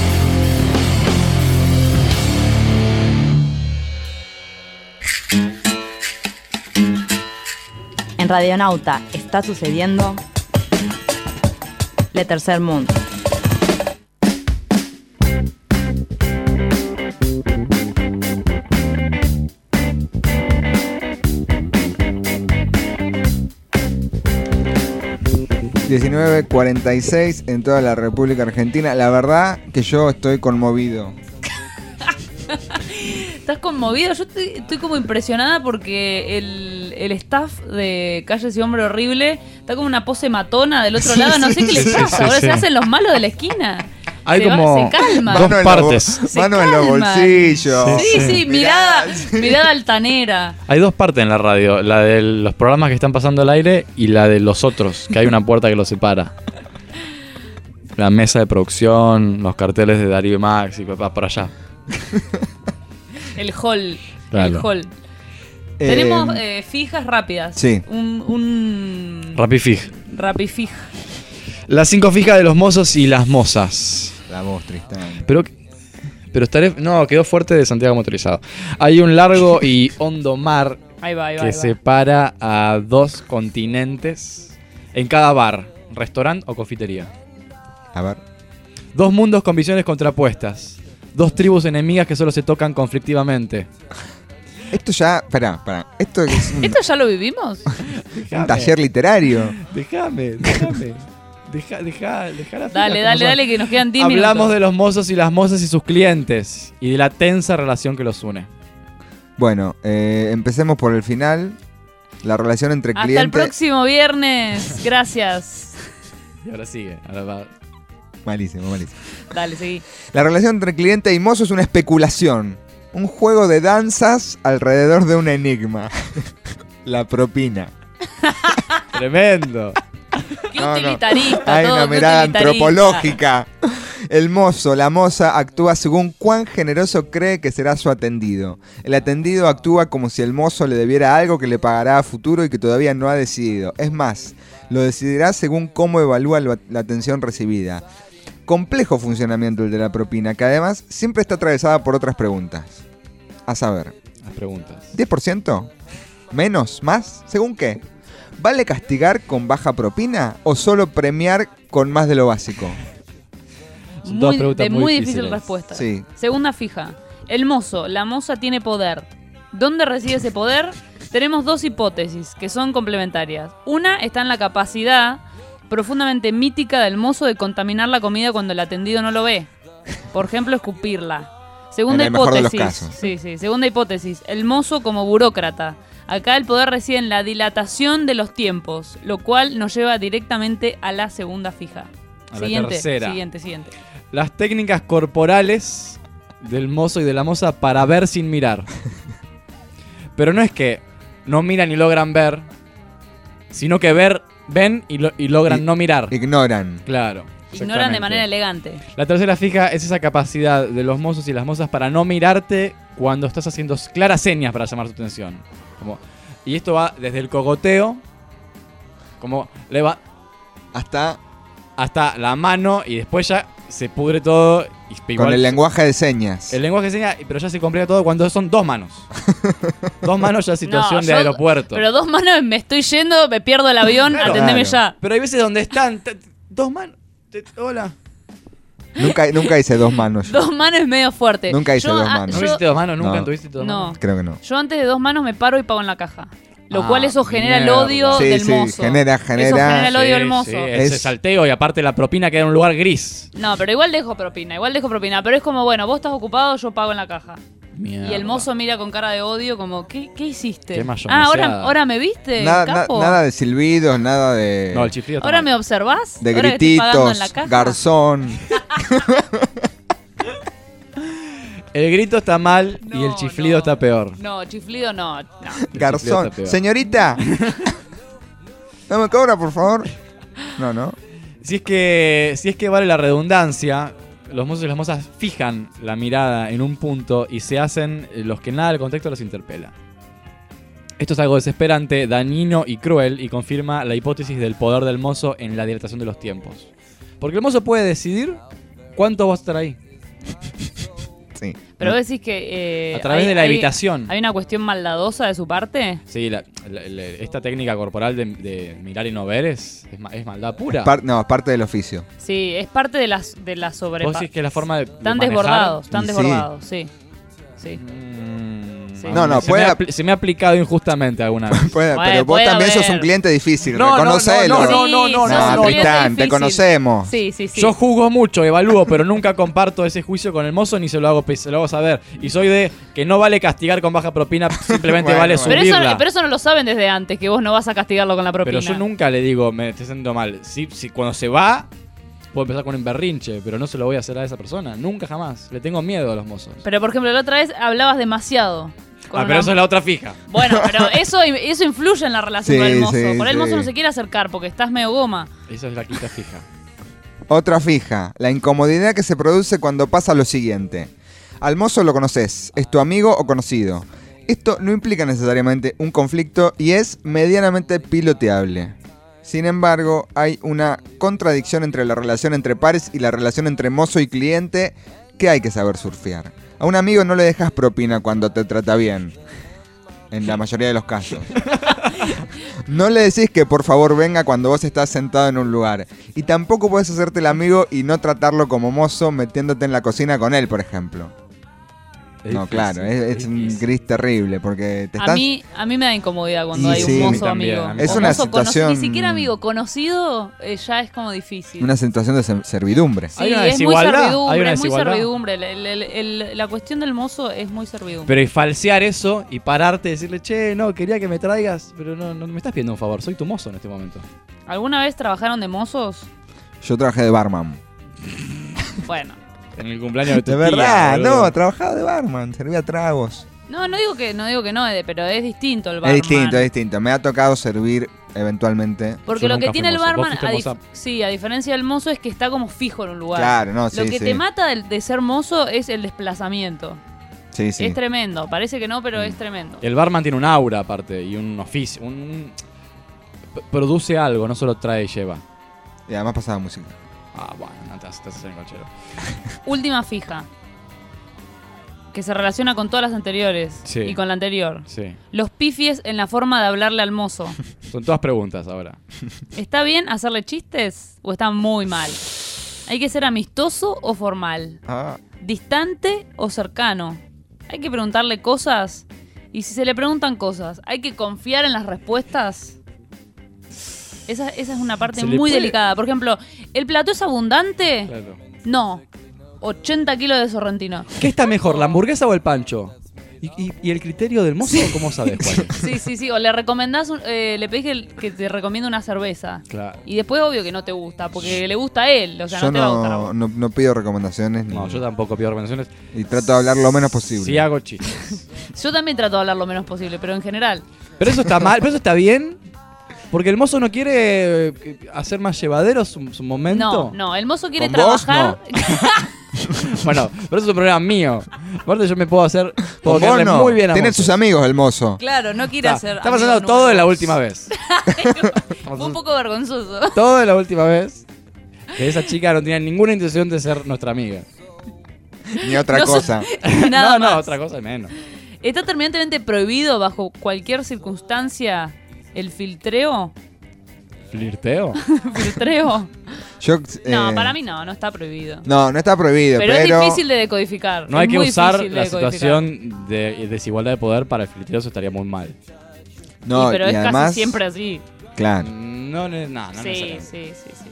S9: Radionauta está sucediendo Le Tercer Mundo.
S2: ...19.46 en toda la República Argentina. La verdad que yo estoy conmovido.
S3: ¿Estás conmovido? Yo estoy, estoy como impresionada porque el, el staff de Calles y Hombre Horrible está como una pose matona del otro
S4: Sí,
S3: lado. No sé
S4: sí,
S3: qué les
S4: sí,
S3: pasa.
S4: sí,
S3: Ahora
S4: sí.
S3: se hacen los malos de la esquina.
S4: Hay
S3: se, va-
S4: como
S3: se
S4: dos
S2: Mano
S4: partes.
S2: Mano en los bolsillos.
S3: Sí, sí, mirada, mirada altanera.
S4: Hay dos partes en la radio, la de los programas que están pasando al aire y la de los otros, que hay una puerta que los separa. La mesa de producción, los carteles de Darío y Max y va por allá.
S3: El hall.
S4: Claro.
S3: El hall.
S2: Eh,
S3: Tenemos eh, fijas rápidas.
S4: sí.
S3: Un, un
S4: Rapifig.
S3: rapifij.
S4: Las cinco fijas de los mozos y las mozas.
S2: La voz, Tristán.
S4: Pero, pero estaré. No, quedó fuerte de Santiago Motorizado. Hay un largo y hondo mar
S3: Ahí va, ahí va.
S4: que
S3: ahí va.
S4: separa a dos continentes en cada bar, restaurante o confitería.
S2: A ver.
S4: Dos mundos con visiones contrapuestas. Dos tribus enemigas que solo se tocan conflictivamente.
S2: Esto ya. Pará, pará. Esto es un,
S3: ¿Esto ya lo vivimos?
S2: un taller literario.
S4: Déjame, déjame. Deja, deja, deja la
S3: Dale, dale, dale, que nos quedan 10 minutos.
S4: Hablamos de los mozos y las mozas y sus clientes y de la tensa relación que los une.
S2: Bueno, eh, empecemos por el final. La relación entre
S3: Hasta el próximo viernes. Gracias.
S4: Y ahora sigue. Ahora va.
S2: Malísimo, malísimo.
S3: Dale, seguí.
S2: La relación entre cliente y mozo es una especulación. Un juego de danzas alrededor de un enigma. La propina.
S4: Tremendo.
S3: Qué
S2: No, no.
S3: utilitarista.
S2: Hay
S3: todo,
S2: una mirada antropológica. El mozo, la moza, actúa según cuán generoso cree que será su atendido. El atendido actúa como si el mozo le debiera algo que le pagará a futuro y que todavía no ha decidido. Es más, lo decidirá según cómo evalúa la atención recibida. Complejo funcionamiento el de la propina, que además siempre está atravesada por otras preguntas. A saber,
S4: Las preguntas.
S2: ¿10%? ¿Menos? ¿Más? ¿Según qué? ¿Vale castigar con baja propina o solo premiar con más de lo básico?
S4: Son todas
S3: Muy-
S4: preguntas
S3: de
S4: muy
S3: muy difícil respuesta.
S2: Sí.
S3: Segunda fija. El mozo, la moza tiene poder. ¿Dónde reside ese poder? Tenemos dos hipótesis que son complementarias. Una está en la capacidad profundamente mítica del mozo de contaminar la comida cuando el atendido no lo ve. Por ejemplo, escupirla. Segunda
S2: En el mejor de los
S3: hipótesis.
S2: casos.
S3: Sí, sí. Segunda hipótesis. El mozo como burócrata. Acá el poder reside en la dilatación de los tiempos, lo cual nos lleva directamente a la segunda fija.
S4: A la
S3: siguiente,
S4: tercera.
S3: siguiente, siguiente.
S4: Las técnicas corporales del mozo y de la moza para ver sin mirar. Pero no es que no miran y logran ver, sino que ver, ven y, lo- y logran
S2: I-
S4: no mirar.
S2: Ignoran.
S4: Claro.
S3: Ignoran de manera elegante.
S4: La tercera fija es esa capacidad de los mozos y las mozas para no mirarte cuando estás haciendo claras señas para llamar tu atención. Como, y esto va desde el cogoteo, como leva-
S2: Hasta
S4: hasta la mano y después ya se pudre todo. y
S2: con el
S4: se-
S2: lenguaje de señas.
S4: El lenguaje de señas, pero ya se complica todo cuando son dos manos. dos manos ya situación
S3: No,
S4: de
S3: yo-
S4: aeropuerto.
S3: Pero dos manos, me estoy yendo, me pierdo el avión,
S4: Claro.
S3: atendeme
S2: Claro.
S3: ya.
S4: Pero hay veces donde están dos manos. Hola.
S2: Nunca, nunca hice dos manos. yo.
S3: Dos manos es medio fuerte.
S2: Nunca hice
S3: Yo,
S2: dos manos.
S4: ¿No hiciste dos manos? ¿Nunca
S2: No.
S4: tuviste dos
S3: No.
S4: manos?
S2: Creo que no.
S3: Yo antes de dos manos me paro y pago en la caja. Lo
S4: Ah,
S3: cual eso genera el odio
S2: Sí,
S3: del
S2: sí,
S3: mozo.
S2: genera-
S3: Eso
S2: genera-
S3: genera el odio
S4: Sí,
S3: del mozo.
S4: sí, ese
S2: Es-
S4: salteo y aparte la propina queda en un lugar gris.
S3: No, pero igual dejo propina, igual dejo propina. Pero es como, bueno, vos estás ocupado, yo pago en la caja. Y el mozo mira con cara de odio como, ¿qué, qué hiciste?
S4: Qué
S3: ah, ahora, ahora me viste,
S2: Nada, na-
S3: capo.
S2: nada de silbidos, nada de,
S4: No, el chiflido está
S3: ¿Ahora
S4: mal.
S3: me observás?
S2: de
S3: ¿Ahora que estoy pagando en la
S2: grititos,
S3: caja?
S2: garzón.
S4: El grito está mal y el chiflido está peor.
S3: No, chiflido no. no.
S2: Garzón. Señorita. ¿No me cobra, por favor? No, no.
S4: Si es que, si es que vale la redundancia, los mozos y las mozas fijan la mirada en un punto y se hacen los que nada del contexto los interpela. Esto es algo desesperante, dañino y cruel y confirma la hipótesis del poder del mozo en la dilatación de los tiempos. Porque el mozo puede decidir cuánto va a estar ahí.
S2: Sí.
S3: Pero vos decís que... eh,
S4: A través
S3: hay-
S4: de la
S3: hay-
S4: habitación.
S3: ¿Hay una cuestión maldadosa de su parte?
S4: Sí, la- la- la- esta técnica corporal de, de mirar y no ver es, es, ma- es maldad pura.
S2: Par- no, es parte del oficio.
S3: Sí, es parte de las de la sobre.
S4: Vos decís que la forma de, de
S3: Están
S4: manejar?
S3: desbordados, están
S2: Y sí.
S3: desbordados, sí. Sí. Sí.
S2: No, no,
S4: se,
S2: puede-
S4: me se me ha aplicado injustamente alguna vez.
S2: Puede-
S3: Puede-
S2: pero vos
S3: puede
S2: también sos
S3: haber.
S2: un cliente difícil,
S4: No, no,
S2: reconocelo.
S4: no, no, no, no, no,
S3: sos
S4: no,
S2: Tristán, te conocemos.
S3: Sí, sí, sí.
S4: Yo juzgo mucho, evalúo, pero nunca comparto ese juicio con el mozo ni se lo hago, se lo hago saber. Y soy de que no vale castigar con baja propina, simplemente
S2: Bueno,
S4: vale
S2: bueno.
S3: pero, eso,
S4: subirla.
S3: pero eso no lo saben desde antes, que vos no vas a castigarlo con la propina.
S4: Pero yo nunca le digo, me estoy haciendo mal. Si, si cuando se va, puedo empezar con un berrinche, pero no se lo voy a hacer a esa persona. Nunca jamás. Le tengo miedo a los mozos.
S3: Pero por ejemplo, la otra vez hablabas demasiado. Con
S4: Ah, pero
S3: una-
S4: eso es la otra fija.
S3: Bueno, pero eso, eso influye en la relación
S2: Sí,
S3: con el mozo.
S2: sí,
S3: por ahí el
S2: sí.
S3: mozo no se quiere acercar porque estás medio goma.
S4: Esa es la quinta fija.
S2: Otra fija, la incomodidad que se produce cuando pasa lo siguiente. Al mozo lo conoces, es tu amigo o conocido. Esto no implica necesariamente un conflicto y es medianamente piloteable. Sin embargo, hay una contradicción entre la relación entre pares y la relación entre mozo y cliente que hay que saber surfear. A un amigo no le dejas propina cuando te trata bien. En la mayoría de los casos. No le decís que por favor venga cuando vos estás sentado en un lugar. Y tampoco puedes hacerte el amigo y no tratarlo como mozo metiéndote en la cocina con él, por ejemplo.
S4: Es
S2: no,
S4: difícil,
S2: claro, es, es un gris terrible porque te
S3: A mí, a mí me da incomodidad cuando
S2: Y
S3: hay
S2: sí,
S3: un mozo
S4: también,
S3: amigo.
S2: Es
S3: O
S2: una
S3: mozo
S2: situación-
S3: Ni siquiera amigo conocido eh, ya es como difícil.
S2: Una situación de ser- servidumbre.
S3: Sí,
S4: Hay una
S3: es muy
S4: desigualdad,
S3: servidumbre,
S4: hay una
S3: es muy servidumbre. El- el- el- el- la cuestión del mozo es muy servidumbre.
S4: Pero y falsear eso y pararte y decirle, che, no, quería que me traigas, pero no, no me estás pidiendo un favor, soy tu mozo en este momento.
S3: ¿Alguna vez trabajaron de mozos?
S2: Yo trabajé de barman.
S3: Bueno.
S4: En el cumpleaños de tu
S2: De
S4: tía,
S2: verdad,
S4: boludo.
S2: no, trabajaba de barman, servía tragos.
S3: No, no digo que no, digo que no, eh, pero es distinto el barman.
S2: Es distinto, es distinto. Me ha tocado servir eventualmente.
S3: Porque
S4: Yo
S3: lo que
S4: nunca
S3: tiene
S4: fui
S3: el
S4: mozo. ¿Vos
S3: barman,
S4: fuiste
S3: a dif-
S4: moza?
S3: sí, a diferencia del mozo, es que está como fijo en un lugar.
S2: Claro, no,
S3: Lo que
S2: sí.
S3: te mata de, de ser mozo es el desplazamiento.
S2: Sí, sí.
S3: Es tremendo. Parece que no, pero
S2: Mm.
S3: es tremendo.
S4: El barman tiene un aura aparte y un oficio, un, un- p- produce algo, no solo trae y lleva.
S2: Y además pasaba música.
S4: Ah, bueno, no te haces te haces el cochero.
S3: Última fija. Que se relaciona con todas las anteriores.
S4: Sí.
S3: Y con la anterior.
S4: Sí.
S3: Los pifies en la forma de hablarle al mozo.
S4: Son todas preguntas ahora.
S3: ¿Está bien hacerle chistes o está muy mal? ¿Hay que ser amistoso o formal?
S2: Ah,
S3: ¿Distante o cercano? ¿Hay que preguntarle cosas? Y si se le preguntan cosas, ¿hay que confiar en las respuestas? Esa, esa es una parte muy
S4: puede-
S3: delicada. Por ejemplo, ¿el plato es abundante?
S4: Claro.
S3: No. 80 kilos de sorrentino.
S4: ¿Qué está mejor, la hamburguesa o el pancho? ¿Y, y- y el criterio del mozo cómo sabes cuál?
S3: Sí, sí, sí. O le recomendás, un- eh, le pedís que, que te recomiende una cerveza.
S4: Claro.
S3: Y después, obvio que no te gusta, porque le gusta a él. O sea,
S2: yo
S3: no te va a gustar a
S2: no,
S3: vos.
S2: no, no pido recomendaciones ni,
S4: No, yo tampoco pido recomendaciones.
S2: y trato de hablar lo menos posible.
S4: Sí hago chistes.
S3: Yo también trato de hablar lo menos posible, pero en general.
S4: Pero eso está mal, pero eso está bien. Porque el mozo no quiere eh, hacer más llevadero su, su momento.
S3: No, no. El mozo quiere
S2: ¿Con vos?
S3: trabajar.
S4: bueno, pero eso es un problema mío. Aparte yo me puedo hacer, puedo
S2: no.
S4: muy bien a
S2: Tiene sus amigos el mozo.
S3: Claro, no quiere
S4: Está,
S3: hacer.
S4: está pasando todo de la última vez.
S3: Fue un poco vergonzoso.
S4: Todo de la última vez. Que esa chica no tenía ninguna intención de ser nuestra amiga.
S2: Ni otra
S3: No
S2: cosa.
S3: Nada
S4: no, no,
S3: más.
S4: otra cosa menos.
S3: ¿Está terminantemente prohibido bajo cualquier circunstancia el filtreo?
S4: ¿Flirteo?
S3: ¿Filtreo?
S2: Yo,
S3: No,
S2: eh,
S3: para mí no, no está prohibido.
S2: No, no está prohibido,
S3: Pero,
S2: pero.
S3: es difícil de decodificar.
S4: No hay
S3: es
S4: que usar
S3: de
S4: la situación de desigualdad de poder para el filtreo, eso estaría muy mal.
S2: No,
S3: Sí, pero
S2: y
S3: es
S2: además.
S3: casi siempre así.
S2: Claro.
S4: No, no, no, no
S3: sí, sí, sí, sí.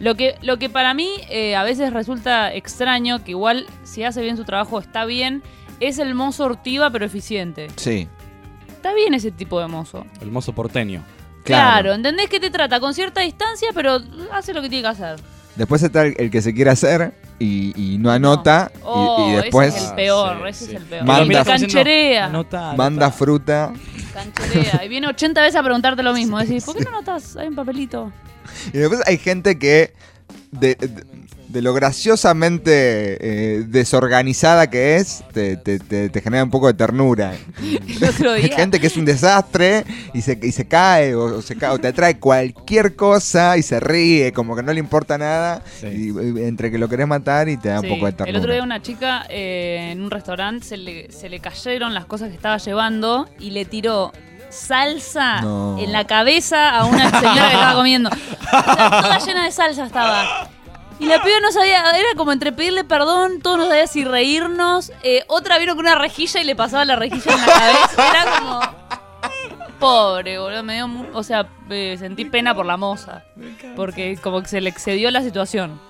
S3: Lo que, lo que para mí eh, a veces resulta extraño, que igual si hace bien su trabajo está bien, es el mozo ortiva pero eficiente.
S2: Sí.
S3: Está bien ese tipo de mozo.
S4: El mozo porteño.
S3: Claro, ¿entendés que te trata con cierta distancia, pero hace lo que tiene que hacer?
S2: Después está el, el que se quiere hacer y, y no anota. y-
S3: Oh,
S2: y, después.
S3: ese es el peor, ese es el peor.
S2: Manda-
S3: cancherea.
S2: Manda fruta.
S3: Cancherea. Y viene 80 veces a preguntarte lo mismo. Decís, ¿por qué no notas? Hay un papelito.
S2: Y después hay gente que. De, de- de lo graciosamente eh, desorganizada que es, te, te- te- te genera un poco de ternura.
S3: El otro día.
S2: gente que es un desastre y se, y se cae o, o se cae, o te trae cualquier cosa y se ríe, como que no le importa nada. Y, y entre que lo querés matar y te da
S3: Sí.
S2: un poco de
S3: El
S2: ternura.
S3: otro día una chica eh, en un restaurante se le, se le cayeron las cosas que estaba llevando y le tiró salsa
S2: No.
S3: en la cabeza a una señora que estaba comiendo. O sea, toda llena de salsa estaba. Y la piba no sabía, era como entre pedirle perdón, todos no sabía si reírnos. Eh, otra vino con una rejilla y le pasaba la rejilla en la cabeza. Era como. Pobre, boludo. Me dio. O sea, eh, sentí pena por la moza. Porque como que se le excedió la situación.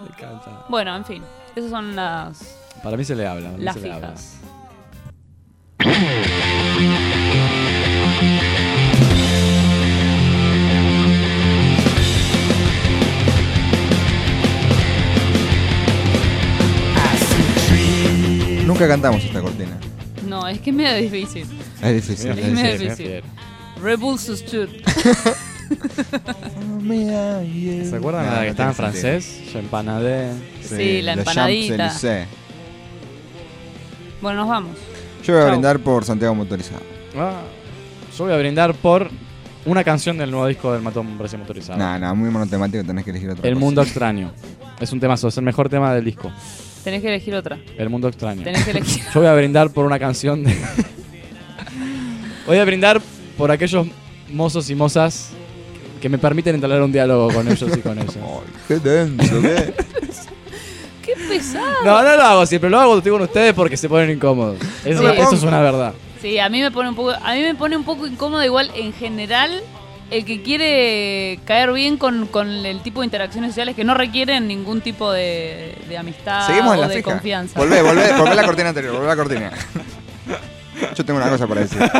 S4: Me encanta.
S3: Bueno, en fin. Esas son las,
S4: Para mí se le habla.
S3: las
S4: se le habla.
S2: Nunca cantamos esta cortina.
S3: No, es que es medio difícil.
S2: Es difícil.
S3: Es
S2: es
S3: medio
S2: difícil.
S3: difícil. Rebulsus Chut.
S4: ¿Se acuerdan de la que estaba en francés? Je empanadé.
S3: Sí, la
S2: Le
S3: empanadita. Bueno, nos vamos.
S2: Yo voy a
S3: Chau.
S2: brindar por Santiago Motorizado.
S4: Ah, yo voy a brindar por una canción del nuevo disco del Matón Precio Motorizado.
S2: No, no, muy monotemático, tenés que elegir otra
S4: El
S2: cosa.
S4: mundo extraño. Es un tema, es el mejor tema del disco.
S3: Tenés que elegir otra.
S4: El mundo extraño.
S3: Tenés que elegir.
S4: Yo voy a brindar por una canción de. voy a brindar por aquellos mozos y mozas que me permiten entablar un diálogo con ellos y con ellas.
S2: Qué denso, ¿qué?
S3: ¡Qué pesado!
S4: No, no lo hago siempre, lo hago cuando estoy con ustedes porque se ponen incómodos. Eso,
S3: Sí.
S4: eso es una verdad.
S3: Sí, a mí me pone un poco, a mí me pone un poco incómodo igual en general el que quiere caer bien con, con el tipo de interacciones sociales que no requieren ningún tipo de, de amistad
S2: Seguimos en
S3: o
S2: la
S3: de
S2: fija.
S3: confianza.
S2: Volvé, volvé, volvé a la cortina anterior, volvé a la cortina. Yo tengo una cosa para decir.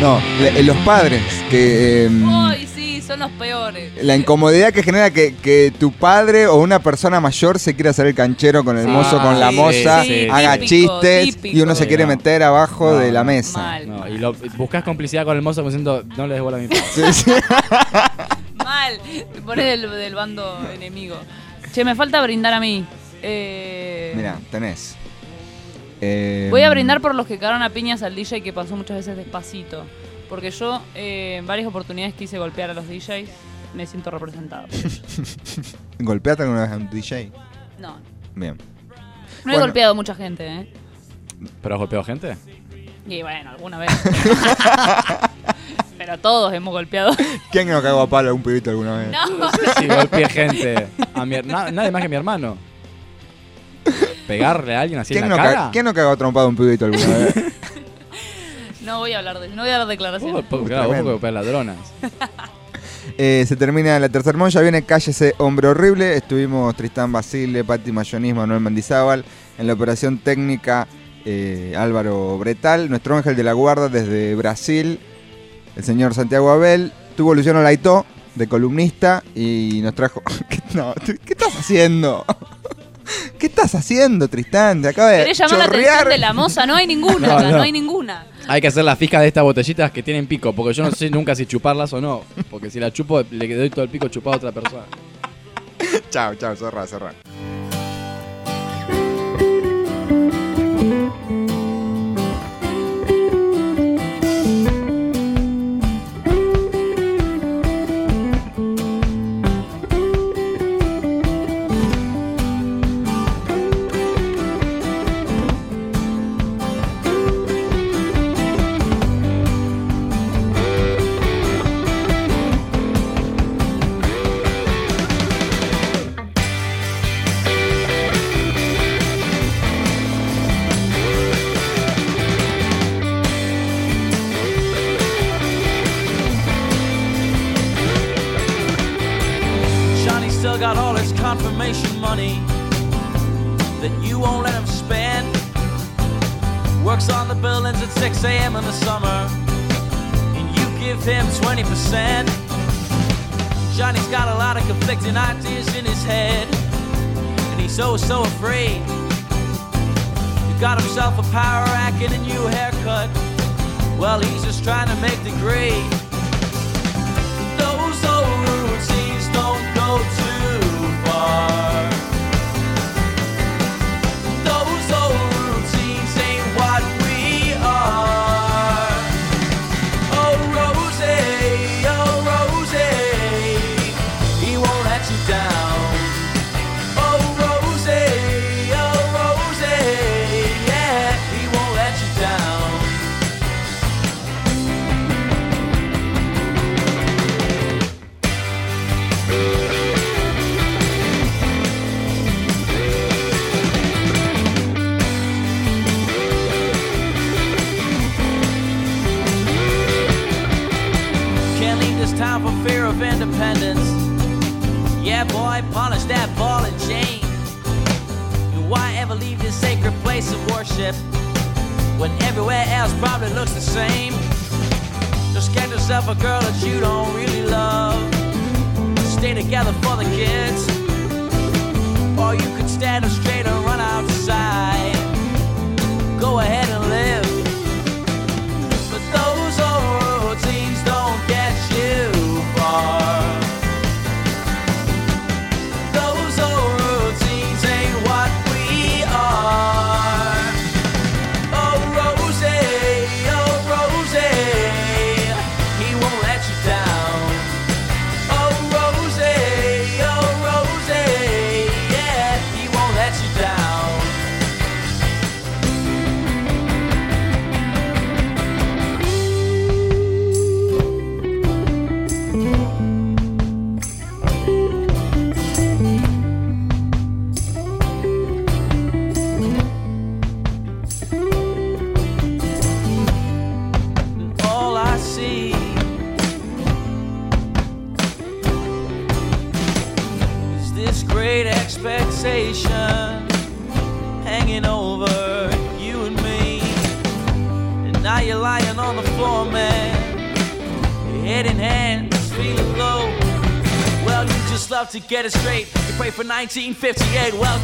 S2: No, le- los padres que... em,
S3: Ay, sí, son los peores.
S2: la incomodidad que genera que, que tu padre o una persona mayor se quiera hacer el canchero con el
S3: Sí,
S2: mozo, con la
S3: sí,
S2: moza,
S3: sí,
S2: haga
S3: típico,
S2: chistes
S3: típico.
S2: y uno se quiere
S4: no.
S2: meter abajo
S4: No,
S2: de la mesa.
S3: Mal.
S4: No, y lo, buscas complicidad con el mozo como diciendo, no le des bola a mi padre.
S2: Sí, sí.
S3: Mal. Te pones del, del bando enemigo. Che, me falta brindar a mí. Eh,
S2: Mira, tenés. Eh,
S3: Voy a brindar por los que cagaron a piñas al DJ que pasó muchas veces despacito. Porque yo, eh, en varias oportunidades quise golpear a los DJs, me siento representado.
S2: ¿Golpeaste alguna vez a un DJ?
S3: No,
S2: Bien.
S3: no he
S2: Bueno.
S3: golpeado a mucha gente, ¿eh?
S4: ¿Pero has golpeado gente?
S3: Y bueno, alguna vez. Pero todos hemos golpeado.
S2: ¿Quién no cagó a palo a un pibito alguna vez?
S3: No.
S4: Si golpeé gente. A mi, her- na- nadie más que mi hermano. ¿Pegarle a alguien así en
S2: ¿Quién
S4: la
S2: no,
S4: cara?
S2: ¿Quién no cagó a trompado a un pibito alguna vez?
S3: No voy a hablar de no voy a dar declaraciones.
S4: Claro, vos porque ladronas.
S2: Eh, se termina la tercer ya viene Cállese Hombre Horrible. Estuvimos Tristán Basile, Pati Mayonis, Manuel Mendizábal. En la operación técnica, eh, Álvaro Bretal. Nuestro ángel de la guarda desde Brasil, el señor Santiago Abel. Tuvo Luciano Laitó, de columnista, y nos trajo. ¿Qué, no, ¿qué estás haciendo? ¿Qué estás haciendo, Tristán? Te acaba de
S3: ¿Querés llamar la atención de la moza? No hay ninguna,
S4: no, no.
S3: hay ninguna.
S4: Hay que hacer las fijas de estas botellitas que tienen pico, porque yo no sé nunca si chuparlas o no, porque si la chupo le doy todo el pico chupado a otra persona.
S2: chao, chao, cerrá, cerrá.
S11: 20%. Johnny's got a lot of conflicting ideas in his head, and he's so, so afraid. He got himself a power racket and a new haircut. Well, he's just trying to make the grade. you down. get it straight. You pray for 1958. Well,